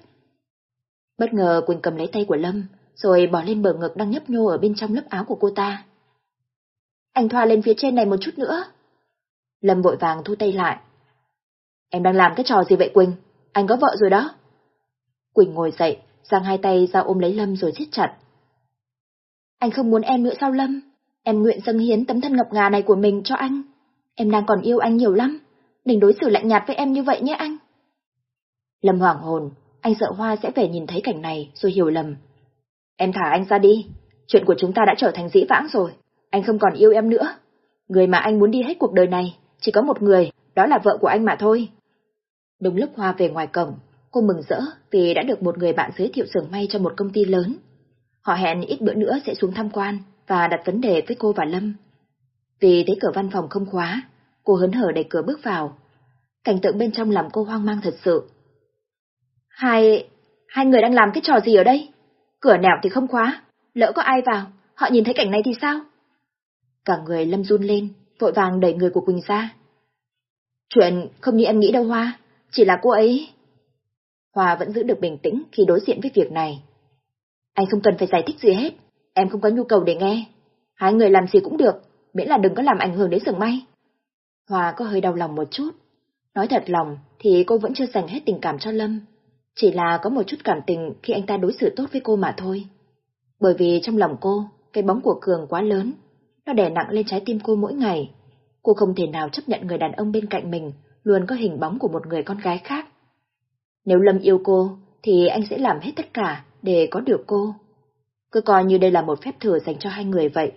Bất ngờ Quỳnh cầm lấy tay của Lâm, rồi bỏ lên bờ ngực đang nhấp nhô ở bên trong lớp áo của cô ta. Anh thoa lên phía trên này một chút nữa. Lâm vội vàng thu tay lại. Em đang làm cái trò gì vậy Quỳnh? Anh có vợ rồi đó. Quỳnh ngồi dậy, giang hai tay ra ôm lấy Lâm rồi siết chặt. Anh không muốn em nữa sao Lâm? Em nguyện dâng hiến tấm thân ngọc ngà này của mình cho anh. Em đang còn yêu anh nhiều lắm. Đừng đối xử lạnh nhạt với em như vậy nhé anh. Lâm hoảng hồn, anh sợ Hoa sẽ về nhìn thấy cảnh này rồi hiểu lầm. Em thả anh ra đi, chuyện của chúng ta đã trở thành dĩ vãng rồi, anh không còn yêu em nữa. Người mà anh muốn đi hết cuộc đời này, chỉ có một người, đó là vợ của anh mà thôi. Đúng lúc Hoa về ngoài cổng, cô mừng rỡ vì đã được một người bạn giới thiệu xưởng may cho một công ty lớn. Họ hẹn ít bữa nữa sẽ xuống tham quan và đặt vấn đề với cô và Lâm. Vì thấy cửa văn phòng không khóa, cô hớn hở đẩy cửa bước vào. Cảnh tượng bên trong làm cô hoang mang thật sự. Hai... hai người đang làm cái trò gì ở đây? Cửa nẻo thì không khóa, lỡ có ai vào, họ nhìn thấy cảnh này thì sao? Cả người Lâm run lên, vội vàng đẩy người của Quỳnh ra. Chuyện không như em nghĩ đâu Hoa, chỉ là cô ấy... hòa vẫn giữ được bình tĩnh khi đối diện với việc này. Anh không cần phải giải thích gì hết, em không có nhu cầu để nghe. Hai người làm gì cũng được, miễn là đừng có làm ảnh hưởng đến sừng may. hòa có hơi đau lòng một chút. Nói thật lòng thì cô vẫn chưa dành hết tình cảm cho Lâm. Chỉ là có một chút cảm tình khi anh ta đối xử tốt với cô mà thôi. Bởi vì trong lòng cô, cái bóng của Cường quá lớn, nó đè nặng lên trái tim cô mỗi ngày. Cô không thể nào chấp nhận người đàn ông bên cạnh mình luôn có hình bóng của một người con gái khác. Nếu Lâm yêu cô, thì anh sẽ làm hết tất cả để có được cô. Cứ coi như đây là một phép thừa dành cho hai người vậy.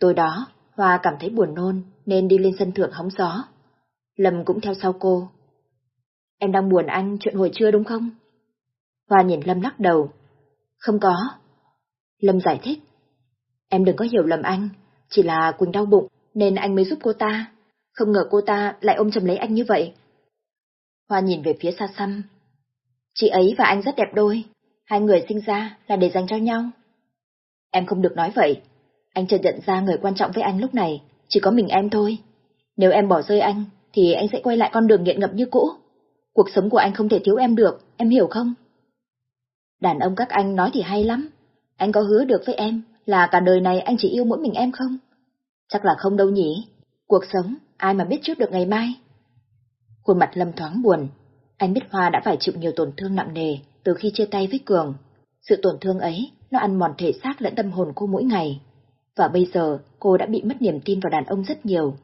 Tối đó, Hoa cảm thấy buồn nôn nên đi lên sân thượng hóng gió. Lâm cũng theo sau cô. Em đang buồn anh chuyện hồi trưa đúng không? Hoa nhìn Lâm lắc đầu. Không có. Lâm giải thích. Em đừng có hiểu lầm anh, chỉ là Quỳnh đau bụng nên anh mới giúp cô ta. Không ngờ cô ta lại ôm chầm lấy anh như vậy. Hoa nhìn về phía xa xăm. Chị ấy và anh rất đẹp đôi, hai người sinh ra là để dành cho nhau. Em không được nói vậy, anh chợt nhận ra người quan trọng với anh lúc này, chỉ có mình em thôi. Nếu em bỏ rơi anh, thì anh sẽ quay lại con đường nghiện ngập như cũ. Cuộc sống của anh không thể thiếu em được, em hiểu không? Đàn ông các anh nói thì hay lắm. Anh có hứa được với em là cả đời này anh chỉ yêu mỗi mình em không? Chắc là không đâu nhỉ. Cuộc sống, ai mà biết trước được ngày mai? Khuôn mặt Lâm thoáng buồn. Anh biết Hoa đã phải chịu nhiều tổn thương nặng nề từ khi chia tay với Cường. Sự tổn thương ấy, nó ăn mòn thể xác lẫn tâm hồn cô mỗi ngày. Và bây giờ, cô đã bị mất niềm tin vào đàn ông rất nhiều.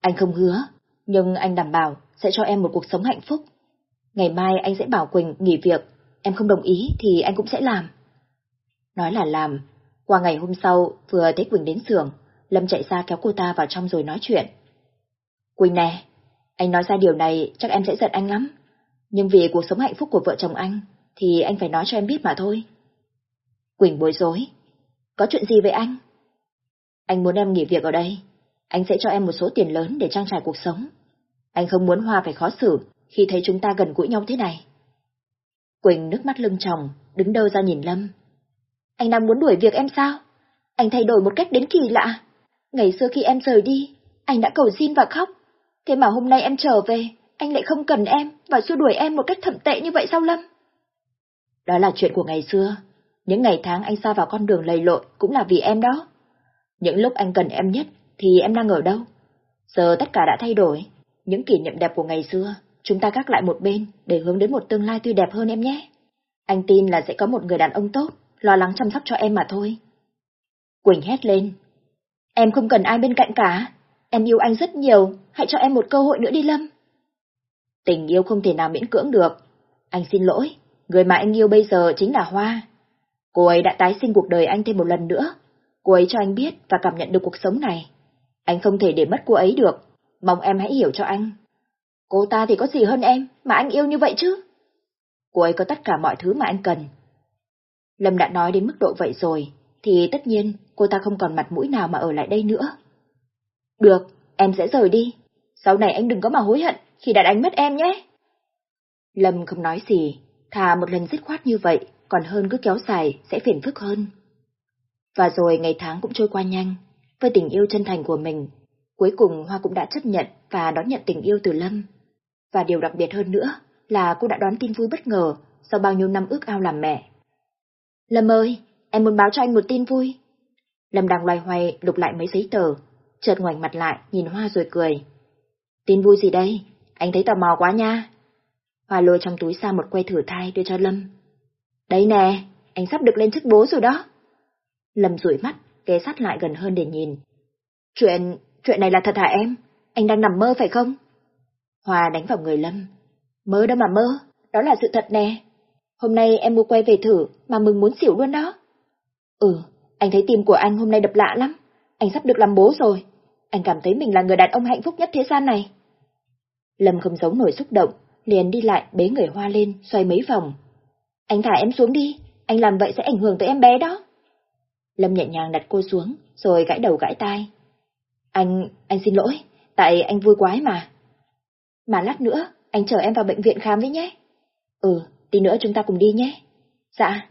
Anh không hứa, nhưng anh đảm bảo sẽ cho em một cuộc sống hạnh phúc. Ngày mai anh sẽ bảo Quỳnh nghỉ việc, em không đồng ý thì anh cũng sẽ làm. Nói là làm, qua ngày hôm sau vừa thấy Quỳnh đến xưởng, Lâm chạy ra kéo cô ta vào trong rồi nói chuyện. Quỳnh nè, anh nói ra điều này chắc em sẽ giận anh lắm, nhưng vì cuộc sống hạnh phúc của vợ chồng anh thì anh phải nói cho em biết mà thôi. Quỳnh bối rối. Có chuyện gì vậy anh? Anh muốn em nghỉ việc ở đây, anh sẽ cho em một số tiền lớn để trang trải cuộc sống. Anh không muốn Hoa phải khó xử khi thấy chúng ta gần gũi nhau thế này. Quỳnh nước mắt lưng tròng, đứng đâu ra nhìn Lâm. Anh đang muốn đuổi việc em sao? Anh thay đổi một cách đến kỳ lạ. Ngày xưa khi em rời đi, anh đã cầu xin và khóc. Thế mà hôm nay em trở về, anh lại không cần em và xua đuổi em một cách thậm tệ như vậy sao Lâm? Đó là chuyện của ngày xưa. Những ngày tháng anh xa vào con đường lầy lội cũng là vì em đó. Những lúc anh cần em nhất thì em đang ở đâu? Giờ tất cả đã thay đổi. Những kỷ niệm đẹp của ngày xưa, chúng ta gác lại một bên để hướng đến một tương lai tươi đẹp hơn em nhé. Anh tin là sẽ có một người đàn ông tốt, lo lắng chăm sóc cho em mà thôi. Quỳnh hét lên. Em không cần ai bên cạnh cả. Em yêu anh rất nhiều, hãy cho em một cơ hội nữa đi Lâm. Tình yêu không thể nào miễn cưỡng được. Anh xin lỗi, người mà anh yêu bây giờ chính là Hoa. Cô ấy đã tái sinh cuộc đời anh thêm một lần nữa. Cô ấy cho anh biết và cảm nhận được cuộc sống này. Anh không thể để mất cô ấy được, mong em hãy hiểu cho anh. Cô ta thì có gì hơn em, mà anh yêu như vậy chứ? Cô ấy có tất cả mọi thứ mà anh cần. Lâm đã nói đến mức độ vậy rồi, thì tất nhiên cô ta không còn mặt mũi nào mà ở lại đây nữa. Được, em sẽ rời đi. Sau này anh đừng có mà hối hận khi đã đánh mất em nhé. Lâm không nói gì, thà một lần dứt khoát như vậy, còn hơn cứ kéo dài sẽ phiền phức hơn. Và rồi ngày tháng cũng trôi qua nhanh, với tình yêu chân thành của mình, cuối cùng Hoa cũng đã chấp nhận và đón nhận tình yêu từ Lâm. Và điều đặc biệt hơn nữa là cô đã đón tin vui bất ngờ sau bao nhiêu năm ước ao làm mẹ. Lâm ơi, em muốn báo cho anh một tin vui. Lâm đang loay hoay lục lại mấy giấy tờ, chợt ngoảnh mặt lại nhìn Hoa rồi cười. Tin vui gì đây? Anh thấy tò mò quá nha. Hoa lôi trong túi ra một que thử thai đưa cho Lâm. Đấy nè, anh sắp được lên chức bố rồi đó. Lâm rủi mắt, ghé sát lại gần hơn để nhìn. Chuyện, chuyện này là thật hả em? Anh đang nằm mơ phải không? Hoa đánh vào người Lâm. Mơ đâu mà mơ, đó là sự thật nè. Hôm nay em mua que về thử mà mừng muốn xỉu luôn đó. Ừ, anh thấy tim của anh hôm nay đập lạ lắm. Anh sắp được làm bố rồi. Anh cảm thấy mình là người đàn ông hạnh phúc nhất thế gian này. Lâm không giấu nổi xúc động, liền đi lại bế người Hoa lên, xoay mấy vòng. Anh thả em xuống đi, anh làm vậy sẽ ảnh hưởng tới em bé đó. Lâm nhẹ nhàng đặt cô xuống, rồi gãi đầu gãi tai. Anh, anh xin lỗi, tại anh vui quái mà. Mà lát nữa, anh chở em vào bệnh viện khám với nhé. Ừ, tí nữa chúng ta cùng đi nhé. Dạ.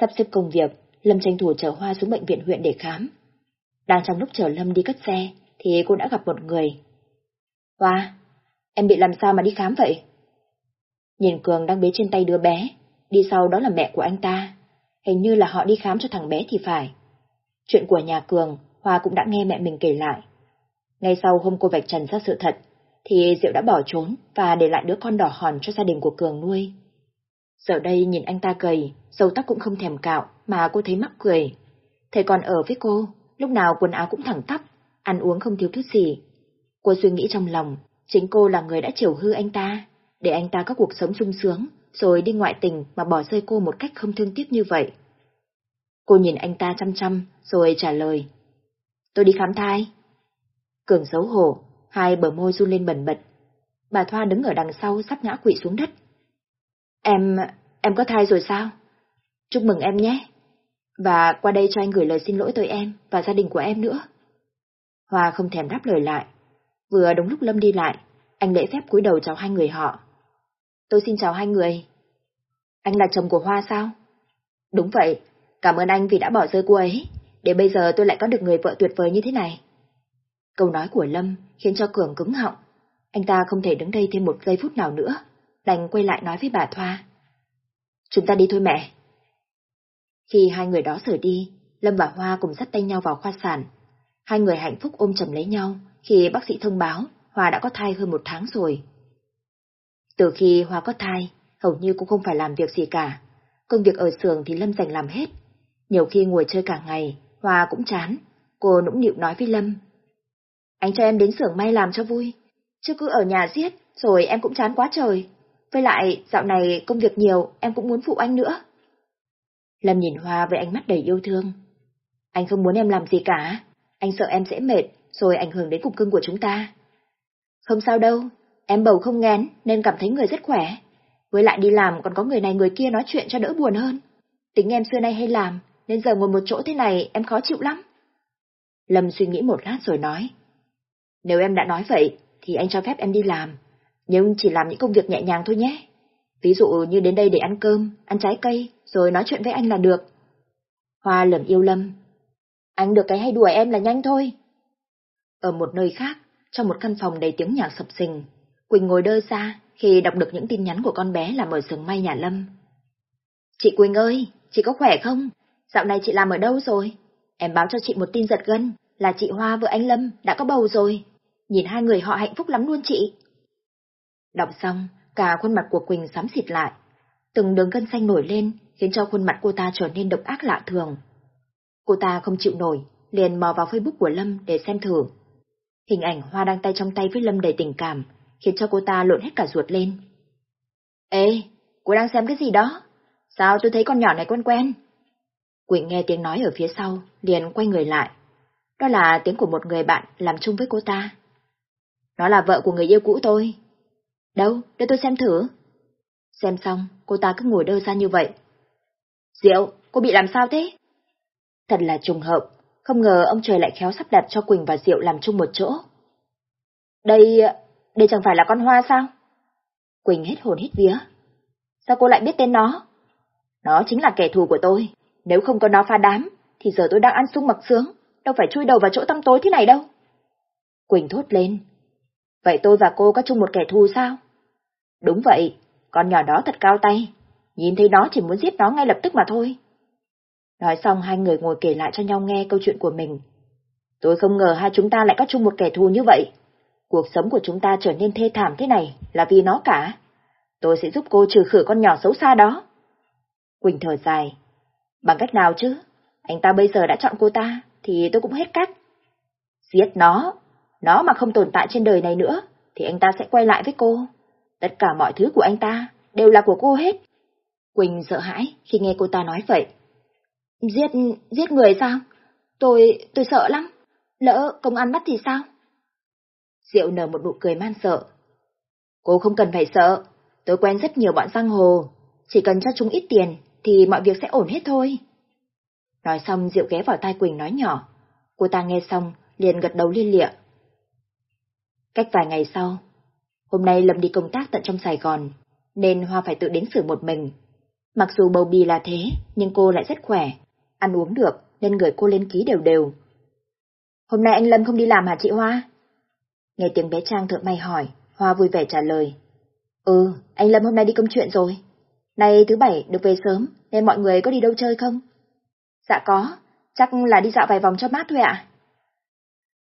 Sắp xếp công việc, Lâm tranh thủ chở Hoa xuống bệnh viện huyện để khám. Đang trong lúc chở Lâm đi cất xe, thì cô đã gặp một người. Hoa, em bị làm sao mà đi khám vậy? Nhìn Cường đang bế trên tay đứa bé, đi sau đó là mẹ của anh ta. Hình như là họ đi khám cho thằng bé thì phải. Chuyện của nhà Cường, Hoa cũng đã nghe mẹ mình kể lại. Ngay sau hôm cô vạch trần ra sự thật, thì Diệu đã bỏ trốn và để lại đứa con đỏ hòn cho gia đình của Cường nuôi. Giờ đây nhìn anh ta gầy, dầu tóc cũng không thèm cạo, mà cô thấy mắc cười. Thầy còn ở với cô, lúc nào quần áo cũng thẳng tắp, ăn uống không thiếu thứ gì. Cô suy nghĩ trong lòng, chính cô là người đã chiều hư anh ta, để anh ta có cuộc sống sung sướng, rồi đi ngoại tình mà bỏ rơi cô một cách không thương tiếc như vậy. Cô nhìn anh ta chăm chăm, rồi trả lời. Tôi đi khám thai. Cường xấu hổ, hai bờ môi run lên bẩn bật. Bà Thoa đứng ở đằng sau sắp ngã quỵ xuống đất. Em, em có thai rồi sao? Chúc mừng em nhé. Và qua đây cho anh gửi lời xin lỗi tới em và gia đình của em nữa. Hoa không thèm đáp lời lại. Vừa đúng lúc Lâm đi lại, anh lễ phép cúi đầu chào hai người họ. Tôi xin chào hai người. Anh là chồng của Hoa sao? Đúng vậy, cảm ơn anh vì đã bỏ rơi cô ấy, để bây giờ tôi lại có được người vợ tuyệt vời như thế này. Câu nói của Lâm khiến cho Cường cứng họng. Anh ta không thể đứng đây thêm một giây phút nào nữa, đành quay lại nói với bà Thoa. Chúng ta đi thôi mẹ. Khi hai người đó rời đi, Lâm và Hoa cùng dắt tay nhau vào khoa sản. Hai người hạnh phúc ôm chầm lấy nhau khi bác sĩ thông báo Hoa đã có thai hơn một tháng rồi. Từ khi Hoa có thai, hầu như cũng không phải làm việc gì cả. Công việc ở xưởng thì Lâm dành làm hết. Nhiều khi ngồi chơi cả ngày, Hoa cũng chán. Cô nũng nịu nói với Lâm. Anh cho em đến xưởng may làm cho vui. Chứ cứ ở nhà giết, rồi em cũng chán quá trời. Với lại, dạo này công việc nhiều, em cũng muốn phụ anh nữa. Lâm nhìn Hoa với ánh mắt đầy yêu thương. Anh không muốn em làm gì cả. Anh sợ em sẽ mệt, rồi ảnh hưởng đến cục cưng của chúng ta. Không sao đâu, em bầu không ngén nên cảm thấy người rất khỏe. Với lại đi làm còn có người này người kia nói chuyện cho đỡ buồn hơn. Tính em xưa nay hay làm, nên giờ ngồi một chỗ thế này em khó chịu lắm. Lâm suy nghĩ một lát rồi nói. Nếu em đã nói vậy, thì anh cho phép em đi làm. Nhưng chỉ làm những công việc nhẹ nhàng thôi nhé. Ví dụ như đến đây để ăn cơm, ăn trái cây, rồi nói chuyện với anh là được. Hoa lầm yêu Lâm. Anh được cái hay đùa em là nhanh thôi. Ở một nơi khác, trong một căn phòng đầy tiếng nhạc sập sình, Quỳnh ngồi đơ xa khi đọc được những tin nhắn của con bé làm ở sừng may nhà Lâm. Chị Quỳnh ơi, chị có khỏe không? Dạo này chị làm ở đâu rồi? Em báo cho chị một tin giật gân là chị Hoa vợ anh Lâm đã có bầu rồi. Nhìn hai người họ hạnh phúc lắm luôn chị. Đọc xong, cả khuôn mặt của Quỳnh sám xịt lại. Từng đường gân xanh nổi lên khiến cho khuôn mặt cô ta trở nên độc ác lạ thường. Cô ta không chịu nổi, liền mò vào Facebook của Lâm để xem thử. Hình ảnh Hoa đang tay trong tay với Lâm đầy tình cảm, khiến cho cô ta lộn hết cả ruột lên. Ê, cô đang xem cái gì đó? Sao tôi thấy con nhỏ này quen quen? Quỳnh nghe tiếng nói ở phía sau, liền quay người lại. Đó là tiếng của một người bạn làm chung với cô ta. Nó là vợ của người yêu cũ tôi. Đâu, để tôi xem thử. Xem xong, cô ta cứ ngồi đơ ra như vậy. Diệu, cô bị làm sao thế? Thật là trùng hợp, không ngờ ông trời lại khéo sắp đặt cho Quỳnh và Diệu làm chung một chỗ. Đây, đây chẳng phải là con hoa sao? Quỳnh hết hồn hết vía. Sao cô lại biết tên nó? Nó chính là kẻ thù của tôi. Nếu không có nó pha đám, thì giờ tôi đang ăn sung mặc sướng, đâu phải chui đầu vào chỗ tăm tối thế này đâu. Quỳnh thốt lên. Vậy tôi và cô có chung một kẻ thù sao? Đúng vậy, con nhỏ đó thật cao tay. Nhìn thấy nó chỉ muốn giết nó ngay lập tức mà thôi. Nói xong hai người ngồi kể lại cho nhau nghe câu chuyện của mình. Tôi không ngờ hai chúng ta lại có chung một kẻ thù như vậy. Cuộc sống của chúng ta trở nên thê thảm thế này là vì nó cả. Tôi sẽ giúp cô trừ khử con nhỏ xấu xa đó. Quỳnh thở dài. Bằng cách nào chứ? Anh ta bây giờ đã chọn cô ta, thì tôi cũng hết cách. Giết nó, nó mà không tồn tại trên đời này nữa, thì anh ta sẽ quay lại với cô. Tất cả mọi thứ của anh ta đều là của cô hết. Quỳnh sợ hãi khi nghe cô ta nói vậy. Giết, giết người sao? Tôi, tôi sợ lắm. Lỡ công an bắt thì sao? Diệu nở một nụ cười man sợ. Cô không cần phải sợ, tôi quen rất nhiều bọn giang hồ, chỉ cần cho chúng ít tiền thì mọi việc sẽ ổn hết thôi. Nói xong Diệu ghé vào tai Quỳnh nói nhỏ, cô ta nghe xong liền gật đầu liên lịa. Cách vài ngày sau, hôm nay Lâm đi công tác tận trong Sài Gòn, nên Hoa phải tự đến xử một mình. Mặc dù bầu bì là thế, nhưng cô lại rất khỏe, ăn uống được nên người cô lên ký đều đều. Hôm nay anh Lâm không đi làm hả chị Hoa? Nghe tiếng bé Trang thượng may hỏi, Hoa vui vẻ trả lời. Ừ, anh Lâm hôm nay đi công chuyện rồi. Nay thứ bảy được về sớm, nên mọi người có đi đâu chơi không? Dạ có, chắc là đi dạo vài vòng cho mát thôi ạ.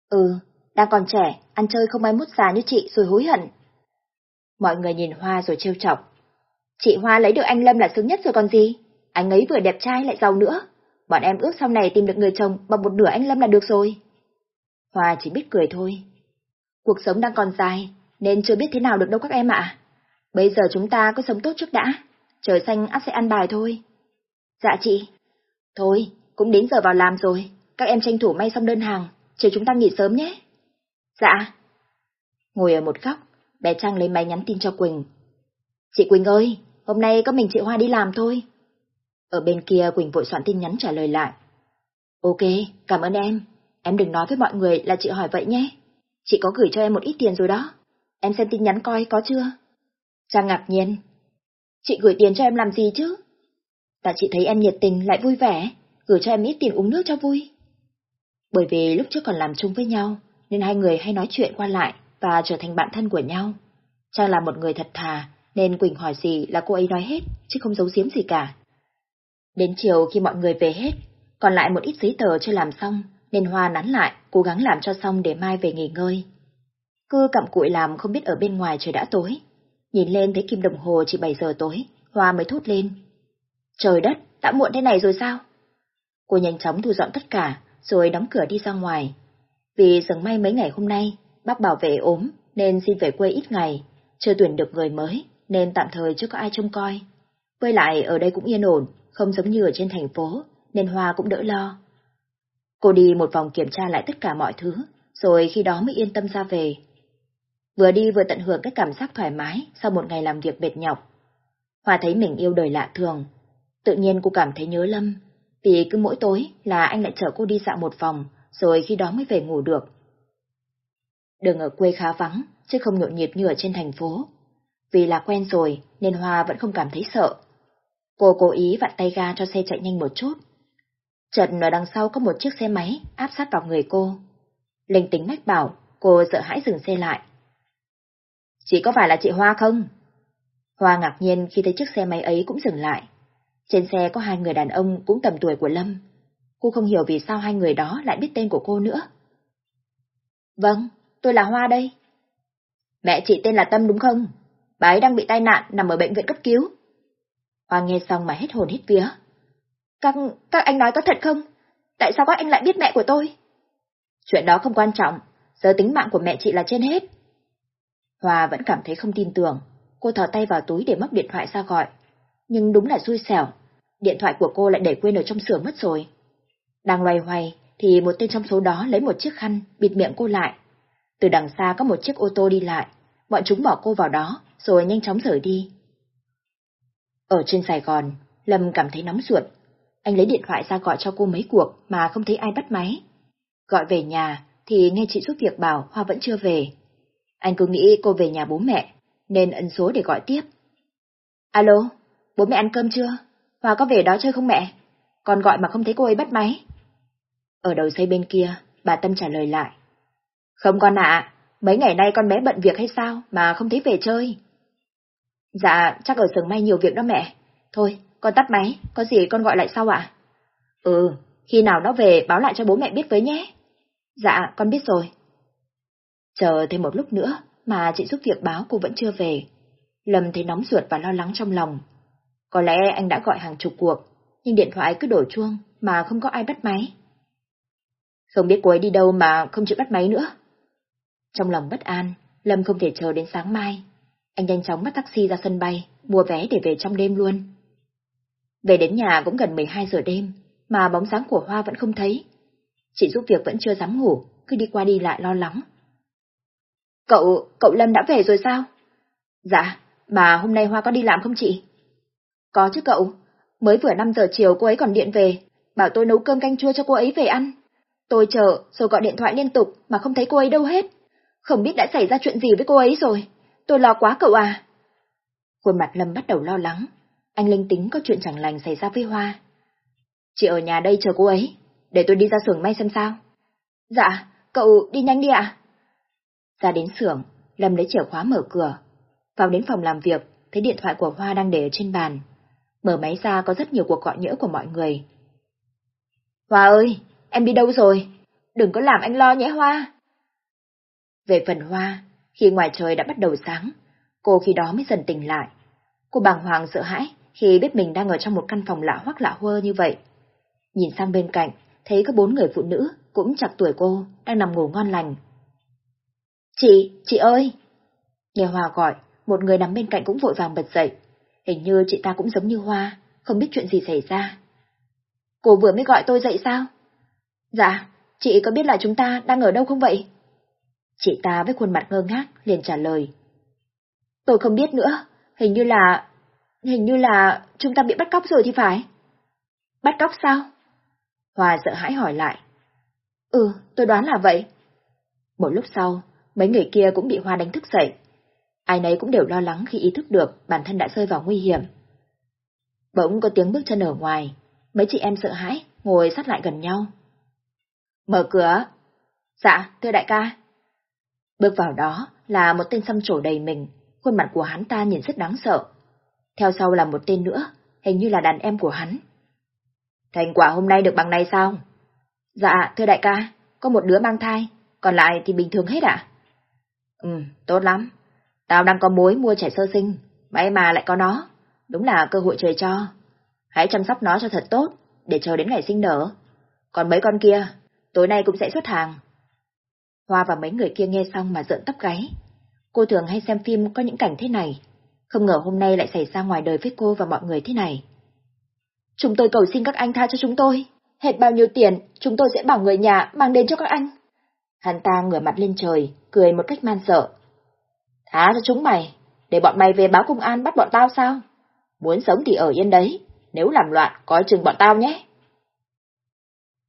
Ừ, đang còn trẻ, ăn chơi không ai mút già như chị rồi hối hận. Mọi người nhìn Hoa rồi trêu chọc. Chị Hoa lấy được anh Lâm là sướng nhất rồi còn gì? Anh ấy vừa đẹp trai lại giàu nữa. Bọn em ước sau này tìm được người chồng bằng một nửa anh Lâm là được rồi. Hoa chỉ biết cười thôi. Cuộc sống đang còn dài, nên chưa biết thế nào được đâu các em ạ. Bây giờ chúng ta cứ sống tốt trước đã, trời xanh ắt sẽ ăn bài thôi. Dạ chị. Thôi, cũng đến giờ vào làm rồi, các em tranh thủ may xong đơn hàng, chờ chúng ta nghỉ sớm nhé. Dạ. Ngồi ở một góc, bé Trang lấy máy nhắn tin cho Quỳnh. Chị Quỳnh ơi, hôm nay có mình chị Hoa đi làm thôi. Ở bên kia Quỳnh vội soạn tin nhắn trả lời lại. Ok, cảm ơn em. Em đừng nói với mọi người là chị hỏi vậy nhé. Chị có gửi cho em một ít tiền rồi đó. Em xem tin nhắn coi có chưa? Trang ngạc nhiên. Chị gửi tiền cho em làm gì chứ? Tại chị thấy em nhiệt tình lại vui vẻ, gửi cho em ít tiền uống nước cho vui. Bởi vì lúc trước còn làm chung với nhau, nên hai người hay nói chuyện qua lại và trở thành bạn thân của nhau. Trang là một người thật thà, nên Quỳnh hỏi gì là cô ấy nói hết, chứ không giấu giếm gì cả. Đến chiều khi mọi người về hết, còn lại một ít giấy tờ chưa làm xong, nên Hoa nắn lại, cố gắng làm cho xong để mai về nghỉ ngơi. Cứ cặm cụi làm không biết ở bên ngoài trời đã tối. Nhìn lên thấy kim đồng hồ chỉ 7 giờ tối, Hoa mới thốt lên. Trời đất, đã muộn thế này rồi sao? Cô nhanh chóng thu dọn tất cả, rồi đóng cửa đi ra ngoài. Vì dường may mấy ngày hôm nay, bác bảo vệ ốm, nên xin về quê ít ngày, chưa tuyển được người mới, nên tạm thời chưa có ai trông coi. Với lại ở đây cũng yên ổn, không giống như ở trên thành phố, nên Hoa cũng đỡ lo. Cô đi một vòng kiểm tra lại tất cả mọi thứ, rồi khi đó mới yên tâm ra về. Vừa đi vừa tận hưởng cái cảm giác thoải mái sau một ngày làm việc mệt nhọc. Hoa thấy mình yêu đời lạ thường. Tự nhiên cô cảm thấy nhớ Lâm, vì cứ mỗi tối là anh lại chở cô đi dạo một vòng, rồi khi đó mới về ngủ được. Đường ở quê khá vắng, chứ không nhộn nhịp như ở trên thành phố. Vì là quen rồi nên Hoa vẫn không cảm thấy sợ. Cô cố ý vặn tay ga cho xe chạy nhanh một chút. Chợt ở đằng sau có một chiếc xe máy áp sát vào người cô. Linh tính mách bảo, cô sợ hãi dừng xe lại. Chị có phải là chị Hoa không? Hoa ngạc nhiên khi thấy chiếc xe máy ấy cũng dừng lại. Trên xe có hai người đàn ông cũng tầm tuổi của Lâm. Cô không hiểu vì sao hai người đó lại biết tên của cô nữa. Vâng, tôi là Hoa đây. Mẹ chị tên là Tâm đúng không? Bà ấy đang bị tai nạn nằm ở bệnh viện cấp cứu. Hoa nghe xong mà hết hồn hết vía. Các, các anh nói có thật không? Tại sao các anh lại biết mẹ của tôi? Chuyện đó không quan trọng, giờ tính mạng của mẹ chị là trên hết. Hoa vẫn cảm thấy không tin tưởng, cô thò tay vào túi để móc điện thoại ra gọi. Nhưng đúng là xui xẻo, điện thoại của cô lại để quên ở trong xưởng mất rồi. Đang loay hoay thì một tên trong số đó lấy một chiếc khăn bịt miệng cô lại. Từ đằng xa có một chiếc ô tô đi lại, bọn chúng bỏ cô vào đó, rồi nhanh chóng rời đi. Ở trên Sài Gòn, Lâm cảm thấy nóng ruột. Anh lấy điện thoại ra gọi cho cô mấy cuộc mà không thấy ai bắt máy. Gọi về nhà thì nghe chị giúp việc bảo Hoa vẫn chưa về. Anh cứ nghĩ cô về nhà bố mẹ, nên ấn số để gọi tiếp. Alo, bố mẹ ăn cơm chưa? Hoa có về đó chơi không mẹ? Con gọi mà không thấy cô ấy bắt máy. Ở đầu dây bên kia, bà Tâm trả lời lại. Không con ạ, mấy ngày nay con bé bận việc hay sao mà không thấy về chơi? Dạ, chắc ở sừng may nhiều việc đó mẹ. Thôi, con tắt máy, có gì con gọi lại sau ạ? Ừ, khi nào nó về báo lại cho bố mẹ biết với nhé. Dạ, con biết rồi. Chờ thêm một lúc nữa mà chị giúp việc báo cô vẫn chưa về. Lâm thấy nóng ruột và lo lắng trong lòng. Có lẽ anh đã gọi hàng chục cuộc, nhưng điện thoại cứ đổ chuông mà không có ai bắt máy. Không biết cô ấy đi đâu mà không chịu bắt máy nữa. Trong lòng bất an, Lâm không thể chờ đến sáng mai. Anh nhanh chóng bắt taxi ra sân bay, mua vé để về trong đêm luôn. Về đến nhà cũng gần 12 giờ đêm, mà bóng dáng của Hoa vẫn không thấy. Chị giúp việc vẫn chưa dám ngủ, cứ đi qua đi lại lo lắng. Cậu, cậu Lâm đã về rồi sao? Dạ, mà hôm nay Hoa có đi làm không chị? Có chứ cậu, mới vừa 5 giờ chiều cô ấy còn điện về, bảo tôi nấu cơm canh chua cho cô ấy về ăn. Tôi chờ rồi gọi điện thoại liên tục mà không thấy cô ấy đâu hết. Không biết đã xảy ra chuyện gì với cô ấy rồi. Tôi lo quá cậu à. Khuôn mặt Lâm bắt đầu lo lắng. Anh linh tính có chuyện chẳng lành xảy ra với Hoa. Chị ở nhà đây chờ cô ấy, để tôi đi ra xưởng may xem sao. Dạ, cậu đi nhanh đi ạ. Ra đến xưởng, Lâm lấy chìa khóa mở cửa. Vào đến phòng làm việc, thấy điện thoại của Hoa đang để ở trên bàn. Mở máy ra có rất nhiều cuộc gọi nhỡ của mọi người. Hoa ơi, em đi đâu rồi? Đừng có làm anh lo nhé Hoa. Về phần Hoa, khi ngoài trời đã bắt đầu sáng, cô khi đó mới dần tỉnh lại. Cô bàng hoàng sợ hãi khi biết mình đang ở trong một căn phòng lạ hoắc lạ hoơ như vậy. Nhìn sang bên cạnh, thấy có bốn người phụ nữ cũng chặt tuổi cô đang nằm ngủ ngon lành. Chị, chị ơi! Nghe hòa gọi, một người nằm bên cạnh cũng vội vàng bật dậy. Hình như chị ta cũng giống như Hoa, không biết chuyện gì xảy ra. Cô vừa mới gọi tôi dậy sao? Dạ, chị có biết là chúng ta đang ở đâu không vậy? Chị ta với khuôn mặt ngơ ngác liền trả lời. Tôi không biết nữa, hình như là... Hình như là chúng ta bị bắt cóc rồi thì phải. Bắt cóc sao? Hòa sợ hãi hỏi lại. Ừ, tôi đoán là vậy. Một lúc sau, mấy người kia cũng bị Hoa đánh thức dậy. Ai nấy cũng đều lo lắng khi ý thức được bản thân đã rơi vào nguy hiểm. Bỗng có tiếng bước chân ở ngoài, mấy chị em sợ hãi, ngồi sát lại gần nhau. Mở cửa. Dạ, thưa đại ca. Bước vào đó là một tên xăm trổ đầy mình, khuôn mặt của hắn ta nhìn rất đáng sợ. Theo sau là một tên nữa, hình như là đàn em của hắn. Thành quả hôm nay được bằng này sao? Dạ, thưa đại ca, có một đứa mang thai, còn lại thì bình thường hết ạ. À? Ừ, tốt lắm. Tao đang có mối mua trẻ sơ sinh, may mà lại có nó. Đúng là cơ hội trời cho. Hãy chăm sóc nó cho thật tốt, để chờ đến ngày sinh nở. Còn mấy con kia, tối nay cũng sẽ xuất hàng. Hoa và mấy người kia nghe xong mà giận tóc gáy. Cô thường hay xem phim có những cảnh thế này. Không ngờ hôm nay lại xảy ra ngoài đời với cô và mọi người thế này. Chúng tôi cầu xin các anh tha cho chúng tôi. Hết bao nhiêu tiền, chúng tôi sẽ bảo người nhà mang đến cho các anh. Hắn ta ngửa mặt lên trời, cười một cách man sợ. Thá cho chúng mày, để bọn mày về báo công an bắt bọn tao sao? Muốn sống thì ở yên đấy, nếu làm loạn coi chừng bọn tao nhé.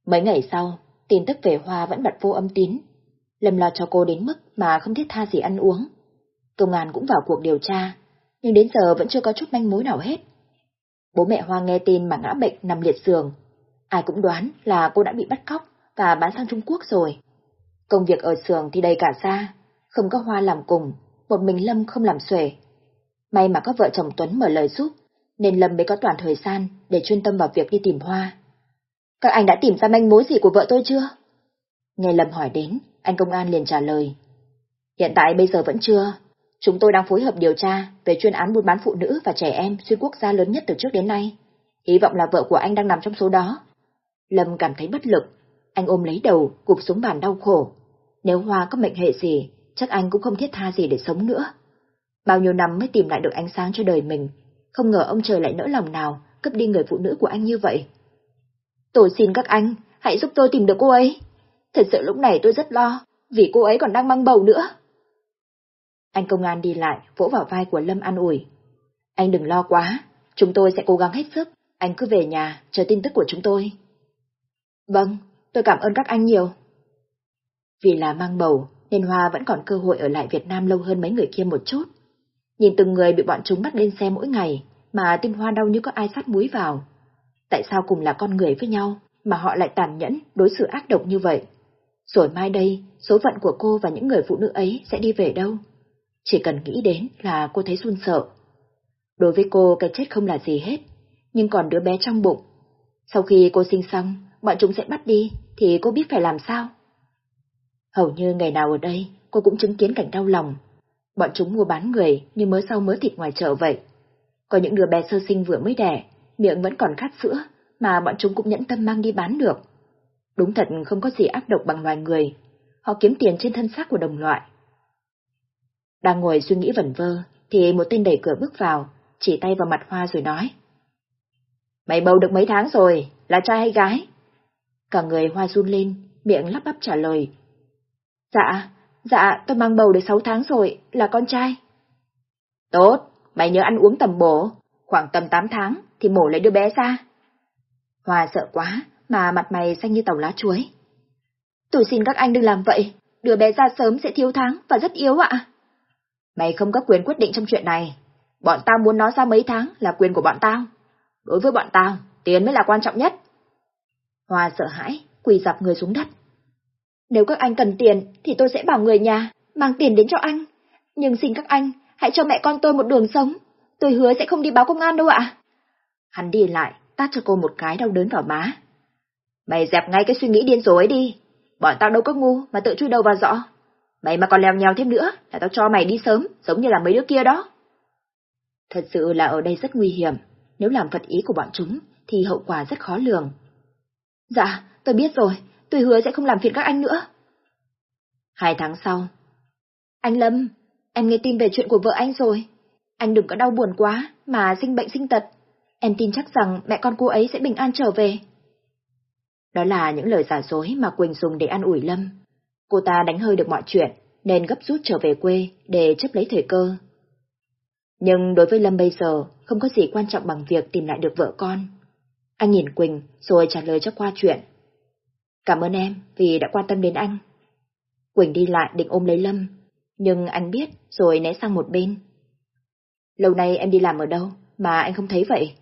Mấy ngày sau, tin tức về Hoa vẫn bật vô âm tín. Lâm lo cho cô đến mức mà không thiết tha gì ăn uống. Công an cũng vào cuộc điều tra, nhưng đến giờ vẫn chưa có chút manh mối nào hết. Bố mẹ Hoa nghe tin mà ngã bệnh nằm liệt giường. Ai cũng đoán là cô đã bị bắt cóc và bán sang Trung Quốc rồi. Công việc ở xưởng thì đầy cả xa, không có Hoa làm cùng, một mình Lâm không làm xuể. May mà có vợ chồng Tuấn mở lời giúp, nên Lâm mới có toàn thời gian để chuyên tâm vào việc đi tìm Hoa. Các anh đã tìm ra manh mối gì của vợ tôi chưa? Nghe Lâm hỏi đến, anh công an liền trả lời. Hiện tại bây giờ vẫn chưa. Chúng tôi đang phối hợp điều tra về chuyên án buôn bán phụ nữ và trẻ em xuyên quốc gia lớn nhất từ trước đến nay. Hy vọng là vợ của anh đang nằm trong số đó. Lâm cảm thấy bất lực. Anh ôm lấy đầu, gục xuống bàn đau khổ. Nếu Hoa có mệnh hệ gì, chắc anh cũng không thiết tha gì để sống nữa. Bao nhiêu năm mới tìm lại được ánh sáng cho đời mình. Không ngờ ông trời lại nỡ lòng nào cướp đi người phụ nữ của anh như vậy. Tôi xin các anh, hãy giúp tôi tìm được cô ấy. Thật sự lúc này tôi rất lo, vì cô ấy còn đang mang bầu nữa. Anh công an đi lại, vỗ vào vai của Lâm an ủi. Anh đừng lo quá, chúng tôi sẽ cố gắng hết sức, anh cứ về nhà, chờ tin tức của chúng tôi. Vâng, tôi cảm ơn các anh nhiều. Vì là mang bầu, nên Hoa vẫn còn cơ hội ở lại Việt Nam lâu hơn mấy người kia một chút. Nhìn từng người bị bọn chúng bắt lên xe mỗi ngày, mà tim Hoa đau như có ai sát muối vào. Tại sao cùng là con người với nhau, mà họ lại tàn nhẫn, đối xử ác độc như vậy? Rồi mai đây, số phận của cô và những người phụ nữ ấy sẽ đi về đâu? Chỉ cần nghĩ đến là cô thấy run sợ. Đối với cô cái chết không là gì hết, nhưng còn đứa bé trong bụng. Sau khi cô sinh xong, bọn chúng sẽ bắt đi, thì cô biết phải làm sao? Hầu như ngày nào ở đây, cô cũng chứng kiến cảnh đau lòng. Bọn chúng mua bán người như mớ sau mớ thịt ngoài chợ vậy. Có những đứa bé sơ sinh vừa mới đẻ, miệng vẫn còn khát sữa, mà bọn chúng cũng nhẫn tâm mang đi bán được. Đúng thật không có gì ác độc bằng loài người. Họ kiếm tiền trên thân xác của đồng loại. Đang ngồi suy nghĩ vẩn vơ, thì một tên đẩy cửa bước vào, chỉ tay vào mặt Hoa rồi nói. Mày bầu được mấy tháng rồi, là trai hay gái? Cả người Hoa run lên, miệng lắp bắp trả lời. Dạ, dạ, tôi mang bầu được 6 tháng rồi, là con trai. Tốt, mày nhớ ăn uống tầm bổ, khoảng tầm 8 tháng thì mổ lấy đứa bé ra. Hoa sợ quá, mà mặt mày xanh như tàu lá chuối. Tôi xin các anh đừng làm vậy, đứa bé ra sớm sẽ thiếu tháng và rất yếu ạ. Mày không có quyền quyết định trong chuyện này. Bọn tao muốn nó ra mấy tháng là quyền của bọn tao. Đối với bọn tao, tiền mới là quan trọng nhất. Hoa sợ hãi, quỳ dập người xuống đất. Nếu các anh cần tiền thì tôi sẽ bảo người nhà mang tiền đến cho anh. Nhưng xin các anh, hãy cho mẹ con tôi một đường sống. Tôi hứa sẽ không đi báo công an đâu ạ. Hắn đi lại, tát cho cô một cái đau đớn vào má. Mày dẹp ngay cái suy nghĩ điên rồ ấy đi. Bọn tao đâu có ngu mà tự chui đầu vào rõ. Mày mà còn leo nhèo thêm nữa là tao cho mày đi sớm, giống như là mấy đứa kia đó. Thật sự là ở đây rất nguy hiểm. Nếu làm vật ý của bọn chúng, thì hậu quả rất khó lường. Dạ, tôi biết rồi, tôi hứa sẽ không làm phiền các anh nữa. Hai tháng sau. Anh Lâm, em nghe tin về chuyện của vợ anh rồi. Anh đừng có đau buồn quá, mà sinh bệnh sinh tật. Em tin chắc rằng mẹ con cô ấy sẽ bình an trở về. Đó là những lời giả dối mà Quỳnh dùng để an ủi Lâm. Cô ta đánh hơi được mọi chuyện, nên gấp rút trở về quê để chấp lấy thời cơ. Nhưng đối với Lâm bây giờ, không có gì quan trọng bằng việc tìm lại được vợ con. Anh nhìn Quỳnh rồi trả lời cho qua chuyện. Cảm ơn em vì đã quan tâm đến anh. Quỳnh đi lại định ôm lấy Lâm, nhưng anh biết rồi né sang một bên. Lâu nay em đi làm ở đâu mà anh không thấy vậy?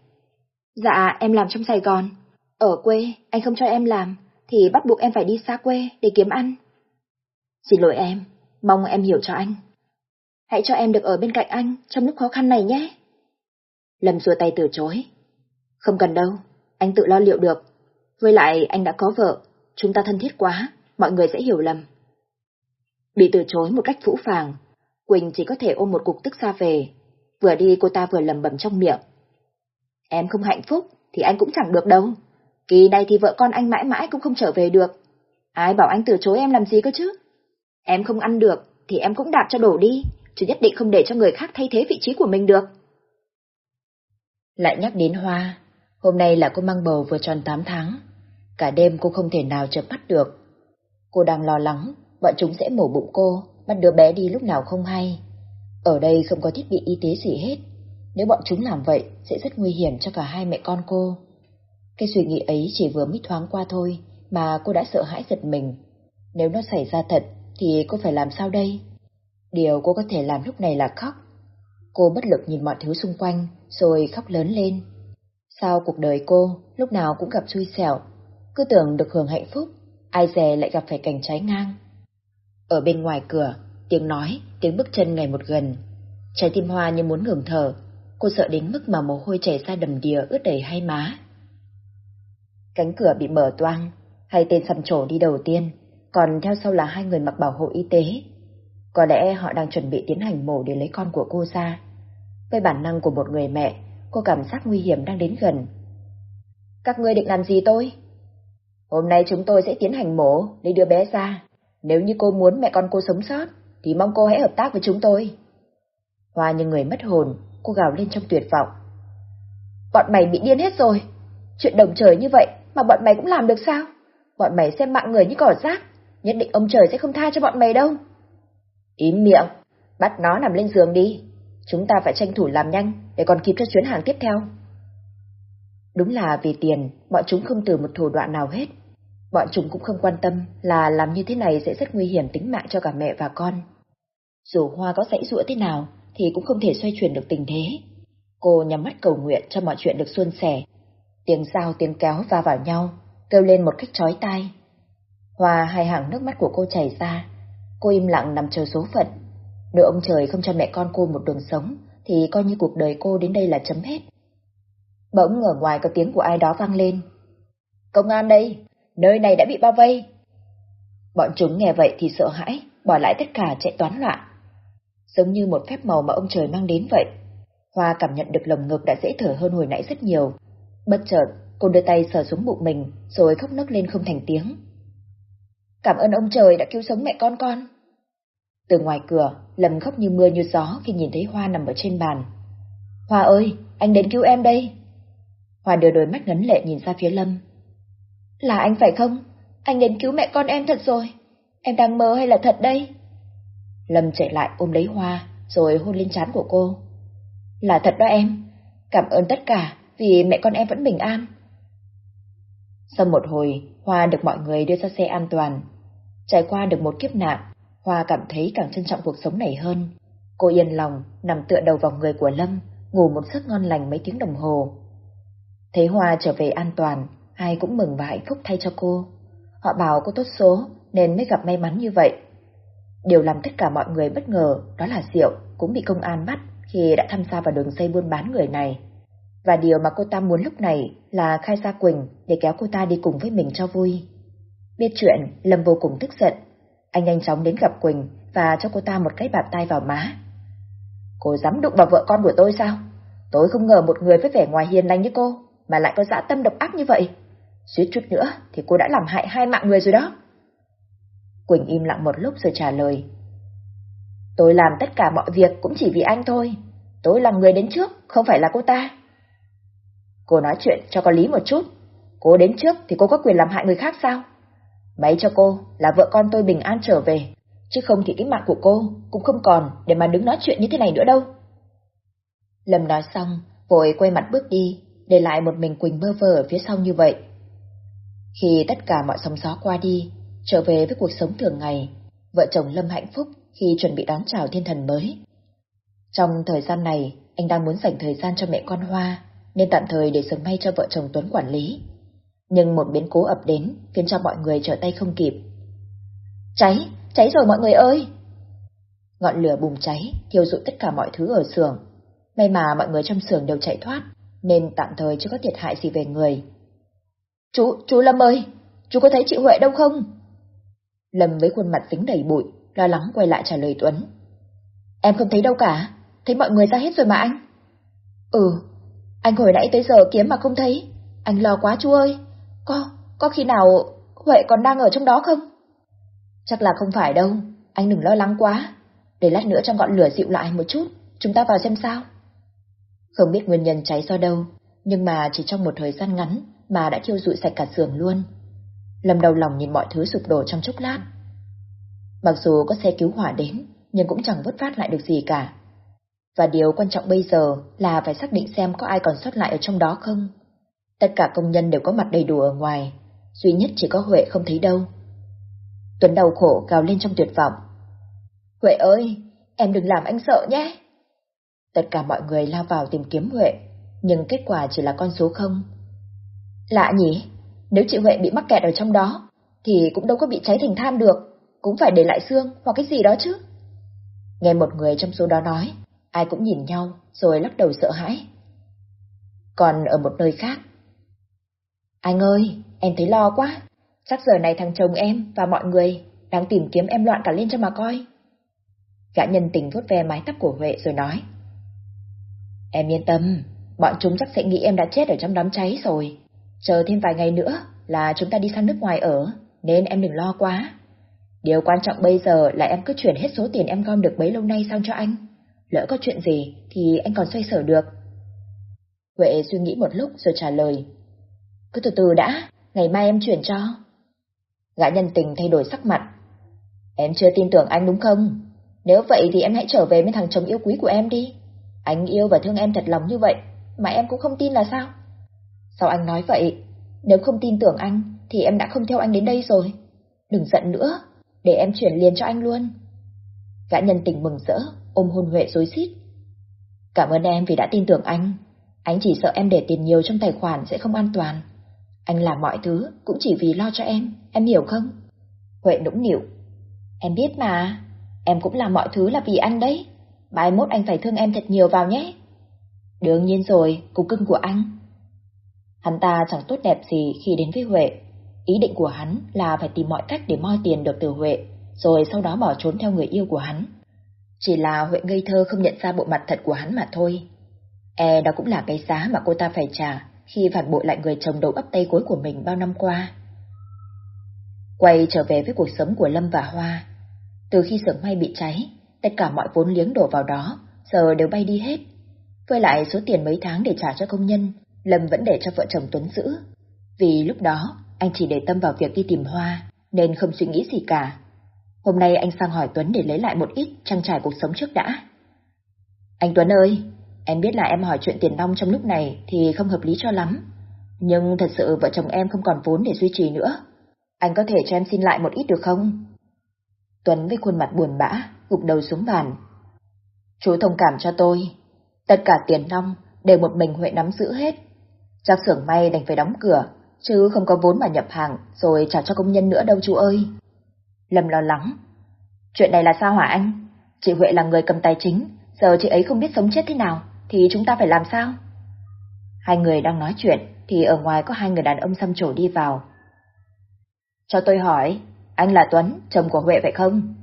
Dạ, em làm trong Sài Gòn. Ở quê, anh không cho em làm, thì bắt buộc em phải đi xa quê để kiếm ăn. Xin lỗi em, mong em hiểu cho anh. Hãy cho em được ở bên cạnh anh trong lúc khó khăn này nhé. Lâm xua tay từ chối. Không cần đâu, anh tự lo liệu được. Với lại anh đã có vợ, chúng ta thân thiết quá, mọi người sẽ hiểu lầm. Bị từ chối một cách phũ phàng, Quỳnh chỉ có thể ôm một cục tức xa về. Vừa đi cô ta vừa lầm bầm trong miệng. Em không hạnh phúc thì anh cũng chẳng được đâu. Kỳ này thì vợ con anh mãi mãi cũng không trở về được. Ai bảo anh từ chối em làm gì cơ chứ? Em không ăn được thì em cũng đạp cho đổ đi, chứ nhất định không để cho người khác thay thế vị trí của mình được. Lại nhắc đến Hoa, hôm nay là cô mang bầu vừa tròn 8 tháng. Cả đêm cô không thể nào chợp mắt được. Cô đang lo lắng, bọn chúng sẽ mổ bụng cô, bắt đứa bé đi lúc nào không hay. Ở đây không có thiết bị y tế gì hết. Nếu bọn chúng làm vậy, sẽ rất nguy hiểm cho cả hai mẹ con cô. Cái suy nghĩ ấy chỉ vừa mới thoáng qua thôi, mà cô đã sợ hãi giật mình. Nếu nó xảy ra thật, thì cô phải làm sao đây? Điều cô có thể làm lúc này là khóc. Cô bất lực nhìn mọi thứ xung quanh, rồi khóc lớn lên. Sao cuộc đời cô lúc nào cũng gặp xui xẻo, cứ tưởng được hưởng hạnh phúc, ai dè lại gặp phải cảnh trái ngang. Ở bên ngoài cửa, tiếng nói, tiếng bước chân ngày một gần. Trái tim hoa như muốn ngừng thở, cô sợ đến mức mà mồ hôi chảy ra đầm đìa ướt đầy hai má. Cánh cửa bị mở toang, hai tên xăm trổ đi đầu tiên, còn theo sau là hai người mặc bảo hộ y tế. Có lẽ họ đang chuẩn bị tiến hành mổ để lấy con của cô ra. Với bản năng của một người mẹ, cô cảm giác nguy hiểm đang đến gần. Các ngươi định làm gì tôi? Hôm nay chúng tôi sẽ tiến hành mổ, để đưa bé ra. Nếu như cô muốn mẹ con cô sống sót, thì mong cô hãy hợp tác với chúng tôi. Hoa như người mất hồn, cô gào lên trong tuyệt vọng. Bọn mày bị điên hết rồi. Chuyện đồng trời như vậy mà bọn mày cũng làm được sao? Bọn mày xem mạng người như cỏ rác, nhất định ông trời sẽ không tha cho bọn mày đâu. Im miệng, bắt nó nằm lên giường đi. Chúng ta phải tranh thủ làm nhanh để còn kịp cho chuyến hàng tiếp theo. Đúng là vì tiền, bọn chúng không từ một thủ đoạn nào hết. Bọn chúng cũng không quan tâm là làm như thế này sẽ rất nguy hiểm tính mạng cho cả mẹ và con. Dù Hoa có dãy rũa thế nào thì cũng không thể xoay chuyển được tình thế. Cô nhắm mắt cầu nguyện cho mọi chuyện được suôn sẻ. Tiếng dao tiếng kéo va vào nhau, kêu lên một cách chói tai. Hoa hai hàng nước mắt của cô chảy ra. Cô im lặng nằm chờ số phận. Nếu ông trời không cho mẹ con cô một đường sống, thì coi như cuộc đời cô đến đây là chấm hết. Bỗng ở ngoài có tiếng của ai đó vang lên. Công an đây, nơi này đã bị bao vây. Bọn chúng nghe vậy thì sợ hãi, bỏ lại tất cả chạy toán loạn. Giống như một phép màu mà ông trời mang đến vậy. Hoa cảm nhận được lồng ngực đã dễ thở hơn hồi nãy rất nhiều. Bất chợt, cô đưa tay sờ xuống bụng mình, rồi khóc nấc lên không thành tiếng. Cảm ơn ông trời đã cứu sống mẹ con con. Từ ngoài cửa, Lâm khóc như mưa như gió khi nhìn thấy Hoa nằm ở trên bàn. Hoa ơi, anh đến cứu em đây. Hoa đưa đôi mắt ngấn lệ nhìn ra phía Lâm. Là anh phải không? Anh đến cứu mẹ con em thật rồi. Em đang mơ hay là thật đây? Lâm chạy lại ôm lấy Hoa, rồi hôn lên trán của cô. Là thật đó em. Cảm ơn tất cả vì mẹ con em vẫn bình an. Sau một hồi, Hoa được mọi người đưa ra xe an toàn. Trải qua được một kiếp nạn, Hoa cảm thấy càng trân trọng cuộc sống này hơn. Cô yên lòng, nằm tựa đầu vào người của Lâm, ngủ một giấc ngon lành mấy tiếng đồng hồ. Thấy Hoa trở về an toàn, ai cũng mừng và hạnh phúc thay cho cô. Họ bảo cô tốt số nên mới gặp may mắn như vậy. Điều làm tất cả mọi người bất ngờ đó là Diệu cũng bị công an bắt khi đã tham gia vào đường dây buôn bán người này. Và điều mà cô ta muốn lúc này là khai ra Quỳnh để kéo cô ta đi cùng với mình cho vui. Biết chuyện, Lâm vô cùng tức giận. Anh nhanh chóng đến gặp Quỳnh và cho cô ta một cái bạt tay vào má. Cô dám đụng vào vợ con của tôi sao? Tôi không ngờ một người với vẻ ngoài hiền lành như cô mà lại có dã tâm độc ác như vậy. Suýt chút nữa thì cô đã làm hại hai mạng người rồi đó. Quỳnh im lặng một lúc rồi trả lời. Tôi làm tất cả mọi việc cũng chỉ vì anh thôi. Tôi là người đến trước, không phải là cô ta. Cô nói chuyện cho có lý một chút. Cô đến trước thì cô có quyền làm hại người khác sao? máy cho cô là vợ con tôi bình an trở về, chứ không thì cái mạng của cô cũng không còn để mà đứng nói chuyện như thế này nữa đâu. Lâm nói xong, vội quay mặt bước đi, để lại một mình Quỳnh bơ vơ ở phía sau như vậy. Khi tất cả mọi sóng gió qua đi, trở về với cuộc sống thường ngày, vợ chồng Lâm hạnh phúc khi chuẩn bị đón chào thiên thần mới. Trong thời gian này, anh đang muốn dành thời gian cho mẹ con Hoa, nên tạm thời để sớm may cho vợ chồng Tuấn quản lý. Nhưng một biến cố ập đến khiến cho mọi người trở tay không kịp. Cháy, cháy rồi mọi người ơi! Ngọn lửa bùng cháy, thiêu dụi tất cả mọi thứ ở xưởng. May mà mọi người trong xưởng đều chạy thoát, nên tạm thời chưa có thiệt hại gì về người. Chú, chú Lâm ơi, chú có thấy chị Huệ đâu không? Lâm với khuôn mặt dính đầy bụi, lo lắng quay lại trả lời Tuấn. Em không thấy đâu cả, thấy mọi người ra hết rồi mà anh. Ừ, anh hồi nãy tới giờ kiếm mà không thấy, anh lo quá chú ơi. Có, có khi nào Huệ còn đang ở trong đó không? Chắc là không phải đâu, anh đừng lo lắng quá. Để lát nữa cho ngọn lửa dịu lại một chút, chúng ta vào xem sao. Không biết nguyên nhân cháy do đâu, nhưng mà chỉ trong một thời gian ngắn mà đã thiêu rụi sạch cả giường luôn. Lâm đầu lòng nhìn mọi thứ sụp đổ trong chốc lát. Mặc dù có xe cứu hỏa đến, nhưng cũng chẳng vứt phát lại được gì cả. Và điều quan trọng bây giờ là phải xác định xem có ai còn sót lại ở trong đó không. Tất cả công nhân đều có mặt đầy đủ ở ngoài, duy nhất chỉ có Huệ không thấy đâu. Tuấn đau khổ gào lên trong tuyệt vọng. Huệ ơi, em đừng làm anh sợ nhé. Tất cả mọi người lao vào tìm kiếm Huệ, nhưng kết quả chỉ là con số không. Lạ nhỉ, nếu chị Huệ bị mắc kẹt ở trong đó, thì cũng đâu có bị cháy thành than được, cũng phải để lại xương hoặc cái gì đó chứ. Nghe một người trong số đó nói, ai cũng nhìn nhau rồi lắc đầu sợ hãi. Còn ở một nơi khác. Anh ơi, em thấy lo quá, chắc giờ này thằng chồng em và mọi người đang tìm kiếm em loạn cả lên cho mà coi. Gã nhân tình vuốt ve mái tóc của Huệ rồi nói. Em yên tâm, bọn chúng chắc sẽ nghĩ em đã chết ở trong đám cháy rồi. Chờ thêm vài ngày nữa là chúng ta đi sang nước ngoài ở, nên em đừng lo quá. Điều quan trọng bây giờ là em cứ chuyển hết số tiền em gom được bấy lâu nay sang cho anh. Lỡ có chuyện gì thì anh còn xoay sở được. Huệ suy nghĩ một lúc rồi trả lời. Cứ từ từ đã, ngày mai em chuyển cho. Gã nhân tình thay đổi sắc mặt, Em chưa tin tưởng anh đúng không? Nếu vậy thì em hãy trở về với thằng chồng yêu quý của em đi. Anh yêu và thương em thật lòng như vậy, mà em cũng không tin là sao? Sao anh nói vậy? Nếu không tin tưởng anh, thì em đã không theo anh đến đây rồi. Đừng giận nữa, để em chuyển liền cho anh luôn. Gã nhân tình mừng rỡ, ôm hôn Huệ rối xít. Cảm ơn em vì đã tin tưởng anh. Anh chỉ sợ em để tiền nhiều trong tài khoản sẽ không an toàn. Anh làm mọi thứ cũng chỉ vì lo cho em, em hiểu không? Huệ nũng nịu. Em biết mà, em cũng làm mọi thứ là vì anh đấy. bài mốt anh phải thương em thật nhiều vào nhé. Đương nhiên rồi, cục cưng của anh. Hắn ta chẳng tốt đẹp gì khi đến với Huệ. Ý định của hắn là phải tìm mọi cách để moi tiền được từ Huệ, rồi sau đó bỏ trốn theo người yêu của hắn. Chỉ là Huệ ngây thơ không nhận ra bộ mặt thật của hắn mà thôi. E đó cũng là cái giá mà cô ta phải trả khi phản bội lại người chồng đầu ấp tay gối của mình bao năm qua. Quay trở về với cuộc sống của Lâm và Hoa. Từ khi xưởng may bị cháy, tất cả mọi vốn liếng đổ vào đó, giờ đều bay đi hết. Với lại số tiền mấy tháng để trả cho công nhân, Lâm vẫn để cho vợ chồng Tuấn giữ. Vì lúc đó, anh chỉ để tâm vào việc đi tìm Hoa, nên không suy nghĩ gì cả. Hôm nay anh sang hỏi Tuấn để lấy lại một ít trang trải cuộc sống trước đã. Anh Tuấn ơi, em biết là em hỏi chuyện tiền nong trong lúc này thì không hợp lý cho lắm. Nhưng thật sự vợ chồng em không còn vốn để duy trì nữa. Anh có thể cho em xin lại một ít được không? Tuấn với khuôn mặt buồn bã, gục đầu xuống bàn. Chú thông cảm cho tôi. Tất cả tiền nong đều một mình Huệ nắm giữ hết. Chắc xưởng may đành phải đóng cửa, chứ không có vốn mà nhập hàng rồi trả cho công nhân nữa đâu chú ơi. Lâm lo lắng. Chuyện này là sao hả anh? Chị Huệ là người cầm tài chính, giờ chị ấy không biết sống chết thế nào, thì chúng ta phải làm sao? Hai người đang nói chuyện, thì ở ngoài có hai người đàn ông xăm trổ đi vào. Cho tôi hỏi, anh là Tuấn, chồng của Huệ phải không?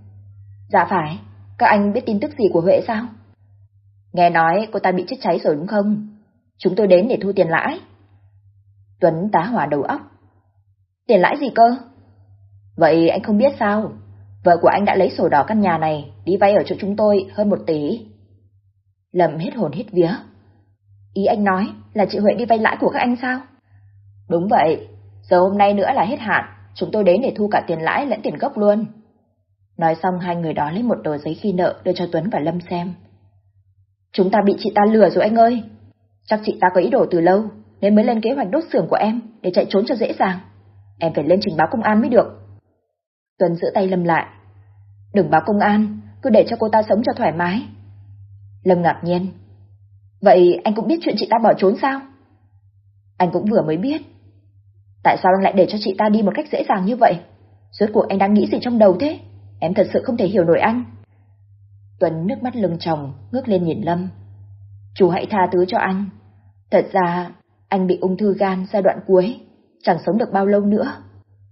Dạ phải, các anh biết tin tức gì của Huệ sao? Nghe nói cô ta bị chết cháy rồi đúng không? Chúng tôi đến để thu tiền lãi. Tuấn tá hỏa đầu óc. Tiền lãi gì cơ? Vậy anh không biết sao? Vợ của anh đã lấy sổ đỏ căn nhà này, đi vay ở chỗ chúng tôi hơn một tỷ. Lâm hết hồn hết vía. Ý anh nói là chị Huệ đi vay lãi của các anh sao? Đúng vậy, giờ hôm nay nữa là hết hạn, chúng tôi đến để thu cả tiền lãi lẫn tiền gốc luôn. Nói xong hai người đó lấy một tờ giấy khi nợ đưa cho Tuấn và Lâm xem. Chúng ta bị chị ta lừa rồi anh ơi. Chắc chị ta có ý đồ từ lâu, nên mới lên kế hoạch đốt xưởng của em để chạy trốn cho dễ dàng. Em phải lên trình báo công an mới được. Tuấn giữ tay Lâm lại. Đừng báo công an, cứ để cho cô ta sống cho thoải mái. Lâm ngạc nhiên. Vậy anh cũng biết chuyện chị ta bỏ trốn sao? Anh cũng vừa mới biết. Tại sao anh lại để cho chị ta đi một cách dễ dàng như vậy? Rốt cuộc anh đang nghĩ gì trong đầu thế? Em thật sự không thể hiểu nổi anh. Tuấn nước mắt lưng tròng, ngước lên nhìn Lâm. Chú hãy tha thứ cho anh. Thật ra, anh bị ung thư gan giai đoạn cuối, chẳng sống được bao lâu nữa.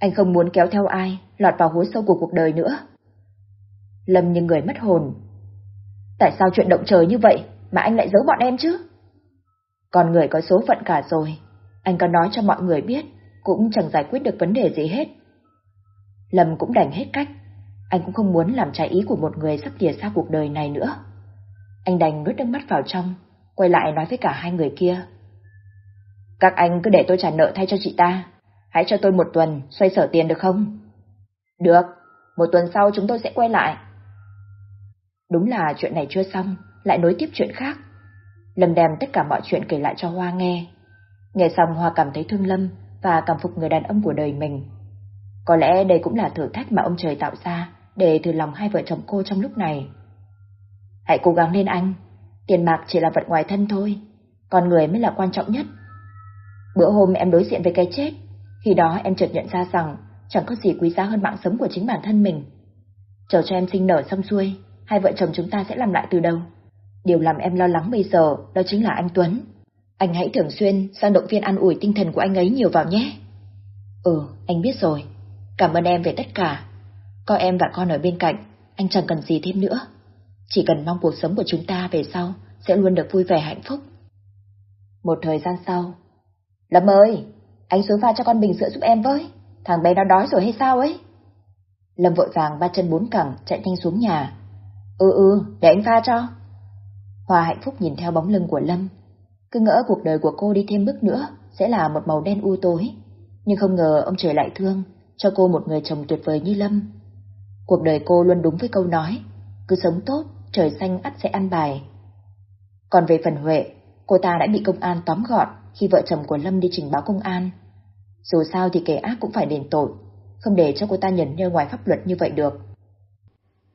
Anh không muốn kéo theo ai, lọt vào hố sâu của cuộc đời nữa. Lâm như người mất hồn. Tại sao chuyện động trời như vậy mà anh lại giấu bọn em chứ? Con người có số phận cả rồi, anh có nói cho mọi người biết, cũng chẳng giải quyết được vấn đề gì hết. Lâm cũng đành hết cách, anh cũng không muốn làm trái ý của một người sắp lìa xa cuộc đời này nữa. Anh đành nuốt nước mắt vào trong, quay lại nói với cả hai người kia. Các anh cứ để tôi trả nợ thay cho chị ta, hãy cho tôi một tuần xoay sở tiền được không? Được, một tuần sau chúng tôi sẽ quay lại. Đúng là chuyện này chưa xong, lại nối tiếp chuyện khác. Lâm đem tất cả mọi chuyện kể lại cho Hoa nghe. Nghe xong Hoa cảm thấy thương Lâm và cảm phục người đàn ông của đời mình. Có lẽ đây cũng là thử thách mà ông trời tạo ra để thử lòng hai vợ chồng cô trong lúc này. Hãy cố gắng lên anh, tiền bạc chỉ là vật ngoài thân thôi, con người mới là quan trọng nhất. Bữa hôm em đối diện với cái chết, khi đó em chợt nhận ra rằng chẳng có gì quý giá hơn mạng sống của chính bản thân mình. Chờ cho em sinh nở xong xuôi, hai vợ chồng chúng ta sẽ làm lại từ đầu. Điều làm em lo lắng bây giờ đó chính là anh Tuấn. Anh hãy thường xuyên sang động viên an ủi tinh thần của anh ấy nhiều vào nhé. Ừ, anh biết rồi. Cảm ơn em về tất cả. Có em và con ở bên cạnh, anh chẳng cần gì thêm nữa. Chỉ cần mong cuộc sống của chúng ta về sau sẽ luôn được vui vẻ hạnh phúc. Một thời gian sau, Lâm ơi, anh xuống pha cho con bình sữa giúp em với, thằng bé nó đói rồi hay sao ấy? Lâm vội vàng ba chân bốn cẳng chạy nhanh xuống nhà. Ừ ừ, để anh pha cho. Hòa hạnh phúc nhìn theo bóng lưng của Lâm, cứ ngỡ cuộc đời của cô đi thêm bước nữa sẽ là một màu đen u tối. Nhưng không ngờ ông trời lại thương, cho cô một người chồng tuyệt vời như Lâm. Cuộc đời cô luôn đúng với câu nói, cứ sống tốt, trời xanh ắt sẽ ăn bài. Còn về phần Huệ, cô ta đã bị công an tóm gọn khi vợ chồng của Lâm đi trình báo công an. Dù sao thì kẻ ác cũng phải đền tội, không để cho cô ta nhấn nhơ ngoài pháp luật như vậy được.